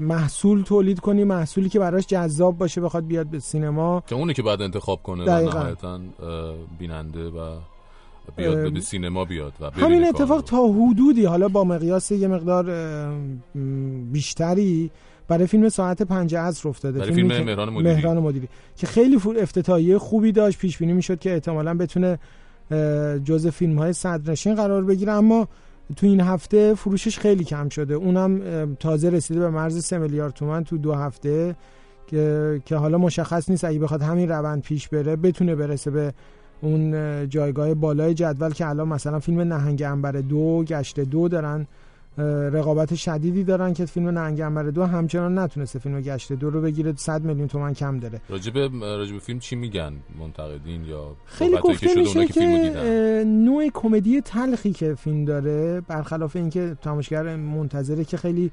محصول تولید کنی محصولی که براش جذاب باشه بخواد بیاد به سینما که اونی که بعد انتخاب کنه و دقیقاً. نهایتا اه، بیننده و بیاد به سینما بیاد و همین. اتفاق تا حدودی حالا با مقیاس یه مقدار بیشتری برای فیلم ساعت پنج عصر افتاده برای فیلم مهران مدیری. مهران مدیری که خیلی فور افتتاحیه خوبی داشت پیش بینی می‌شد که احتمالاً بتونه جزء فیلم های صدرنشین قرار بگیره اما تو این هفته فروشش خیلی کم شده. اونم تازه رسیده به مرز 3 میلیارد تومن تو دو هفته که که حالا مشخص نیست. اگه بخواد همین روند پیش بره بتونه برسه به اون اه، جایگاه بالای جدول که الان مثلا فیلم نهنگ انبر دو گشت دو دارن. رقابت شدیدی دارن که فیلم نهنگ انبر دو همچنان نتونسته فیلم گشت دو رو بگیره. 100 میلیون تومن کم داره. راجب راجب فیلم چی میگن منتقدین یا خیلی گفته میشه که که نوع کمدی تلخی که فیلم داره برخلاف اینکه تماشاگر منتظره که خیلی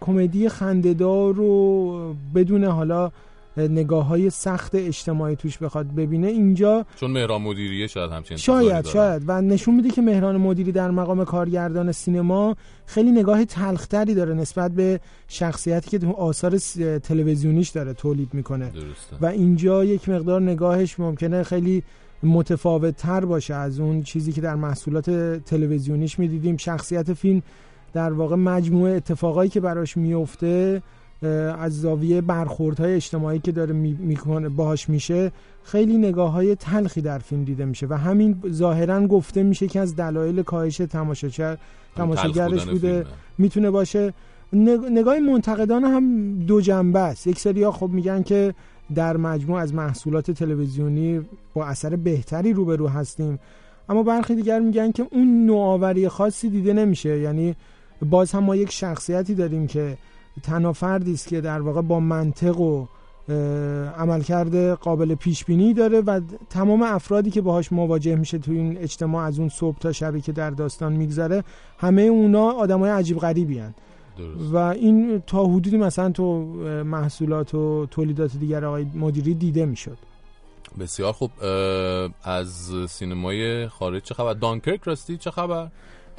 کمدی خندهدار و بدون حالا نگاه های سخت اجتماعی توش بخواد ببینه اینجا چون مهران مدیریه شاید همچین شاید. شاید. و نشون میده که مهران مدیری در مقام کارگردان سینما خیلی نگاه تلختری داره نسبت به شخصیتی که تو آثار تلویزیونیش داره تولید می‌کنه. درسته. و اینجا یک مقدار نگاهش ممکنه خیلی متفاوت تر باشه از اون چیزی که در محصولات تلویزیونیش می‌دیدیم. شخصیت فیلم در واقع مجموعه اتفاقایی که براش میفته از زاویه برخوردهای اجتماعی که داره می- می‌کنه باهاش میشه خیلی نگاه های تلخی در فیلم دیده میشه و همین ظاهرا گفته میشه که از دلایل کاهش تماشاچر تماشاگرش بوده. می‌تونه باشه. نگ- نگاه منتقدان هم دو جنبه است. یک سری ها خب میگن که در مجموع از محصولات تلویزیونی با اثر بهتری روبرو هستیم. اما برخی دیگر میگن که اون نوآوری خاصی دیده نمیشه. یعنی باز هم ما یک شخصیتی داریم که تنها فردی است که در واقع با منطق و عملکرد قابل پیش بینی داره و تمام افرادی که باهاش مواجه میشه تو این اجتماع از اون صبح تا شبی که در داستان میگذره همه اونا آدمای عجیب غریبی هن. درست. و این تا حدودی مثلا تو محصولات و تولیدات دیگر آقای مدیری دیده می‌شد. بسیار خوب. از سینمای خارج چه خبر؟ دانکرک راستی چه خبر؟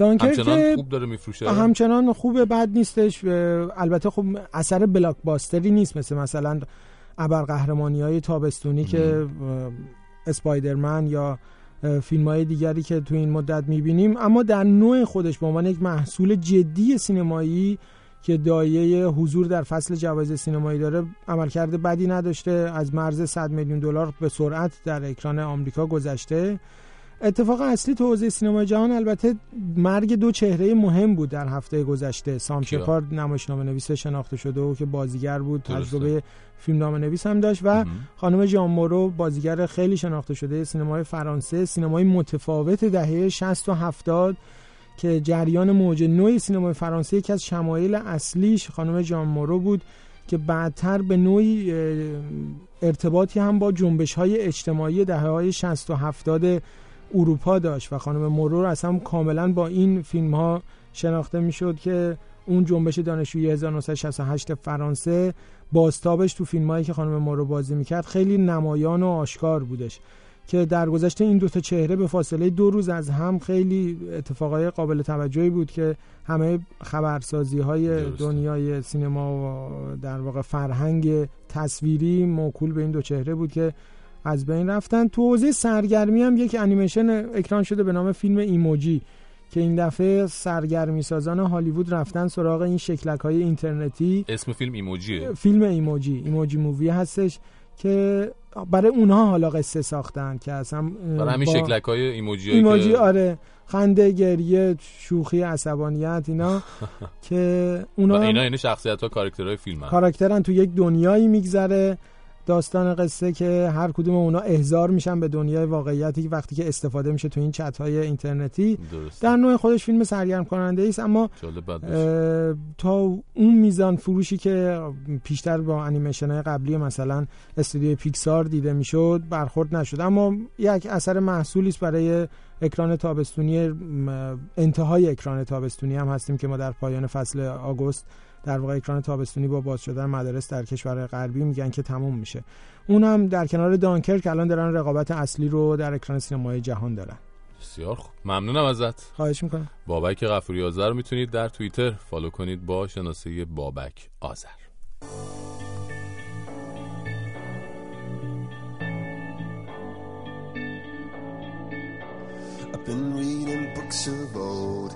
دانکرک همچنان که خوب داره میفروشه. همچنان خوبه بد نیستش. البته خب اثر بلاک باستری نیست مثل مثلا ابرقهرمانی های تابستونی که اه، اسپایدرمن یا فیلم های دیگری که تو این مدت می‌بینیم. اما در نوع خودش به عنوان یک محصول جدی سینمایی که دایه حضور در فصل جوایز سینمایی داره عملکرد بدی نداشته. از مرز 100 میلیون دلار به سرعت در اکران آمریکا گذشته. اتفاق اصلی تو حوزه سینمای جهان البته مرگ دو چهره مهم بود در هفته گذشته سام؟ شپارد نمایشنامه نویس شناخته شده و که بازیگر بود درسته. تجربه فیلم نامه نویس هم داشت و خانم ژان مورو بازیگر خیلی شناخته شده سینمای فرانسه سینمای متفاوت دهه 60 و 70 که جریان موج نوعی سینمای فرانسه یکی از شمایل اصلیش خانم ژان مورو بود که بعدتر به نوعی ارتباطی هم با جنبش های اجتماعی دهه های 60 و 70 اروپا داشت و خانم مورو اصلا کاملا با این فیلم ها شناخته می‌شد که اون جنبش دانشجویی 1968 فرانسه بازتابش تو فیلم هایی که خانم مورو بازی می‌کرد خیلی نمایان و آشکار بودش که در گذشته این دوتا چهره به فاصله دو روز از هم خیلی اتفاقای قابل توجهی بود که همه خبرسازی های دنیای سینما و در واقع فرهنگ تصویری موکول به این دو چهره بود که از بین رفتن. تو حوزه سرگرمی هم یک انیمیشن اکران شده به نام فیلم ایموجی که این دفعه سرگرمی سازان هالیوود رفتن سراغ این شکلک های اینترنتی. اسم فیلم ایموجیه. فیلم ایموجی Emoji Movie هستش که برای اونها حالا قصه ساختن که اصلا برای همین شکلک های ایموجی ایموجی که آره خنده گریه شوخی عصبانیت اینا که اونا اینا هم یعنی شخصیت ها کاراکترهای فیلم هم. کاراکترن تو یک دنیایی میگذره. داستان قصه که هر کدوم اونا احضار میشن به دنیای واقعیتی وقتی که استفاده میشه تو این چت های اینترنتی. درست در نوع خودش فیلم سرگرم کننده است اما تا اون میزان فروشی که پیشتر با انیمیشن های قبلی مثلا استودیو پیکسار دیده می‌شد برخورد نشد. اما یک اثر محصولی است برای اکران تابستونی انتهای اکران تابستونی هم هستیم که ما در پایان فصل آگوست در واقع اکران تابستونی با باز شدن مدارس در کشور غربی میگن که تموم میشه. اون هم در کنار دانکرک الان دارن رقابت اصلی رو در اکران سینمای جهان دارن. بسیار خوب. ممنونم ازت. خواهش می‌کنم. بابک غفوری آذر رو می‌تونید در توییتر فالو کنید با شناسه بابک آذر. I've been reading books of old,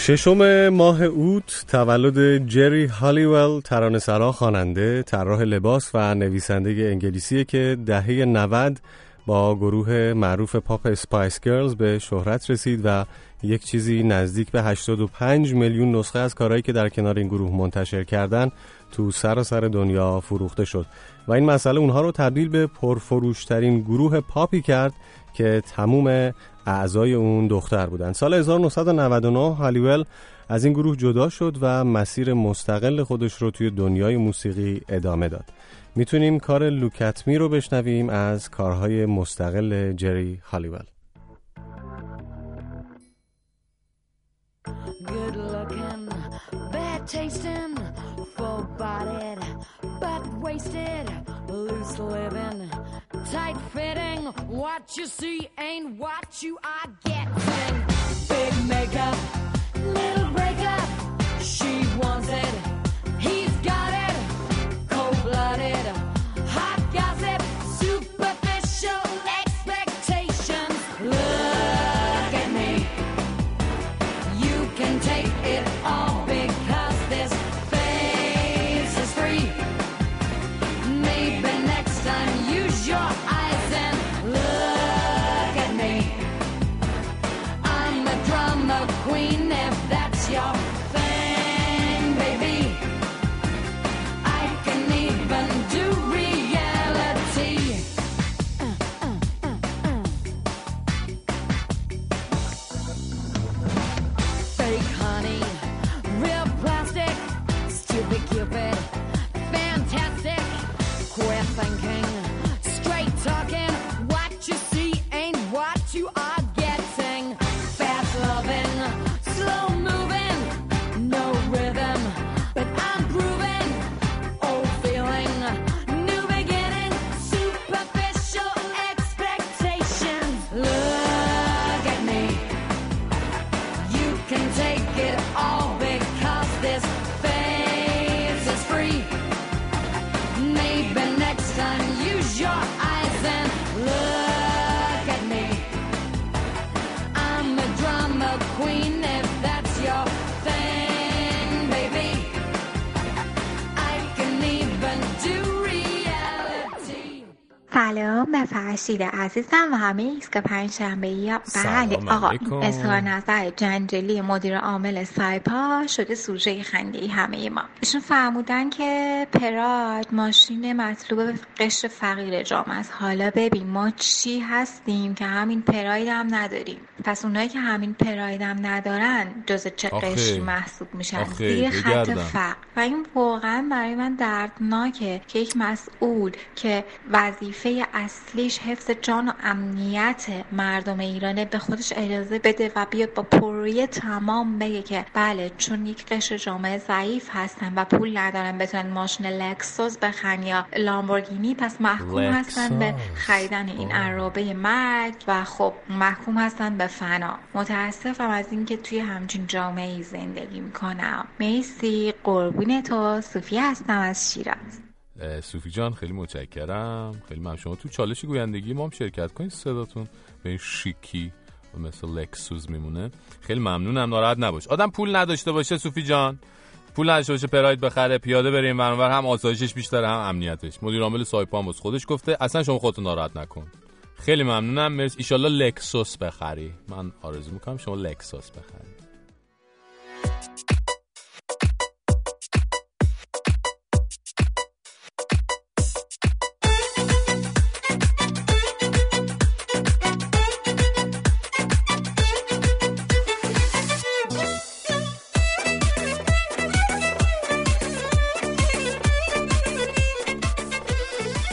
ششم ماه اوت تولد جری هالیول ترانه‌سرا خواننده طراح لباس و نویسنده انگلیسی که دهه 90 با گروه معروف پاپ اسپایس گرلز به شهرت رسید و یک چیزی نزدیک به 85 میلیون نسخه از کارهایی که در کنار این گروه منتشر کردن تو سراسر دنیا فروخته شد. و این مسئله اونها رو تبدیل به پرفروشترین گروه پاپی کرد که تموم اعضای اون دختر بودن. سال 1999 هالیول از این گروه جدا شد و مسیر مستقل خودش رو توی دنیای موسیقی ادامه داد. می‌تونیم کار لوکتمی رو بشنویم از کارهای مستقل جری هالیول. Good looking, bad tasting, full bodied, but wasted, loose living, tight fitting. What you see ain't what you are getting. Big makeup, little breakup. She wants it, he's got it. Cold blooded, سلام به فرشید عزیزم و همه ایست که پنج شنبه یا بله آقا. اظهار نظر جنجلی مدیر عامل سایپا شده سوژه خنده همه ما ایشون فرمودن که پراید ماشین مطلوب قشر فقیر جامعه است حالا ببین ما چی هستیم که همین پراید هم نداریم پس اونایی که همین پراید هم ندارن جز چه. قشری محسوب میشن زیر خط. فقر و این واقعا برای من دردناکه که یک مسئول که وظیفه اصلیش حفظ جان و امنیت مردم ایرانه. به خودش اجازه بده و بیاد با پرویه تمام بگه که بله چون یک قشر جامعه ضعیف هستن و پول ندارن بتونن ماشین لکسوس بخرن یا لامبورگینی پس محکوم هستن به خریدن این عرابه مرگ و خب محکوم هستن به فنا. متاسفم از اینکه توی همچین جامعه ای زندگی می‌کنم. مرسی. قربون تو. صوفی هستم از شیراز. صوفی جان خیلی متشکرم. خیلی ممنون. شما تو چالش گویندگی ما هم شرکت کنید صداتون به این شیکی و مثل لکسوس میمونه. خیلی ممنونم ناراحت نباش. آدم پول نداشته باشه صوفی جان. پول نداشته باشه پراید بخره پیاده بریم ورانور هم آسایشش بیشتره هم امنیتش. مدیر عامل سایپا هم خودش گفته اصلا شما خودتون ناراحت نکن. خیلی ممنونم. مرسی. ایشالله لکسوس بخری. من آرزو می‌کنم شما لکسوس بخری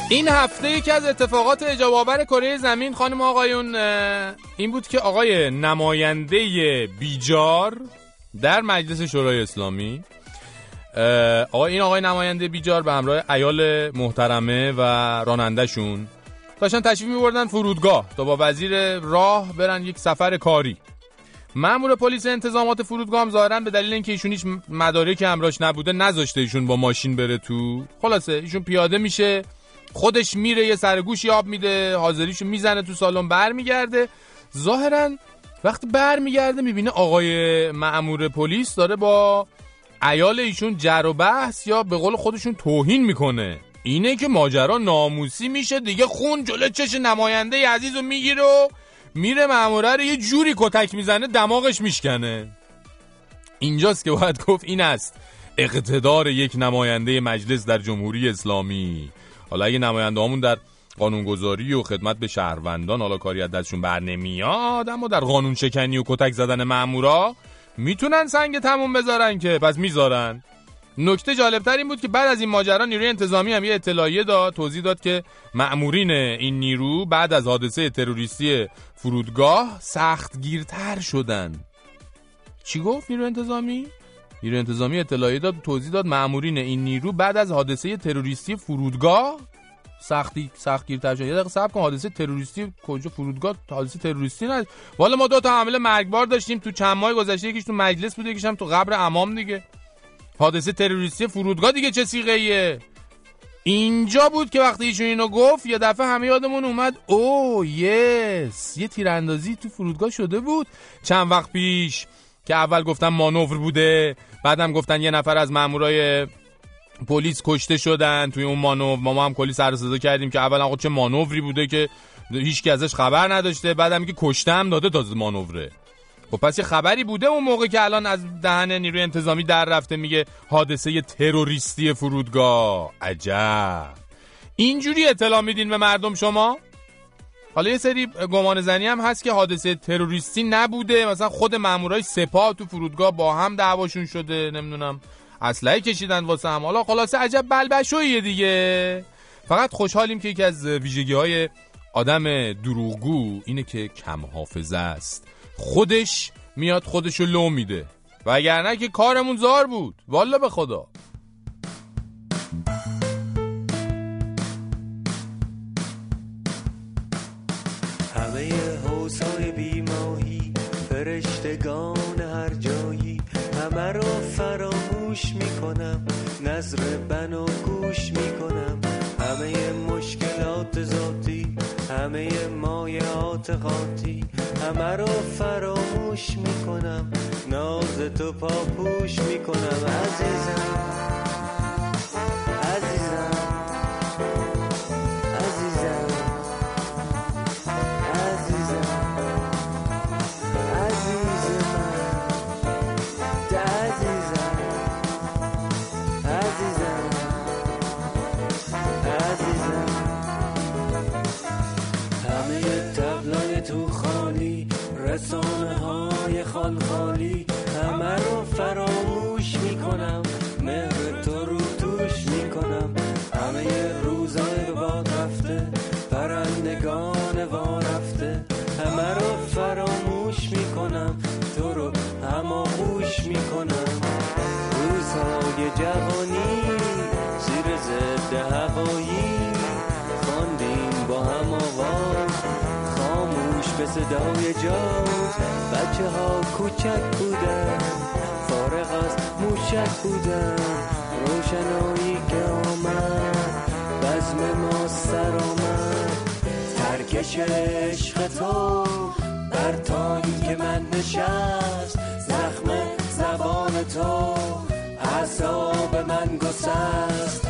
این هفته یکی از اتفاقات اجاب آور کره زمین خانم آقایون این بود که آقای نماینده بیجار در مجلس شورای اسلامی اه، آقای این آقای نماینده بیجار به همراه ایال محترمه و رانندهشون داشتن تشریف می‌بردن فرودگاه تا با وزیر راه برن یک سفر کاری. مأمور پلیس انتظامات فرودگاه هم ظاهرا به دلیل اینکه ایشون هیچ مدارکی همراهش نبوده نذاشته ایشون با ماشین بره تو. خلاصه ایشون پیاده میشه. خودش میره یه سرگوشی آب میده حاضریشو می‌زنه تو سالن برمیگرده. ظاهرا وقتی برمیگرده می‌بینه آقای مأمور پلیس داره با ایال ایشون جر و بحث یا به قول خودشون توهین می‌کنه. اینه که ماجرا ناموسی میشه دیگه خون جلو چش نماینده عزیز رو می‌گیره و میره مأموره رو یه جوری کتک می‌زنه دماغش میشکنه. اینجاست که باید گفت این است اقتدار یک نماینده مجلس در جمهوری اسلامی. حالا اگه نماینده همون در قانونگذاری و خدمت به شهروندان حالا کاری از دستشون بر نمیاد اما در قانون شکنی و کتک زدن مامورا می‌تونن سنگ تموم بذارن که؟ پس می‌ذارن. نکته جالبتر این بود که بعد از این ماجرا نیروی انتظامی هم یه اطلاعیه داد توضیح داد که مأمورین این نیرو بعد از حادثه تروریستی فرودگاه سختگیرتر شدن. چی گفت نیرو انتظامی؟ نیرو انتظامی اطلاعیه داد توضیح داد مأمورین این نیرو بعد از حادثه تروریستی فرودگاه سختی سختگیرتر شد. یه دقیقه صبر کن حادثه تروریستی کجا؟ فرودگاه حادثه تروریستی نه. والا ما دو تا حمله مرگبار داشتیم تو چند ماه گذشته یکیش تو مجلس بود یکیش هم تو قبر امام دیگه. حادثه تروریستی فرودگاه دیگه چه سیغه اینجا بود که وقتی ایشون اینو گفت یه دفعه همه یادمون اومد او یس یه تیراندازی تو فرودگاه شده بود. چند وقت پیش که اول گفتن مانور بوده بعدم گفتن یه نفر از مامورای پلیس کشته شدن توی اون مانور. ما, هم کلی سر صدا کردیم که اولا آقا چه مانوری بوده که هیچ کی ازش خبر نداشته بعدم که کشته هم داده تازه مانوره. خب پس یه خبری بوده اون موقع که الان از دهن نیروی انتظامی در رفته میگه حادثه تروریستی فرودگاه. عجب. اینجوری اطلاع میدین به مردم شما؟ حالا یه سری گمان زنی هم هست که حادثه تروریستی نبوده. مثلا خود مامورای سپاه تو فرودگاه با هم دعواشون شده نمی‌دونم. اسلحه کشیدن واسه هم. حالا خلاصه عجب بلبشویه دیگه. فقط خوشحالیم که یکی از ویژگی های آدم دروغگو اینه که کم حافظه است. خودش میاد خودشو لو میده. وگرنه که کارمون زار بود. والا به خدا. نظر بنا گوش می‌کنم. همه مشکلات ذاتی همه مایعات قاطی. همه رو فراموش می‌کنم. ناز تو پاپوش می‌کنم. عزیزم. صدای جاز بچه ها کوچک بودن فارغ از موشک بودن. روشنایی که آمد بزم ما سر آمد. ترکش عشق تو بر که من نشست. زخم زبان تو اعصاب من گسست.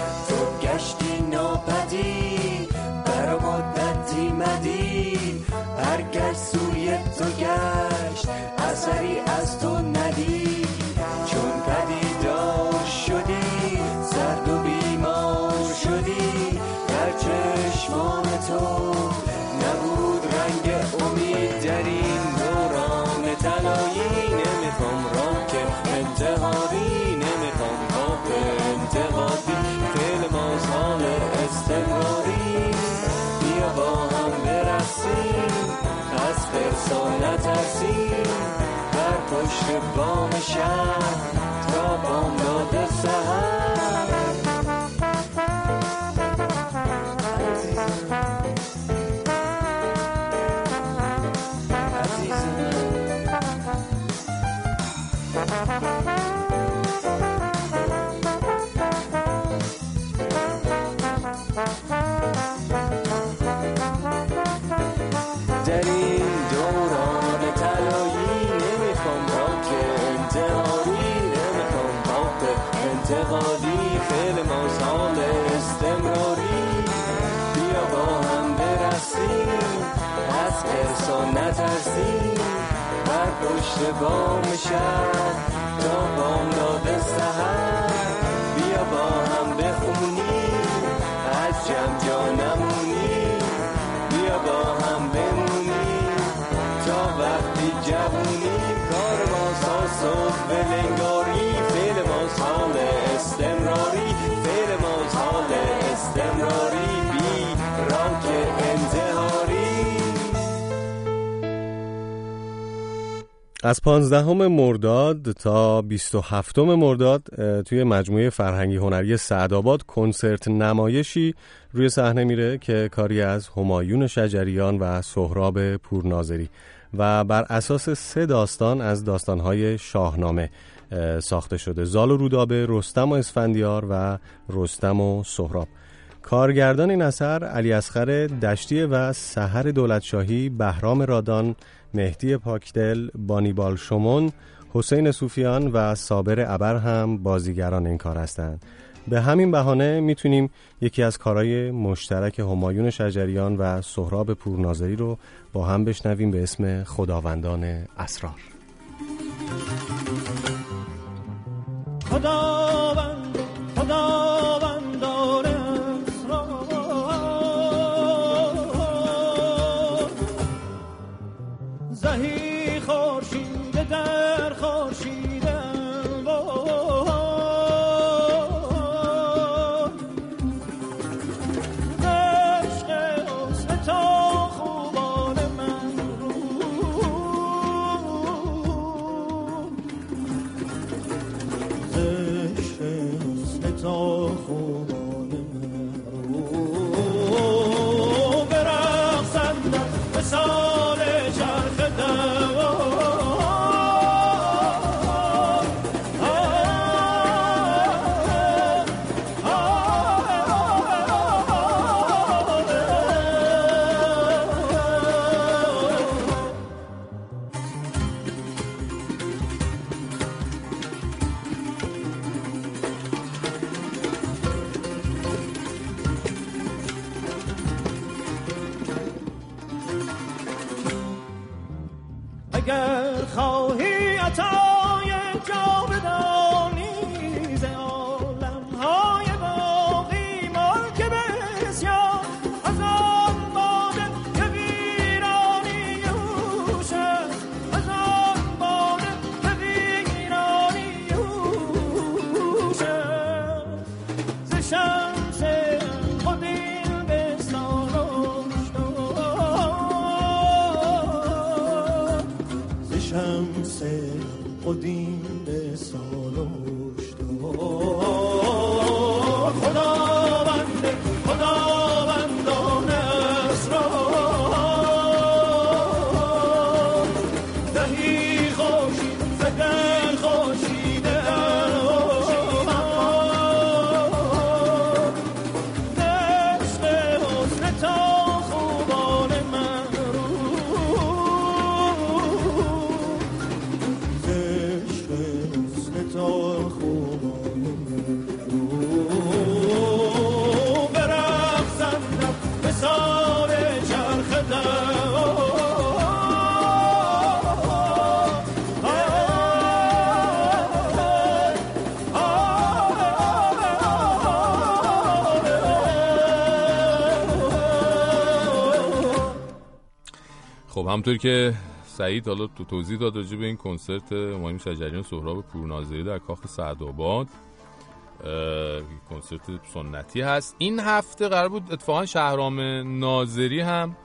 خرسا نترسیم بر پشت بام شهر تا بامداد سهر در از ارسا نترسیم بر پشت بام شهر تا بامداد سهر. بیا با هم بخونیم از جمع جا نمونیم بیا با هم بمونیم تا وقتی جوونیم کار ما صبح بلنگاری فعل ما حال استمراری. فعل ما حال استمراری. از 15 مرداد تا 27 مرداد توی مجموعه فرهنگی هنری سعدآباد کنسرت نمایشی روی صحنه میره که کاری از همایون شجریان و سهراب پورناظری و بر اساس سه داستان از داستانهای شاهنامه اه، ساخته شده. زال و رودابه، رستم و اسفندیار و رستم و سهراب. کارگردان این اثر علی اصغر دشتی و سحر دولتشاهی بهرام رادان مهدی پاکدل بانیبال شمون حسین صوفیان و صابر ابر هم بازیگران این کار هستند. به همین بهانه می‌تونیم یکی از کارهای مشترک همایون شجریان و سهراب پورناظری رو با هم بشنویم به اسم خداوندان اسرار. خداوند خداوند زهی همطور که سعید حالا تو توضیح داد راجع به این کنسرت همایون شجریان سهراب پورناظری در کاخ سعدآباد کنسرت سنتی هست. این هفته قرار بود اتفاقا شهرام ناظری هم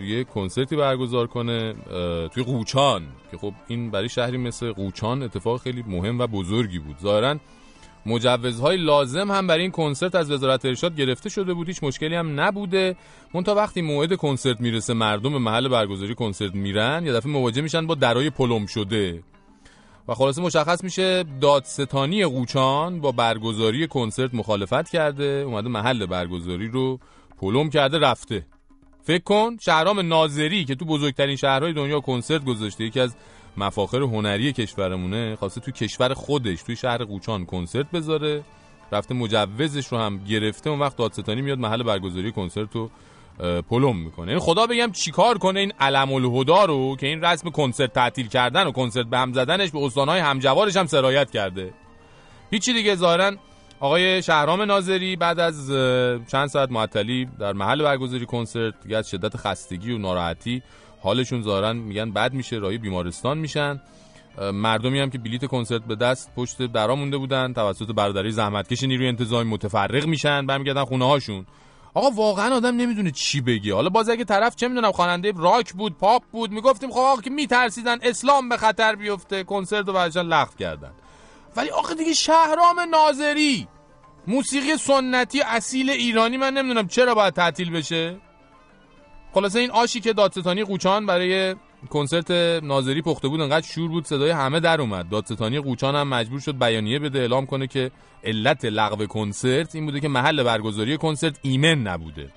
یه کنسرتی برگزار کنه توی قوچان که خب این برای شهری مثل قوچان اتفاق خیلی مهم و بزرگی بود. ظاهرا مجوزهای لازم هم برای این کنسرت از وزارت ارشاد گرفته شده بود. هیچ مشکلی هم نبوده. مون تا وقتی موعد کنسرت می‌رسه مردم به محل برگزاری کنسرت میرن یه دفعه مواجه میشن با درای پلم شده. و خلاصه مشخص میشه دادستانی قوچان با برگزاری کنسرت مخالفت کرده. اومده محل برگزاری رو پلم کرده رفته. فکر کن شهرام ناظری که تو بزرگترین شهرهای دنیا کنسرت گذاشته یکی از مفاخر هنری کشورمونه خواسته تو کشور خودش توی شهر قوچان کنسرت بذاره رفته مجوزش رو هم گرفته اون وقت دادستانی میاد محل برگزاری کنسرت رو پلم می‌کنه. یعنی خدا بگم چیکار کنه این علم الهدا رو که این رسم کنسرت تعطیل کردن و کنسرت به هم زدنش به استانهای همجوارش هم سرایت کرده. هیچی دیگه ظاهرا. آقای شهرام ناظری بعد از چند ساعت معطلی در محل برگزاری کنسرت دیگه از شدت خستگی و ناراحتی حالشون ظاهرا میگن بد میشه راهی بیمارستان میشن. مردمی هم که بلیت کنسرت به دست پشت درا مونده بودن توسط برادری زحمتکش نیروی انتظامی متفرق میشن برمیگردن خونه هاشون. آقا واقعا آدم نمی‌دونه چی بگه. حالا باز اگه طرف چه می‌دونم خواننده راک بود پاپ بود می‌گفتیم خب آقا که میترسیدن اسلام به خطر بیفته کنسرت رو برشان لغو کردن. ولی آخه دیگه شهرام ناظری موسیقی سنتی اصیل ایرانی من نمی‌دونم چرا باید تعطیل بشه؟ خلاصه این آشی که دادستانی قوچان برای کنسرت ناظری پخته بود انقدر شور بود صدای همه در اومد. دادستانی قوچان هم مجبور شد بیانیه بده اعلام کنه که علت لغو کنسرت این بوده که محل برگزاری کنسرت ایمن نبوده.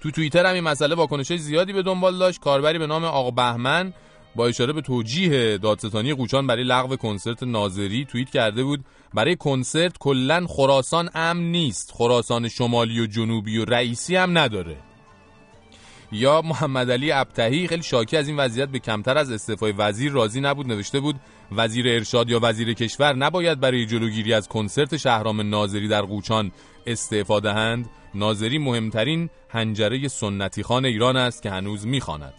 تو توییتر هم این مسئله واکنشای زیادی به دنبال داشت. کاربری به نام آقا بهمن با اشاره به توجیه دادستانی قوچان برای لغو کنسرت ناظری توییت کرده بود برای کنسرت کلا خراسان امن نیست. خراسان شمالی و جنوبی و رئیسی هم نداره. یا محمد علی ابتهی خیلی شاکی از این وضعیت به کمتر از استعفای وزیر راضی نبود نوشته بود وزیر ارشاد یا وزیر کشور نباید برای جلوگیری از کنسرت شهرام ناظری در قوچان استعفا دهند. ناظری مهمترین هنجره سنتی خان ایران است که هنوز می‌خواند.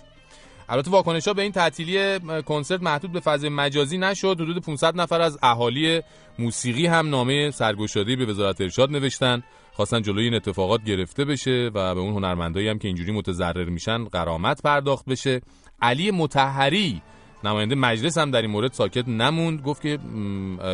البته واکنش ها به این تعطیلی کنسرت محدود به فضای مجازی نشد. حدود 500 نفر از اهالی موسیقی هم نامه سرگشادی به وزارت ارشاد نوشتن. خواستن جلوی این اتفاقات گرفته بشه و به اون هنرمندایی هم که اینجوری متضرر میشن غرامت پرداخت بشه. علی متحری نماینده مجلس هم در این مورد ساکت نموند. گفت که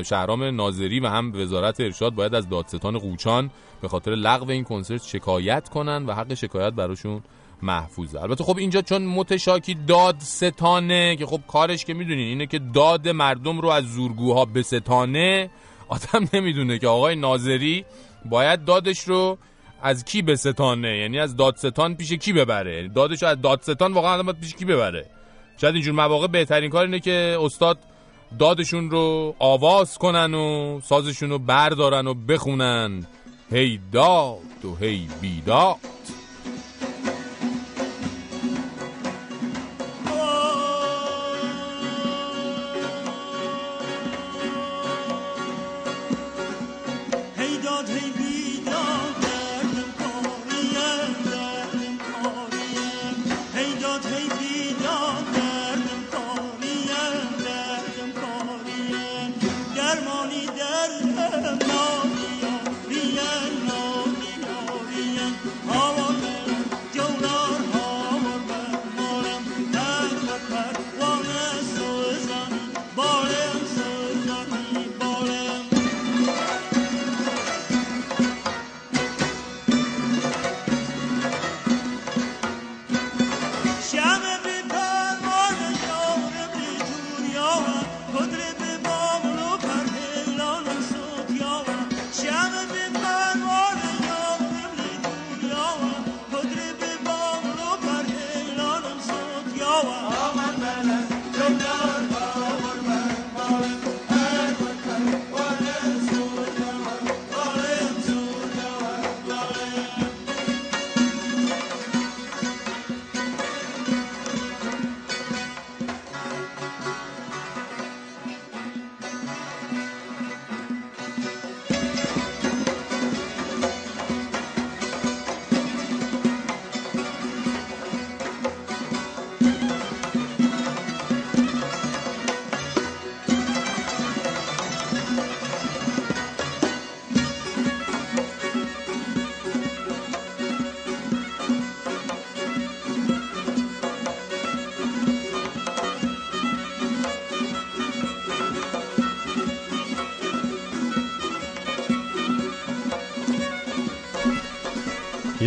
شهرام ناظری و هم وزارت ارشاد باید از دادستان قوچان به خاطر لغو این کنسرت شکایت کنن و حق شکایت براشون محفوظه البته خب اینجا چون متشاکی داد ستانه که خب کارش که می‌دونین اینه که داد مردم رو از زورگوها بستانه آدم نمی‌دونه که آقای ناظری باید دادش رو از کی بستانه؟ یعنی از دادستان پیش کی ببره؟ یعنی دادش رو از دادستان واقعا باید پیش کی ببره؟ شاید اینجور مواقع بهترین کار اینه که استاد دادشون رو آواز کنن و سازشون رو بردارن و بخونن. هی داد و هی بیداد.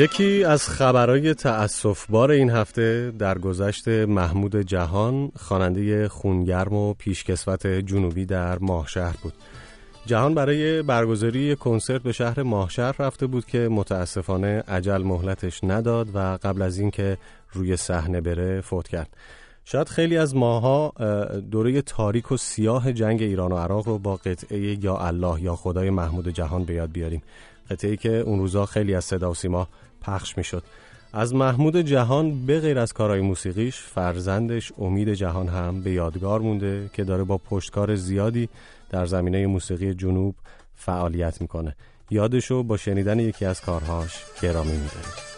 یکی از خبرهای تأسفبار این هفته در گذشت محمود جهان خواننده خونگرم و پیشکسوت جنوبی در ماهشهر بود. جهان برای برگزاری کنسرت به شهر ماهشهر رفته بود که متاسفانه عجل مهلتش نداد و قبل از اینکه روی صحنه بره فوت کرد. شاید خیلی از ماها اه، دوره تاریک و سیاه جنگ ایران و عراق رو با قطعه یا الله یا خدای محمود جهان به یاد بیاریم. قطعه که اون روزا خیلی از صدا و سیما پخش می‌شد. از محمود جهان به غیر از کارهای موسیقیش فرزندش امید جهان هم به یادگار مونده که داره با پشتکار زیادی در زمینه موسیقی جنوب فعالیت می‌کنه. یادشو با شنیدن یکی از کارهاش گرامی میداریم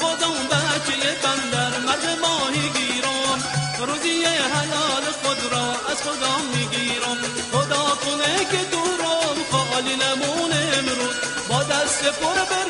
خودم بچه بندر مرد ماهی گیرم. روزی حلال خود را از خدا می‌گیرم. خدا کنه که دورم خالی نمونه امروز با دست پر به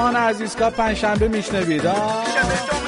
بیقراره صدای مان از ایستگاه پنجشنبه میشنوید.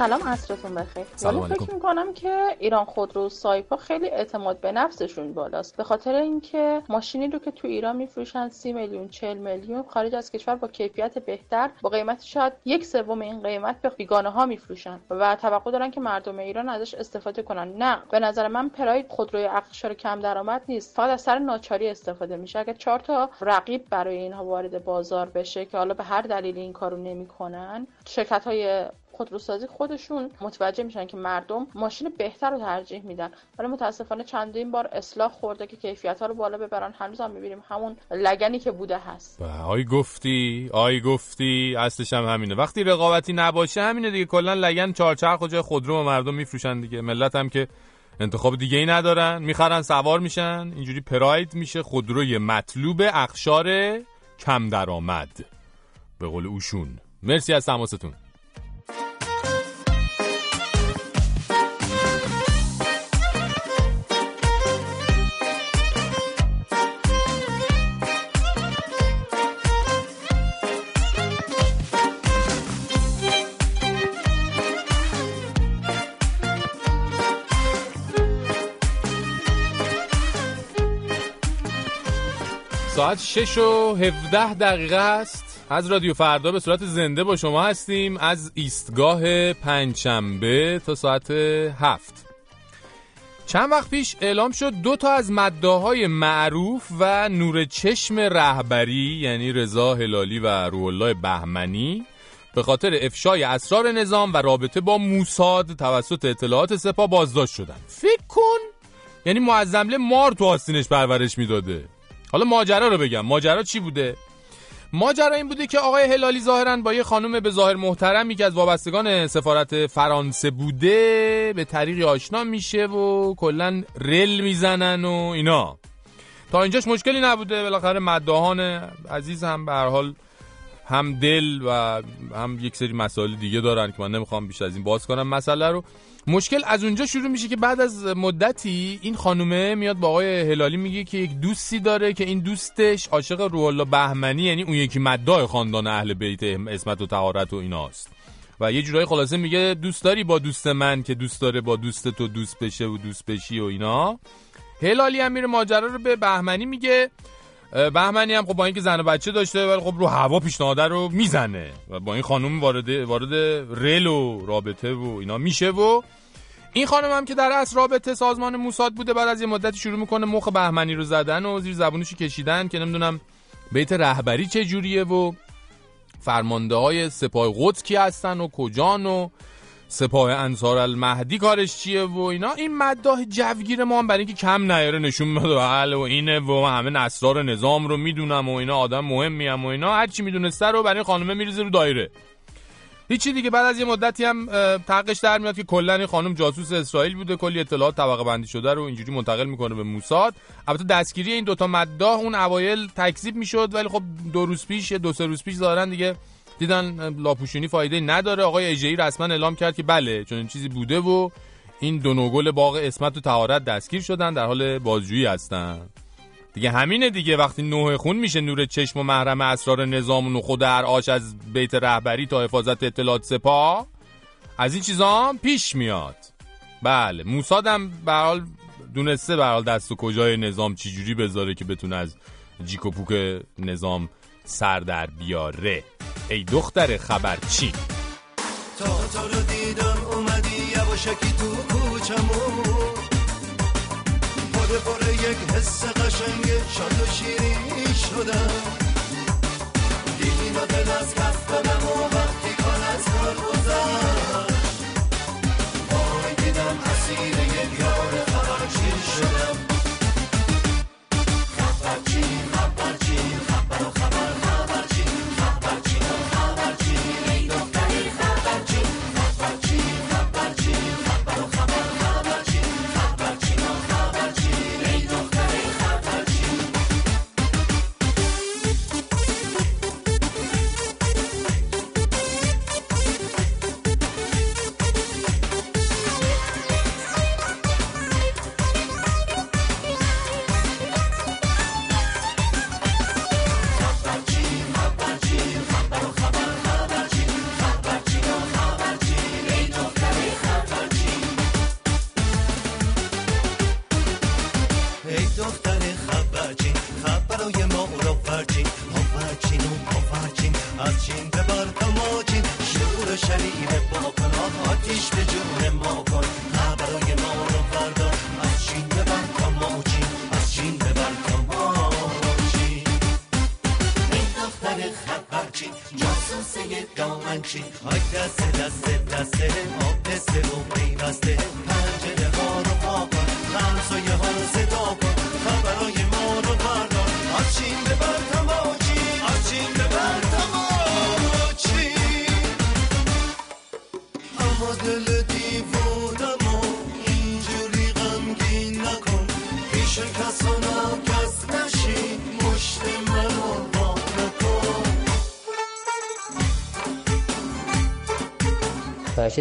سلام عصرتون بخیر. سلام ولی علیکم. فکر می‌کنم که ایران خودرو و سایپا خیلی اعتماد به نفسشون بالاست. به خاطر اینکه ماشینی رو که تو ایران میفروشن سی میلیون 40 میلیون خارج از کشور با کیفیت بهتر با قیمت شاید یک سوم این قیمت به بیگانه ها میفروشن و توقع دارن که مردم ایران ازش استفاده کنن. نه به نظر من پراید خودروی اقشار کم درآمد نیست. فقط از سر ناچاری استفاده میشه. اگر چهار تا رقیب برای اینها وارد بازار بشه که حالا به هر دلیلی این کارو نمی‌کنن شرکت های خودروسازی خودشون متوجه میشن که مردم ماشین بهتر رو ترجیح میدن. ولی متاسفانه چندین بار اصلاح خورده که کیفیت ها رو بالا ببرن. هنوز هم می‌بینیم همون لگنی که بوده هست. آی گفتی آی گفتی اصلش هم همینه. وقتی رقابتی نباشه همینه دیگه. کلا لگن چهارچرخ و جای خودرو و مردم میفروشن دیگه. ملت هم که انتخاب دیگه ای ندارن. می‌خرن سوار میشن. اینجوری پراید میشه. خودروی مطلوب اخشار کم درآمد. به قول اوشون. مرسی از تماستون. ساعت 6 و 17 دقیقه است. از رادیو فردا به صورت زنده با شما هستیم. از ایستگاه پنجشنبه تا ساعت هفت. چند وقت پیش اعلام شد دو تا از مداهای معروف و نور چشم رهبری یعنی رضا هلالی و روح بهمنی به خاطر افشای اسرار نظام و رابطه با موساد توسط اطلاعات سپاه بازداشت شدن فکر کن! یعنی معظمله مار تو آستینش پرورش می‌داده. حالا ماجرا رو بگم. ماجرا چی بوده؟ ماجرا این بوده که آقای هلالی ظاهرا با یه خانم به ظاهر محترمی که از وابستگان سفارت فرانسه بوده به طریقی آشنا میشه و کلا رل می‌زنن و اینا. تا اینجاش مشکلی نبوده. بالاخره مداهان عزیز هم به هر حال هم دل و هم یک سری مسائل دیگه دارن که من نمی‌خوام بیشتر از این باز کنم مسئله رو. مشکل از اونجا شروع میشه که بعد از مدتی این خانومه میاد با آقای هلالی میگه که یک دوستی داره که این دوستش عاشق روح بهمنی یعنی اون یکی مداح خاندان اهل بیت اسمت و طهارت و ایناست. و یه جورایی خلاصه میگه دوست داری با دوست من که دوست داره با دوست تو دوست بشه و دوست بشی و اینا. هلالی هم میره ماجرا رو به بهمنی میگه. بهمنی هم خب با اینکه زن و بچه داشته ولی خب رو هوا پیشنهاد رو می‌زنه و با این خانم وارد وارد رل و رابطه و اینا میشه و این خانم هم که در اصل رابطه سازمان موساد بوده بعد از یه مدتی شروع می‌کنه مخ بهمنی رو زدن و زیر زبونشو کشیدن که نمی‌دونم بیت رهبری چه جوریه و فرمانده های سپاه قدس کی هستن و کجان و سپاه انصار المهدی کارش چیه و اینا. این مداح جوگیر ما هم برای اینکه کم نیاره نشون میده. بله و اینه و همه اسرار نظام رو می‌دونم و اینا آدم مهمی هم و اینا. هر چی می‌دونسته رو برای این خانومه میریزه رو دایره. هیچی دیگه بعد از یه مدتی هم تقش در میاد که کلا این خانم جاسوس اسرائیل بوده کلی اطلاعات طبقه بندی شده رو اینجوری منتقل می‌کنه به موساد. البته دستگیری این دوتا مداح اون اوایل تکذیب می‌شد ولی خب دو روز پیش دو سه روز پیش دارن دیگه دیدن لاپوشونی فایده نداره. آقای اجهی رسما اعلام کرد که بله چون چیزی بوده و این دو نوگل باغ اسمت و طهارت دستگیر شدن در حال بازجویی هستن. دیگه همینه دیگه وقتی نوح خون میشه نور چشم و محرم اسرار نظام و خود هر آش از بیت رهبری تا حفاظت اطلاعات سپاه از این چیزا پیش میاد. بله موساد هم به هر حال دونسته به هر حال دست و کجای نظام چجوری بذاره که بتونه از جیک و پوک نظام سر در بیاره. ای دختر خبرچی تا تو رو دیدم اومدی یواشکی تو کوچمون. پر پر یک حس قشنگ شاد و شیرین شدم. دیدی و دل از کف دادم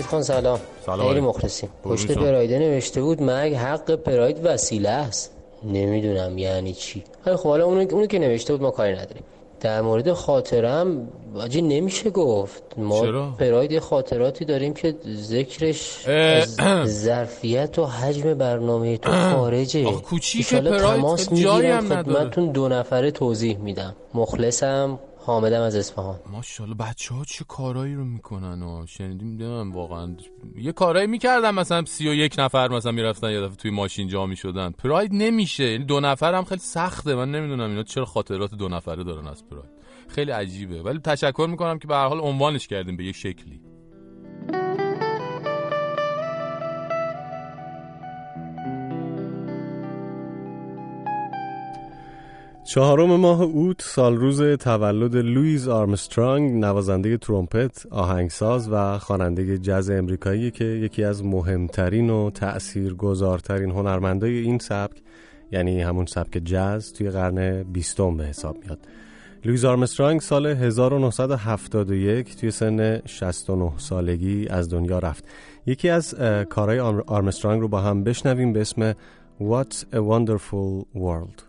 فرشید خان سلام. سلام خیلی. مخلصیم. پشت. پرایده نوشته بود مرگ حق پراید وسیله است. نمی‌دونم یعنی چی. خیلی خب حالا اونو, اونو که نوشته بود ما کاری نداریم. در مورد خاطرم واجی نمیشه گفت. ما چرا؟ پراید خاطراتی داریم که ذکرش از ظرفیت و حجم برنامه تو خارجه. ایشالا پراید، تماس می‌گیرم هم نداره. خدمتتون دو نفره توضیح میدم. مخلصم. حامدم از اصفهان. ماشاءالله بچه ها چه کارایی رو می‌کنن و شنیدیم نمی‌دونم واقعا. یه کارایی می‌کردن مثلا سی و یک نفر مثلا می‌رفتن یه دفعه توی ماشین جا می‌شدن. پراید نمیشه. یعنی دو نفر هم خیلی سخته. من نمی‌دونم اینا چرا خاطرات دو نفره دارن از پراید. خیلی عجیبه. ولی تشکر می‌کنم که به هر حال عنوانش کردیم به یه شکلی. چهارم ماه اوت سال روز تولد لویز آرمسترانگ نوازنده ترومپت، آهنگساز و خواننده جز امریکایی که یکی از مهمترین و تأثیرگذارترین هنرمندای این سبک یعنی همون سبک جز توی قرن بیستم به حساب میاد. لویز آرمسترانگ سال 1971 توی سن 69 سالگی از دنیا رفت. یکی از کارهای آر- آرمسترانگ رو با هم بشنویم به اسم What a Wonderful World.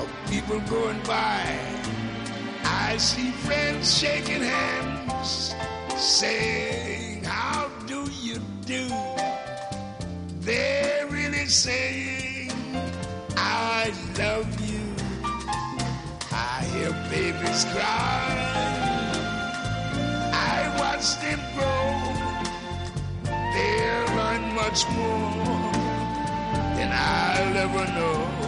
of people going by. I see friends shaking hands, saying, How do you do? They're really saying, I love you. I hear babies cry. I watch them grow. They learn much more than I'll ever know.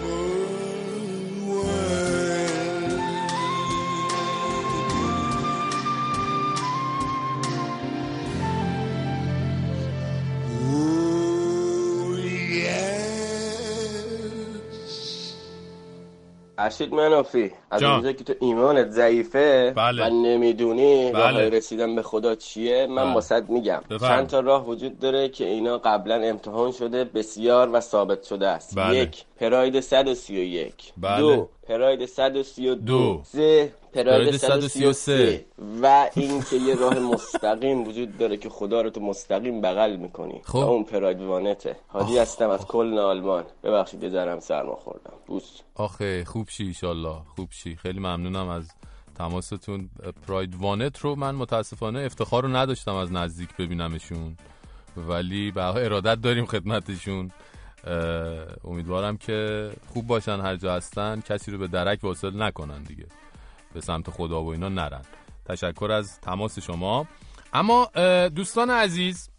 ارشید منافی از. اونجا که تو ایمانت ضعیفه بله. و نمی‌دونی بله. راه رسیدن به خدا چیه من بله. میگم بفرمایید. چند تا راه وجود داره که اینا قبلا امتحان شده بسیار و ثابت شده است بله. یک پراید 131 بله. دو پراید 132 دو. سه. پراید پراید 133 133. و اینکه یه راه مستقیم وجود داره که خدا رو تو مستقیم بغل می‌کنی. خب. اون پراید وانته. هادی هستم از کلن آلمان. ببخشید یه ذرم سرما خوردم. بوس. آخه خوب شی ایشالله. خوب شی. خیلی ممنونم از تماستون. پراید وانت رو من متاسفانه افتخار رو نداشتم از نزدیک ببینمشون. ولی به ارادت داریم خدمتشون. امیدوارم که خوب باشن هر جا هستن. کسی رو به درک واصل نکنن دیگه. به سمت خدا و اینا نرن. تشکر از تماس شما. اما دوستان عزیز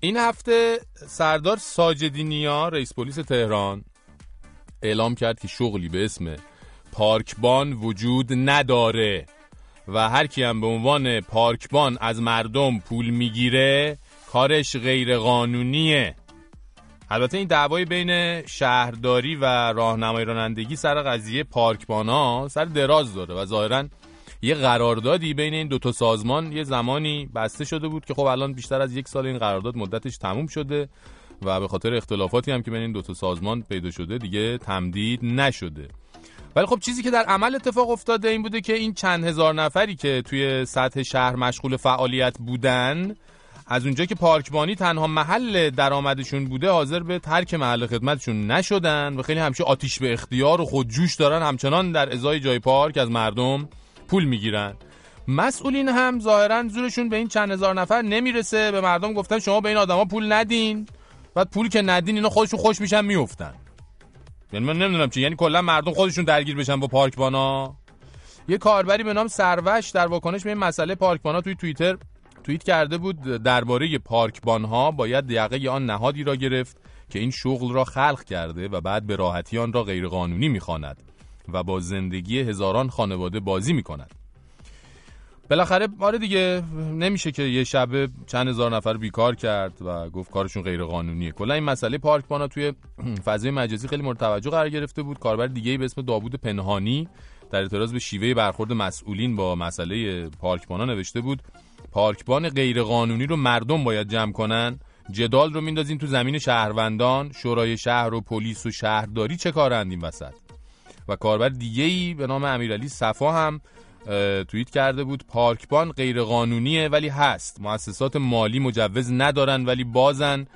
این هفته سردار ساجدینیا رئیس پلیس تهران اعلام کرد که شغلی به اسم پارکبان وجود نداره و هر کی هم به عنوان پارکبان از مردم پول می‌گیره کارش غیر قانونیه البته این دعوای بین شهرداری و راهنمای رانندگی سر قضیه پارکبانا سر دراز داره و ظاهرا یه قراردادی بین این دوتا سازمان یه زمانی بسته شده بود که خب الان بیشتر از یک سال این قرارداد مدتش تموم شده و به خاطر اختلافاتی هم که بین این دوتا سازمان پیدا شده دیگه تمدید نشده. ولی خب چیزی که در عمل اتفاق افتاده این بوده که این چند هزار نفری که توی سطح شهر مشغول فعالیت بودن از اونجا که پارکبانی تنها محل درآمدشون بوده حاضر به ترک محل خدمتشون نشدن و خیلی همیشه آتیش به اختیار و خودجوش دارن. همچنان در ازای جای پارک از مردم پول می‌گیرن. مسئولین هم ظاهرا زورشون به این چند هزار نفر نمی‌رسه. به مردم گفتن شما به این آدما پول ندین. بعد پولی که ندین اینا خودشون خوش میشن میافتن. یعنی من نمی‌دونم چی. یعنی کلا مردم خودشون درگیر بشن با پارکبانا. یه کاربری به نام سروش در واکنش به این مسئله پارکبانا توی توییتر توییت کرده بود درباره پارکبانها باید یقه آن نهادی را گرفت که این شغل را خلق کرده و بعد به راحتی آن را غیرقانونی می‌خواند و با زندگی هزاران خانواده بازی می‌کند. بالاخره آره دیگه نمیشه که یه شبه چند هزار نفر بیکار کرد و گفت کارشون غیر قانونیه کلا این مسئله پارکبانا توی فضای مجازی خیلی مورد توجه قرار گرفته بود. کاربر دیگه به اسم داوود پنهانی در اعتراض به شیوه برخورد مسئولین با مسئله پارکبانا نوشته بود. پارکبان غیر قانونی رو مردم باید جمع کنن؟ جدال رو میندازین تو زمین شهروندان شورای شهر و پلیس و شهرداری چه کارند این وسط؟ و کاربر دیگه ای به نام امیرعلی صفا هم توییت کرده بود پارکبان غیر قانونیه ولی هست. مؤسسات مالی مجوز ندارن ولی بازن.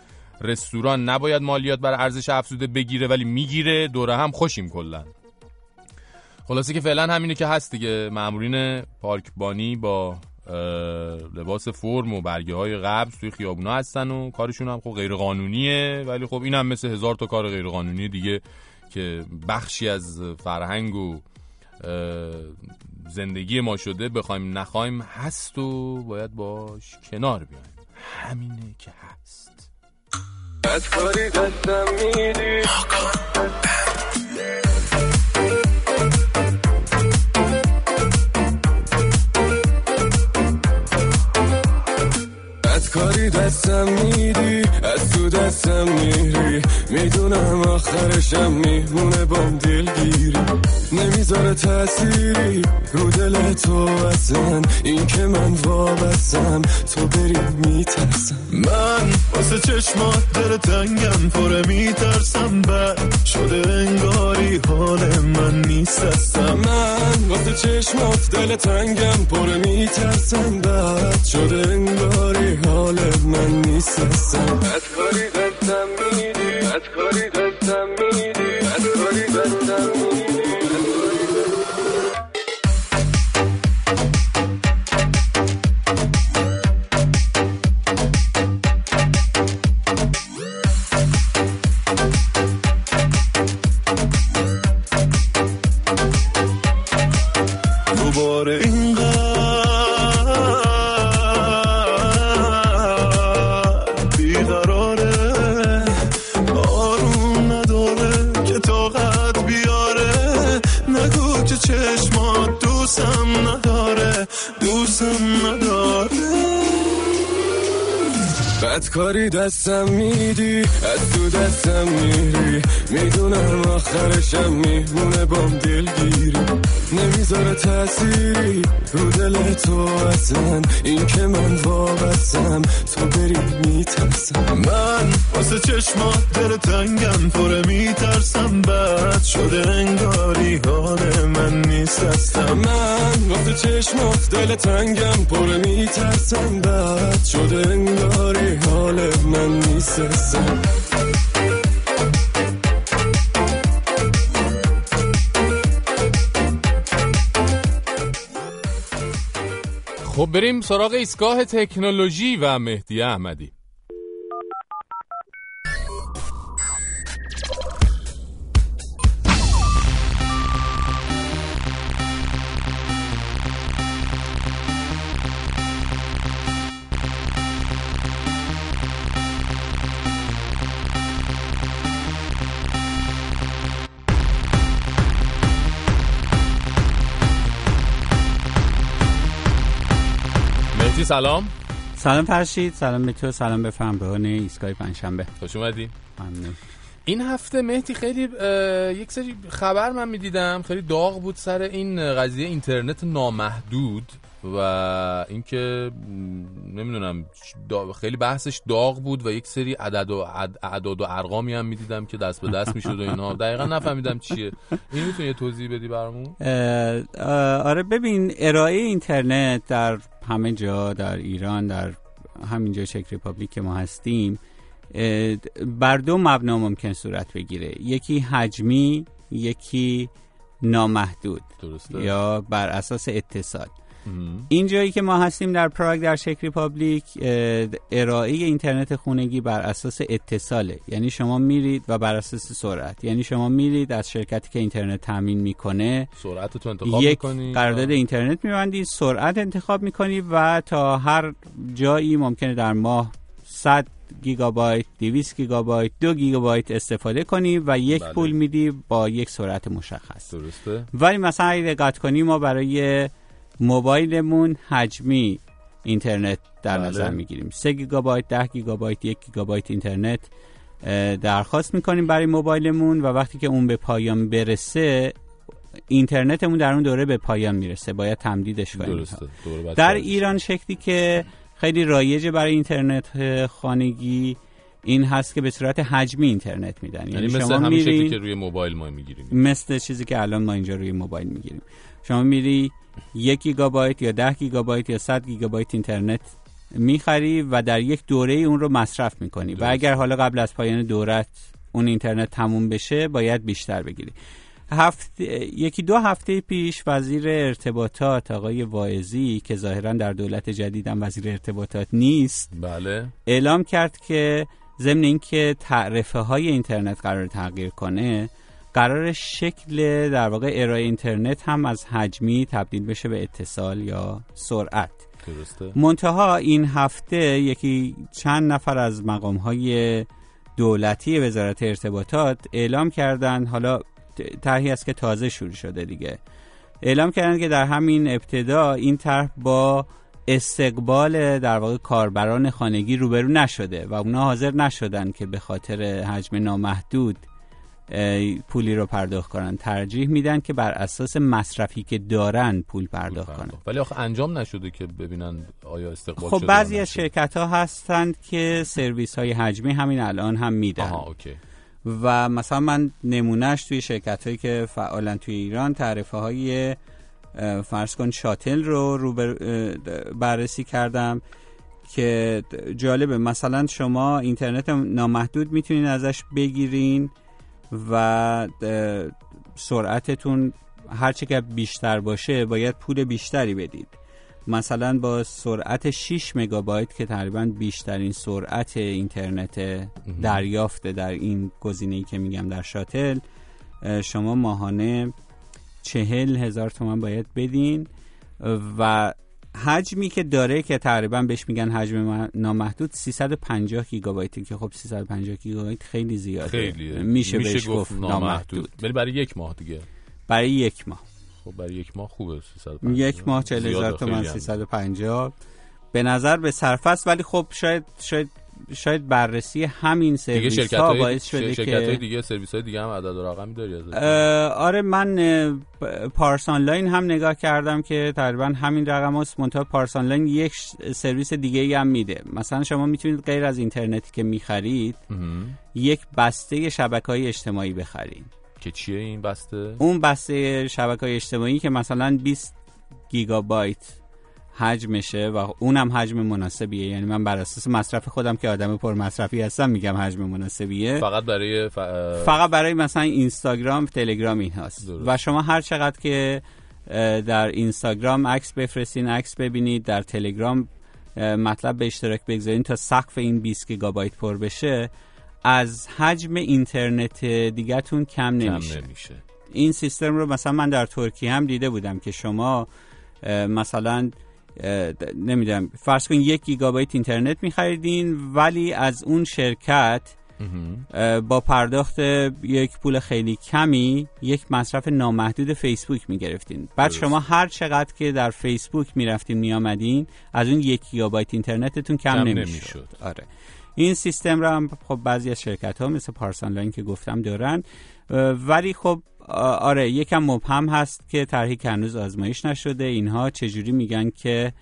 رستوران نباید مالیات بر ارزش افزوده بگیره ولی می‌گیره. دوره هم خوشیم کلا. خلاصه که فعلا همینه که هست دیگه. مامورین پارکبانی با لباس فرم و برگه های قبض توی خیابونا هستن و کارشون هم خب غیر قانونیه ولی خب این هم مثل هزار تا کار غیر قانونی دیگه که بخشی از فرهنگ و زندگی ما شده بخوایم نخوایم هست و باید باش کنار بیایم. همینه که هست. بدکاری دستم میدی. بدکاری دستم میدی از تو دستم میری. می‌دونم آخرشم میمونه بام دلگیری. نمی‌ذاره تأثیری رو دل تو اصلا. این که من وابستم تو بری میترسم. من واسه چشمات دل تنگم پره میترسم. بعد شده انگاری حال من نیست هستم من واسه چشمات دل تنگم پره میترسم. بعد شده انگاری حال من نیست هستم بدکاری دستم میدی بدکاری دستم دوستم بدکاری دستم میدی از تو دستم میری. می‌دونم آخرشم میمونه بام دلگیری. نمی‌ذاره تأثیری رو دل تو اصلا. این که من وابستم تو بری میترسم. من واسه چشمات دل تنگم پره میترسم. بعد شده انگاری حال من نیست هستم من واسه چشمات دل تنگم پره میترسم. بعد شده انگاری حال من نیست هستم خب بریم سراغ ایستگاه تکنولوژی و مهدی احمدی. سلام. سلام فرشید سلام به تو سلام به همراهان ایستگاه پنجشنبه. خوش اومدی. ممنون. این هفته مهدی خیلی یک سری خبر من می‌دیدم خیلی داغ بود سر این قضیه اینترنت نامحدود و اینکه نمی‌دونم خیلی بحثش داغ بود و یک سری عدد و عد- اعداد و ارقامی هم می‌دیدم که دست به دست می‌شد و اینا. دقیقا نفهمیدم چیه. این می‌تونی یه توضیح بدی برامون؟ آره ببین ارائه اینترنت در همه جا در ایران در همینجا Czech Republic که ما هستیم بر دو مبنا ممکن صورت بگیره. یکی حجمی یکی نامحدود درسته. یا بر اساس اتصال این جایی که ما هستیم در پراگ در Czech Republic ارائه اینترنت خونگی بر اساس اتصاله. یعنی شما میرید و بر اساس سرعت. یعنی شما میرید از شرکتی که اینترنت تامین می‌کنه سرعت تو انتخاب یک می‌کنی قرارداد اینترنت میبندی سرعت انتخاب می‌کنی و تا هر جایی ممکنه در ماه 100 گیگابایت 200 گیگابایت 2 گیگابایت استفاده کنی و یک بله. پول میدی با یک سرعت مشخص. درسته. ولی مثلا اگه دقت کنی ما برای موبایلمون حجمی اینترنت در بله. نظر می‌گیریم. 3 گیگابایت 10 گیگابایت 1 گیگابایت اینترنت درخواست می‌کنیم برای موبایلمون و وقتی که اون به پایان برسه اینترنتمون در اون دوره به پایان می‌رسه. باید تمدیدش کنیم. در. ایران شکلی که خیلی رایجه برای اینترنت خانگی این هست که به صورت حجمی اینترنت میدن. یعنی مثل شما میرین- که روی موبایل ما می‌گیریم. مثل چیزی که الان ما اینجا روی موبایل می‌گیریم. شما میری یک گیگابایت یا ده گیگابایت یا صد گیگابایت اینترنت می‌خری و در یک دوره اون رو مصرف می‌کنی. و اگر حالا قبل از پایان دورت اون اینترنت تموم بشه باید بیشتر بگیری. هفت... یکی دو هفته پیش وزیر ارتباطات آقای واعظی که ظاهرا در دولت جدیدم وزیر ارتباطات نیست بله. اعلام کرد که ضمن اینکه تعرفه های اینترنت قرار تغییر کنه قرار شکل در واقع ارائه اینترنت هم از حجمی تبدیل بشه به اتصال یا سرعت. درسته. منتها این هفته یکی چند نفر از مقام های دولتی وزارت ارتباطات اعلام کردن حالا طرحی است که تازه شروع شده دیگه. اعلام کردن که در همین ابتدا این طرح با استقبال در واقع کاربران خانگی روبرو نشده و اونا حاضر نشدن که به خاطر حجم نامحدود پولی رو پرداخت کنن. ترجیح میدن که بر اساس مصرفی که دارن پول پرداخت کنن. ولی آخه انجام نشده که ببینن آیا استقبال خب شده بعضی از شرکت ها هستند که سرویس های حجمی همین الان هم میدن. آها اوکی. و مثلا من نمونهش توی شرکت هایی که فعالن توی ایران تعرفه های فرض کن شاتل رو رو بررسی کردم که جالبه. مثلا شما اینترنت نامحدود می‌تونین ازش بگیرین. و سرعتتون هرچه که بیشتر باشه باید پول بیشتری بدید. مثلا با سرعت 6 مگابایت که تقریبا بیشترین سرعت اینترنت دریافت در این گزینه‌ای که میگم در شاتل شما ماهانه چهل هزار تومن باید بدین و حجمی که داره که تقریبا بهش میگن حجم نامحدود 350 گیگابایتی که خب 350 گیگابایت خیلی زیاده. خیلیه. میشه, بهش گفت نامحدود. ولی برای یک ماه دیگه. برای یک ماه. خب برای یک ماه خوبه. 350 یک ماه 40 هزار زیاده، تومن خیلی هم. 350 به نظر به صرف است ولی خب شاید شاید شاید بررسی همین دیگه سرویس شرکت ها باعث شده شرکت که های دیگه سرویس های دیگه هم عدد و رقمی داری آره من پارس آنلاین هم نگاه کردم که تقریبا همین رقم هست منتها پارس آنلاین یک سرویس دیگه ای هم میده. مثلا شما می‌تونید غیر از اینترنتی که می‌خرید. یک بسته شبکه های اجتماعی بخرید. که چیه این بسته؟ اون بسته شبکه های اجتماعی که مثلا 20 گیگابایت حجمشه و اونم حجم مناسبیه. یعنی من بر اساس مصرف خودم که آدم پر مصرفی هستم میگم حجم مناسبیه. فقط برای ف... فقط برای مثلا اینستاگرام تلگرام این هست و شما هر چقدر که در اینستاگرام عکس بفرستین عکس ببینید در تلگرام مطلب به اشتراک بگذارین تا سقف این 20 گیگابایت پر بشه از حجم اینترنت دیگهتون کم نمیشه. نمیشه. این سیستم رو مثلا من در ترکیه هم دیده بودم که شما مثلا نمی‌دونم. فرض کن یک گیگابایت اینترنت میخریدین ولی از اون شرکت با پرداخت یک پول خیلی کمی یک مصرف نامحدود فیسبوک می‌گرفتین. بعد. شما هر چقدر که در فیسبوک می‌رفتین میآمدین از اون یک گیگابایت اینترنتتون کم, کم نمی‌شد. آره. این سیستم رو هم خب بعضی از شرکت ها مثل پارس آنلاین که گفتم دارن. ولی خب آره یکم مبهم هست که طرحی که هنوز آزمایش نشده اینها چجوری میگن که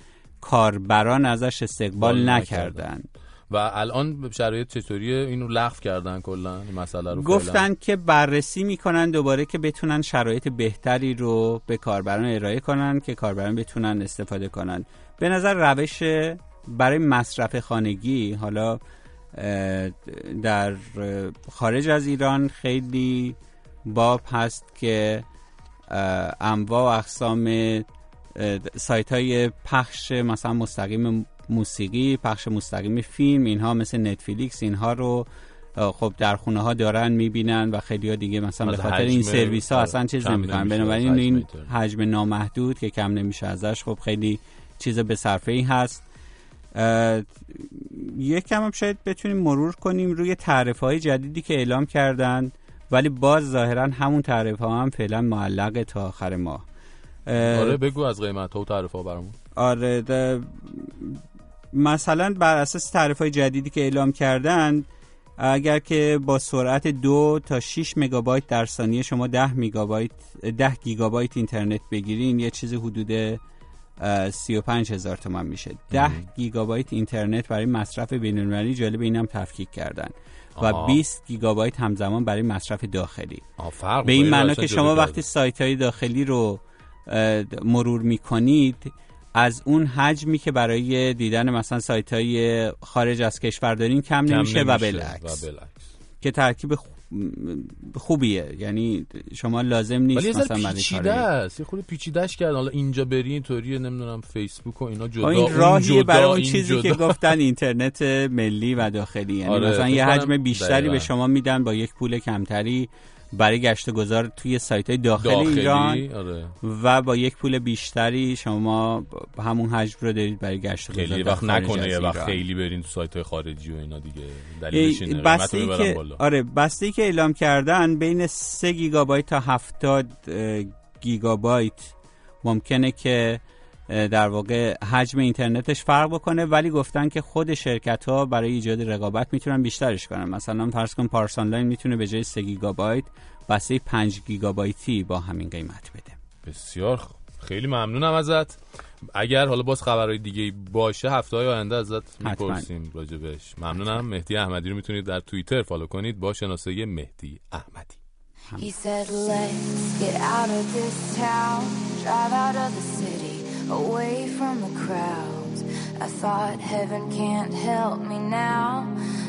کاربران ازش استقبال بال نکردن. و الان شرایط چطوریه؟ اینو لغو کردن کلا این مسئله رو گفتن فعلا؟ که بررسی می‌کنن دوباره که بتونن شرایط بهتری رو به کاربران ارائه کنن که کاربران بتونن استفاده کنن. به نظر روش برای مصرف خانگی حالا در خارج از ایران خیلی باب هست که انواع و اقسام سایت های پخش مثلا مستقیم موسیقی پخش مستقیم فیلم اینها مثل نتفلیکس اینها رو خب در خونه ها دارن می‌بینن و خیلی ها دیگه مثلا به خاطر این سرویس ها اصلا چیز نمی‌کنن. بنابراین این حجم نامحدود که کم نمیشه ازش خب خیلی چیز به صرفه ای هست. یک کم هم شاید بتونیم مرور کنیم روی تعرفه های جدیدی که اعلام کردن. ولی باز ظاهرا همون تعرفه ها هم فعلا معلقه تا آخر ماه. اه، آره بگو از قیمت ها و تعرفه ها برامون. آره مثلا بر اساس تعریف های جدیدی که اعلام کردن اگر که با سرعت دو تا 6 مگابایت در ثانیه شما 10 مگابایت 10 گیگابایت اینترنت بگیرین یه چیز حدود اه، 35 هزار تومن میشه. 10 گیگابایت اینترنت برای مصرف بین‌المللی جالب اینم تفکیک کردن. و آها. 20 گیگابایت همزمان برای مصرف داخلی به این معنا که شما. وقتی سایت های داخلی رو مرور می کنید از اون حجمی که برای دیدن مثلا سایت های خارج از کشور دارین کم, کم نمیشه, و بالعکس و بالعکس. که ترکیب خوبیه. یعنی شما لازم نیست ولی مثلا پیچیده است. یه خورده پیچیدهش کردن. حالا اینجا بری اینطوریه نمی‌دونم فیسبوک و اینا جدا این جدا، برای اون چیزی که. گفتن اینترنت ملی و داخلی. یعنی آره، مثلا یه حجم بیشتری دقیقاً. به شما میدن با یک پول کمتری. برای گشت و گذار توی سایت های داخل داخلی، ایران آره. و با یک پول بیشتری شما همون حجم رو دارید برای گشت و گذار خیلی وقت نکنه یه وقت. خیلی برین تو سایت های خارجی و اینا دیگه دلیلش اینه بسته ای که بالا آره بسته ای که اعلام کردن بین 3 گیگابایت تا 70 اه، گیگابایت ممکنه که در واقع حجم اینترنتش فرق بکنه ولی گفتن که خود شرکت ها برای ایجاد رقابت می‌تونن بیشترش کنن. مثلا فرض کن پارس آنلاین می‌تونه به جای 3 گیگابایت بسته 5 گیگابایتی با همین قیمت بده. بسیار خوب. خیلی ممنونم ازت. اگر حالا باز خبرهای دیگه باشه هفته های آینده ازت می‌پرسیم راجبش ممنونم. مهدی احمدی رو می‌تونید در توییتر follow کنید با شناسه مهدی احمدی. He said, let's get out of this town, drive out of the city, away from the crowds. I thought heaven can't help me now,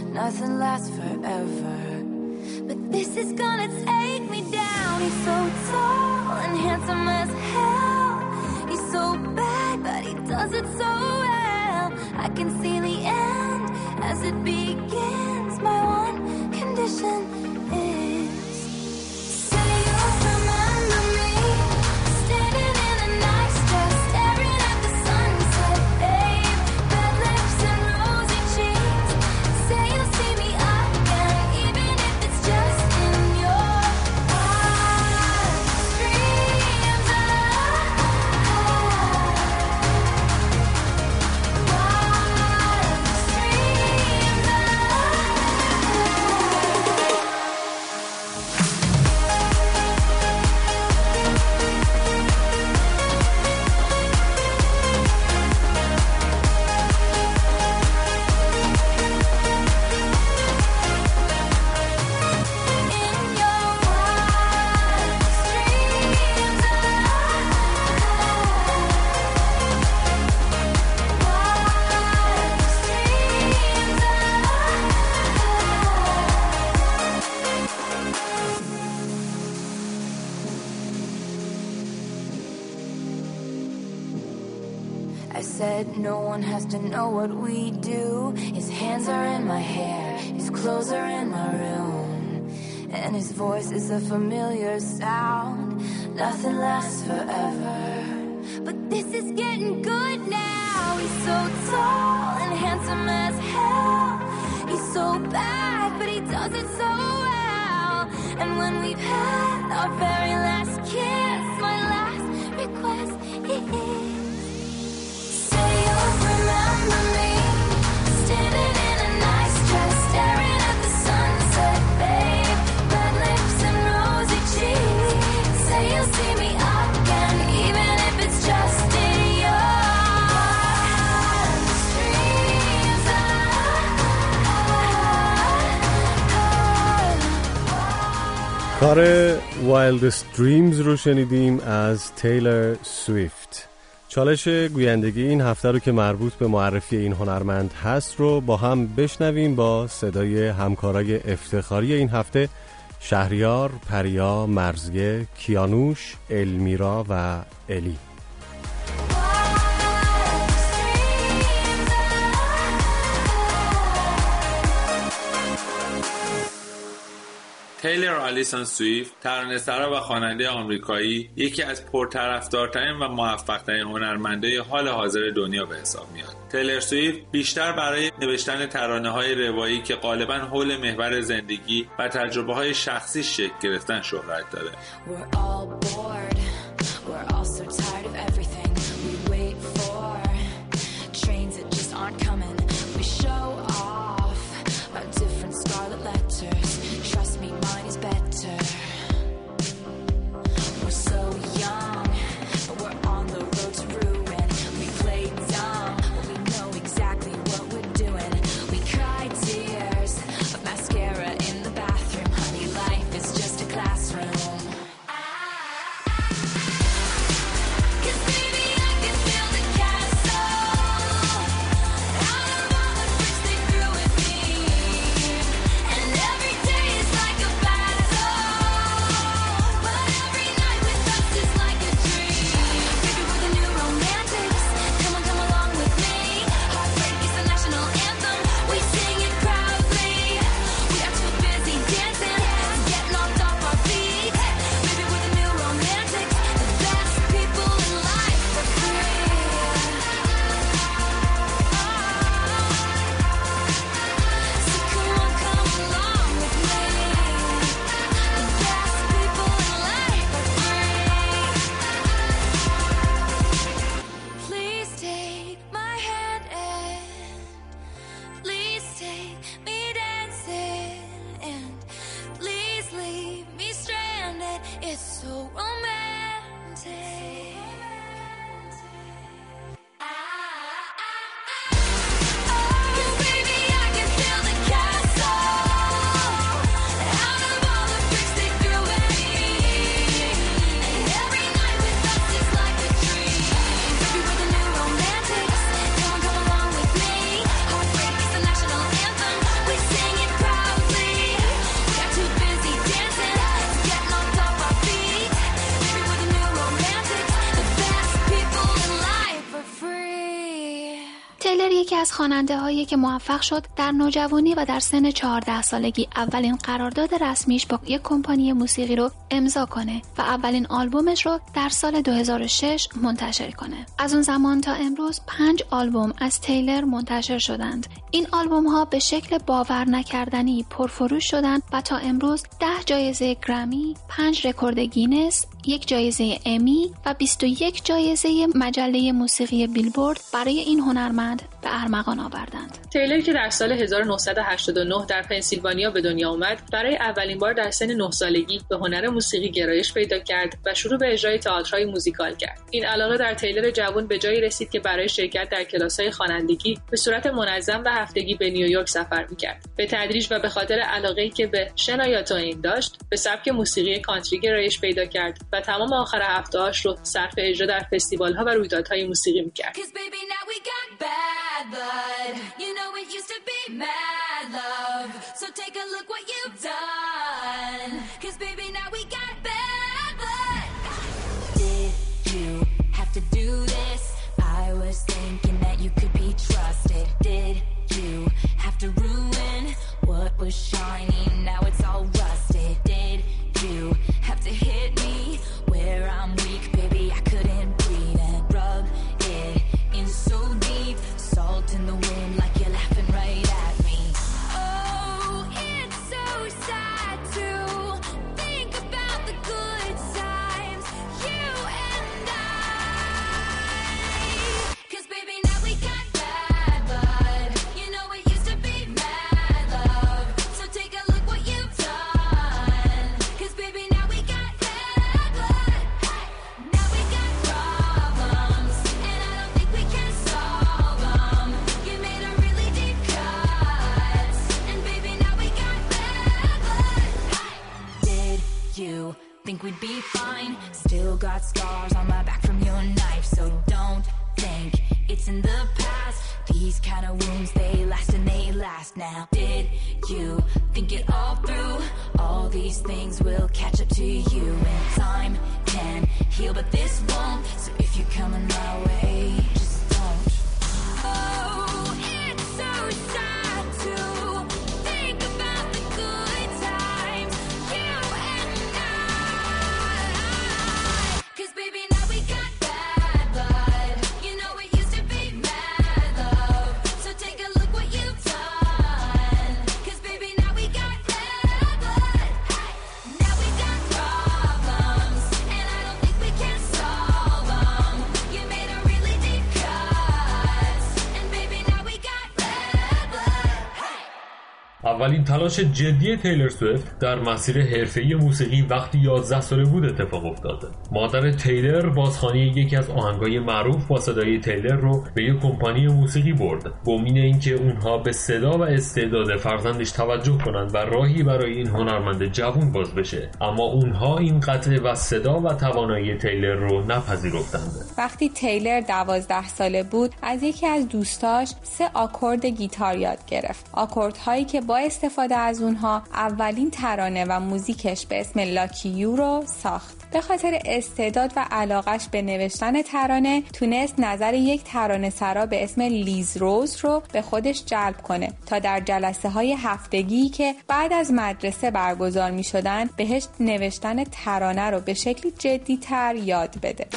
nothing lasts forever. But this is gonna take me down. He's so tall and handsome as hell. He's so bad, but he does it so well. I can see the end as it begins. My one condition is. Said no one has to know what we do. His hands are in my hair, his clothes are in my room. And his voice is a familiar sound. Nothing lasts forever. But this is getting good now. He's so tall and handsome as hell. He's so bad, but he does it so well. And when we've had our very last kiss, my last request is say you'll remember me. Standing in a nice dress, staring at the sunset, babe. Red lips and rosy cheeks. Say you'll see me again, even if it's just in your dreams. کار وایلدست دریمز رو شنیدیم از تیلر سویفت چالش گویندگی این هفته رو که مربوط به معرفی این هنرمند هست رو با هم بشنویم با صدای همکارای افتخاری این هفته شهریار، پریا، مرزیه، کیانوش، المیرا و الی. تیلر آلیسون سویفت ترانه‌سرا و خواننده آمریکایی یکی از پرطرفدارترین و موفقترین هنرمندای حال حاضر دنیا به حساب میاد تیلر سویفت بیشتر برای نوشتن ترانه های روایی که غالبا حول محور زندگی و تجربه های شخصی شکل گرفتن شهرت داره We're all bored. We're all so خواننده هایی که موفق شد در نوجوانی و در سن 14 سالگی اولین قرارداد رسمیش با یک کمپانی موسیقی رو امضا کنه و اولین آلبومش رو در سال 2006 منتشر کنه. از اون زمان تا امروز پنج آلبوم از تیلر منتشر شدند. این آلبوم ها به شکل باور نکردنی پرفروش شدند و تا امروز ده جایزه گرمی، پنج رکورد گینس، یک جایزه امی و 21 جایزه مجله موسیقی بیلبورد برای این هنرمند به ارمغان آوردند. تیلر که در سال 1989 در پنسیلوانیا به دنیا آمد برای اولین بار در سن 9 سالگی به هنر موسیقی گرایش پیدا کرد و شروع به اجرای تئاترهای موزیکال کرد این علاقه در تیلر جوان به جایی رسید که برای شرکت در کلاس‌های خوانندگی به صورت منظم و هفتگی به نیویورک سفر می‌کرد به تدریج و به خاطر علاقه‌ای که به شنایا توین داشت به سبک موسیقی کانتری گرایش پیدا کرد و تمام آخر هفته‌هاش رو صرف اجرا در فستیوال‌ها و رویدادهای موسیقی می‌کرد. So. Cause baby, now we Did you have to do this? I was thinking that you could be trusted. Did you have to ruin what was shining? Now it's all rusted. We'd be fine. Still got scars on my back from your knife, so don't think it's in the past. These kind of wounds, they last and they last now. Did you think it all through? All these things will catch up to you, and time can heal, but this won't. So if you're coming my way, اولین تلاش جدی تیلر سویفت در مسیر حرفه‌ای موسیقی وقتی 11 ساله بود اتفاق افتاده. مادر تیلر بازخوانی یکی از آهنگای معروف با صدای تیلر رو به یک کمپانی موسیقی برد. امید اینکه اونها به صدا و استعداد فرزندش توجه کنند و راهی برای این هنرمند جوون باز بشه. اما اونها این قطعه و صدا و توانایی تیلر رو نپذیرفتند. وقتی تیلر دوازده ساله بود از یکی از دوستاش سه آکورد گیتار یاد گرفت آکوردهایی که با استفاده از اونها اولین ترانه و موزیکش به اسم لاکی یو رو ساخت. به خاطر استعداد و علاقش به نوشتن ترانه تونست نظر یک ترانه سرا به اسم لیز روز رو به خودش جلب کنه تا در jalace های هفتگی که بعد از مدرسه برگزار می شدن بهش نوشتن ترانه رو به شکلی جدی تر یاد بده.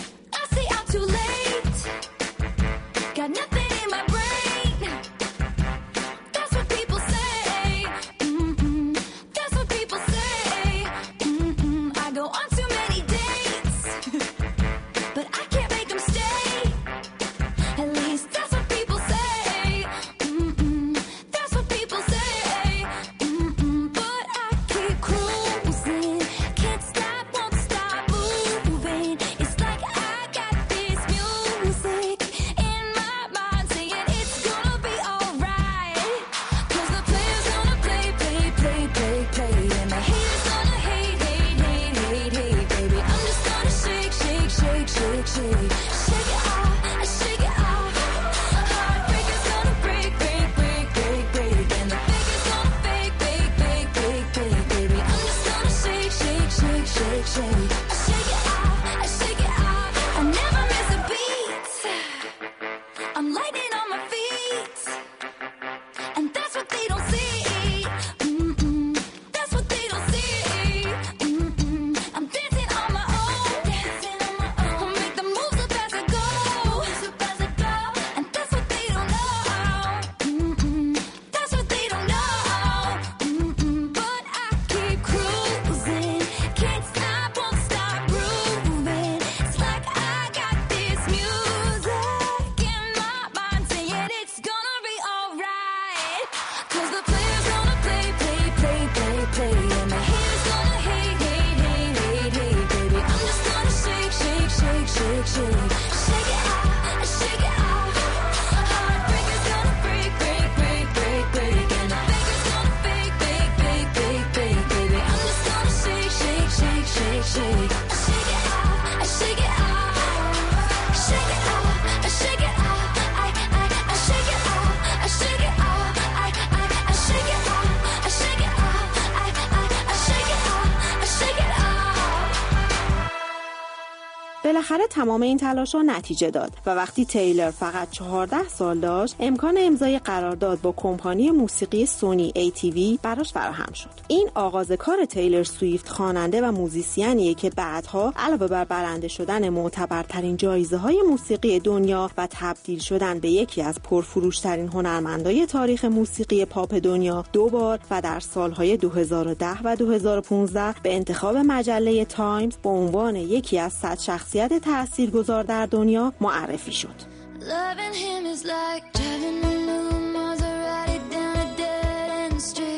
تمام این تلاش ها نتیجه داد و وقتی تیلر فقط 14 سال داشت امکان امضای قرارداد با کمپانی موسیقی سونی ATV براش فراهم شد. این آغاز کار تیلر سویفت خواننده و موزیسینیه که بعدها علاوه بر برنده شدن معتبرترین جایزه های موسیقی دنیا و تبدیل شدن به یکی از پرفروشترین هنرمندای تاریخ موسیقی پاپ دنیا دو بار و در سالهای 2010 و 2015 به انتخاب مجله تایمز به عنوان یکی از 100 شخصیت تاثیرگذار در دنیا معرفی شد. Loving him is like driving a new Maserati down a dead end street.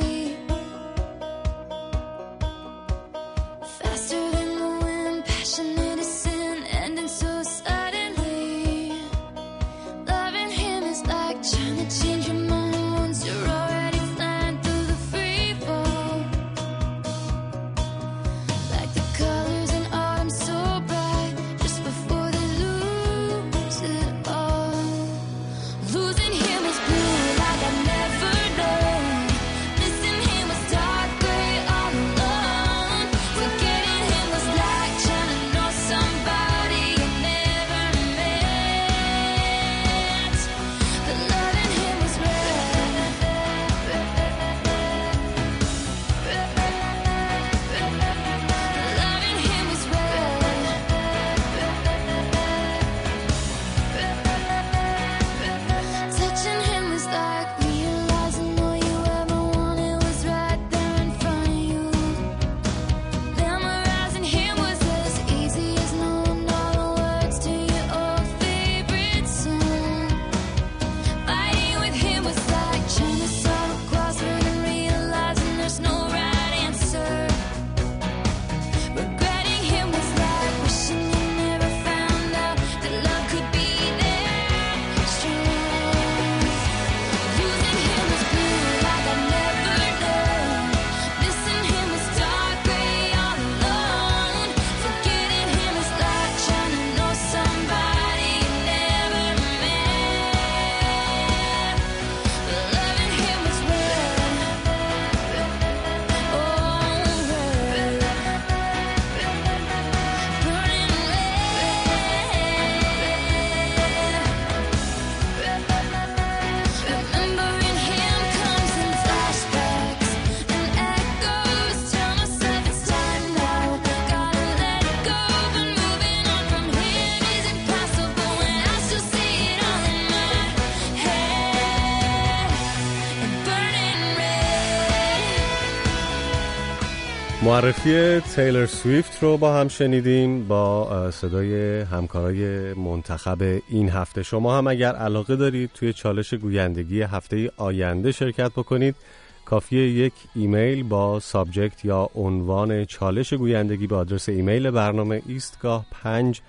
معرفی تیلر سویفت رو با هم شنیدیم با صدای همکارای منتخب این هفته. شما هم اگر علاقه دارید توی چالش گویندگی هفته آینده شرکت بکنید کافیه یک ایمیل با subject یا عنوان چالش گویندگی به آدرس ایمیل برنامه ایستگاه 5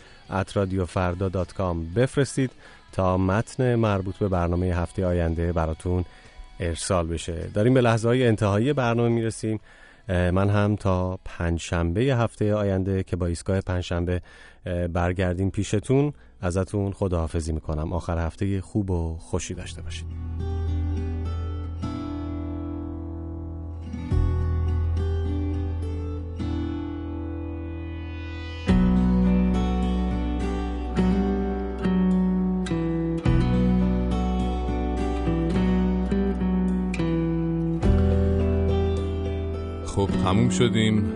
بفرستید تا متن مربوط به برنامه هفته آینده براتون ارسال بشه. داریم به لحظه های انتهایی برنامه می‌رسیم. من هم تا پنجشنبه هفته آینده که با ایستگاه پنجشنبه برگردیم پیشتون ازتون خداحافظی می‌کنم. آخر هفته خوب و خوشی داشته باشید. خب تموم شدیم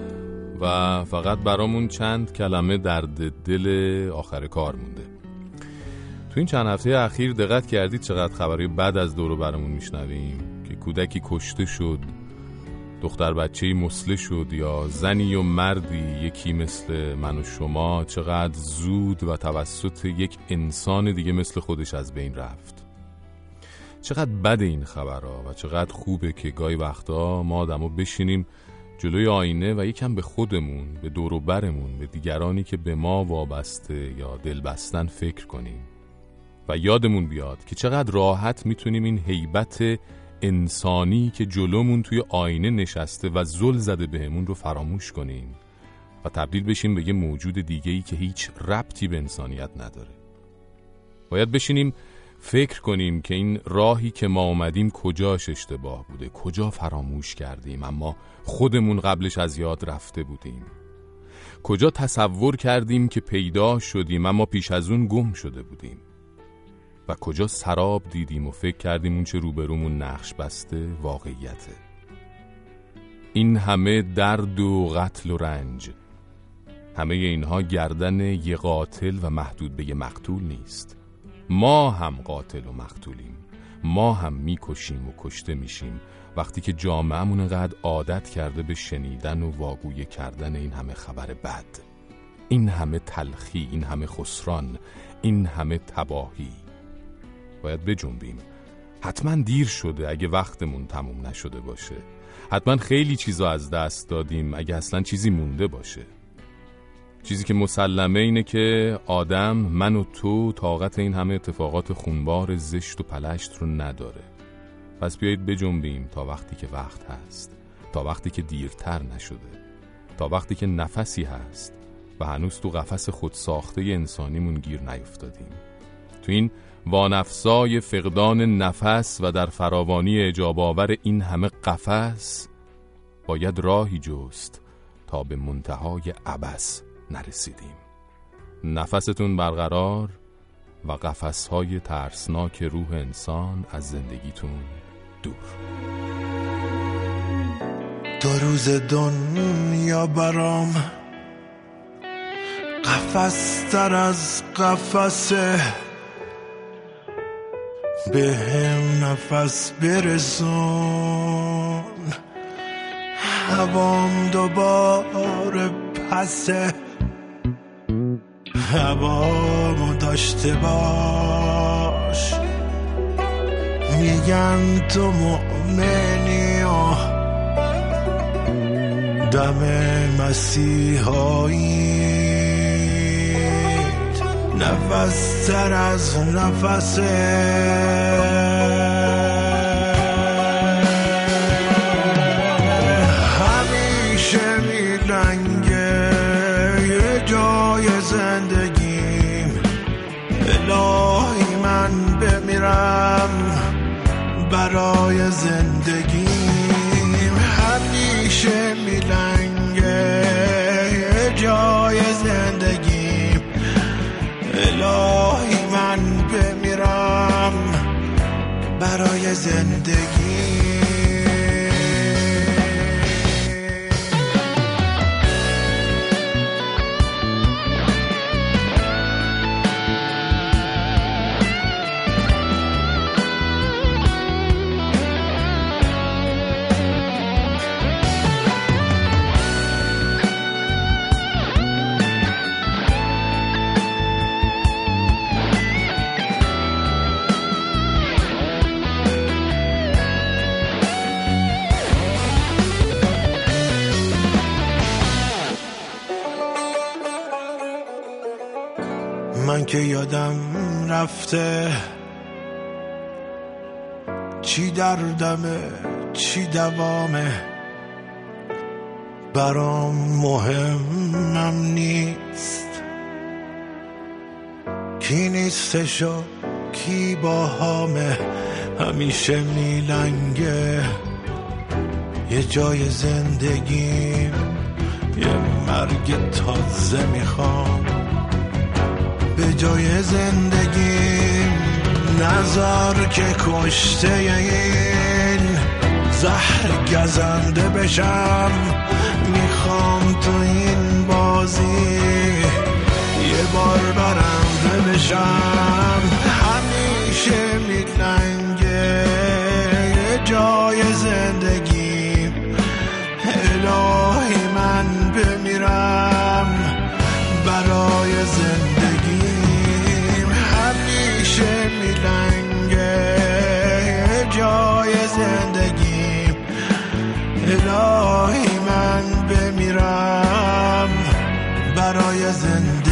و فقط برامون چند کلمه درد دل آخر کار مونده. تو این چند هفته اخیر دقت کردید چقدر خبری بد از دور و برمون میشنویم؟ که کودکی کشته شد دختر بچه‌ای مسله شد یا زنی و مردی یکی مثل من و شما چقدر زود و توسط یک انسان دیگه مثل خودش از بین رفت؟ چقدر بد این خبرها و چقدر خوبه که گاهی وقتا ما آدمو بشینیم جلوی آینه و یکم به خودمون به دور و برمون به دیگرانی که به ما وابسته یا دل بستن فکر کنیم. و یادمون بیاد که چقدر راحت می‌تونیم این هیبت انسانی که جلومون توی آینه نشسته و زل زده بهمون رو فراموش کنیم و تبدیل بشیم به یه موجود دیگه‌ای که هیچ ربطی به انسانیت نداره. باید بشینیم فکر کنیم که این راهی که ما اومدیم کجاش اشتباه بوده کجا فراموش کردیم اما خودمون قبلش از یاد رفته بودیم. کجا تصور کردیم که پیدا شدیم اما پیش از اون گم شده بودیم. و کجا سراب دیدیم و فکر کردیم اون چه روبرومون نقش بسته واقعیته. این همه درد و قتل و رنج همه اینها گردن یه قاتل و محدود به یه مقتول نیست. ما هم قاتل و مقتولیم. ما هم می‌کشیم و کشته میشیم. وقتی که جامعهمون انقدر عادت کرده به شنیدن و واگویه کردن این همه خبر بد. این همه تلخی این همه خسران این همه تباهی. باید بجنبیم. حتما دیر شده اگه وقتمون تموم نشده باشه. حتما خیلی چیزا از دست دادیم اگه اصلا چیزی مونده باشه. چیزی که مسلمه اینه که آدم من و تو طاقت این همه اتفاقات خونبار زشت و پلشت رو نداره. پس بیایید بجنبیم تا وقتی که وقت هست تا وقتی که دیرتر نشده تا وقتی که نفسی هست و هنوز تو قفس خود ساخته انسانیمون گیر نیفتادیم. تو این وانفسای فقدان نفس و در فراوانی اجاب آور این همه قفس باید راهی جست تا به منتهای عبس نرسیدیم. نفستون برقرار و قفسهای ترسناک روح انسان از زندگیتون دور. دو روز دنیا برام قفس تر از قفسه. به هم نفس برسون. هوام دوباره پسه. هوامو داشته باش. میگن تو مؤمنی و دم مسیحایی. نفس تر از نفسه. من بمیرم برای زندگیم همیشه میلنگه جای زندگیم الهی من بمیرم برای زندگی. که یادم رفته. چی دردمه چی دوامه برام مهمم نیست. کی نیستشو کی باهامه همیشه میلنگه یه جای زندگیم یه مرگ تازه می‌خوام. به جای زندگیم نزار که کشته این زهر گزنده بشم. می‌خوام تو این بازی یه بار برنده بشم. همیشه میلنگه جای زندگی. الهی من بمیرم. برای زندگیم همیشه میلنگه. جای زندگی. الهی من بمیرم. برای زندگی.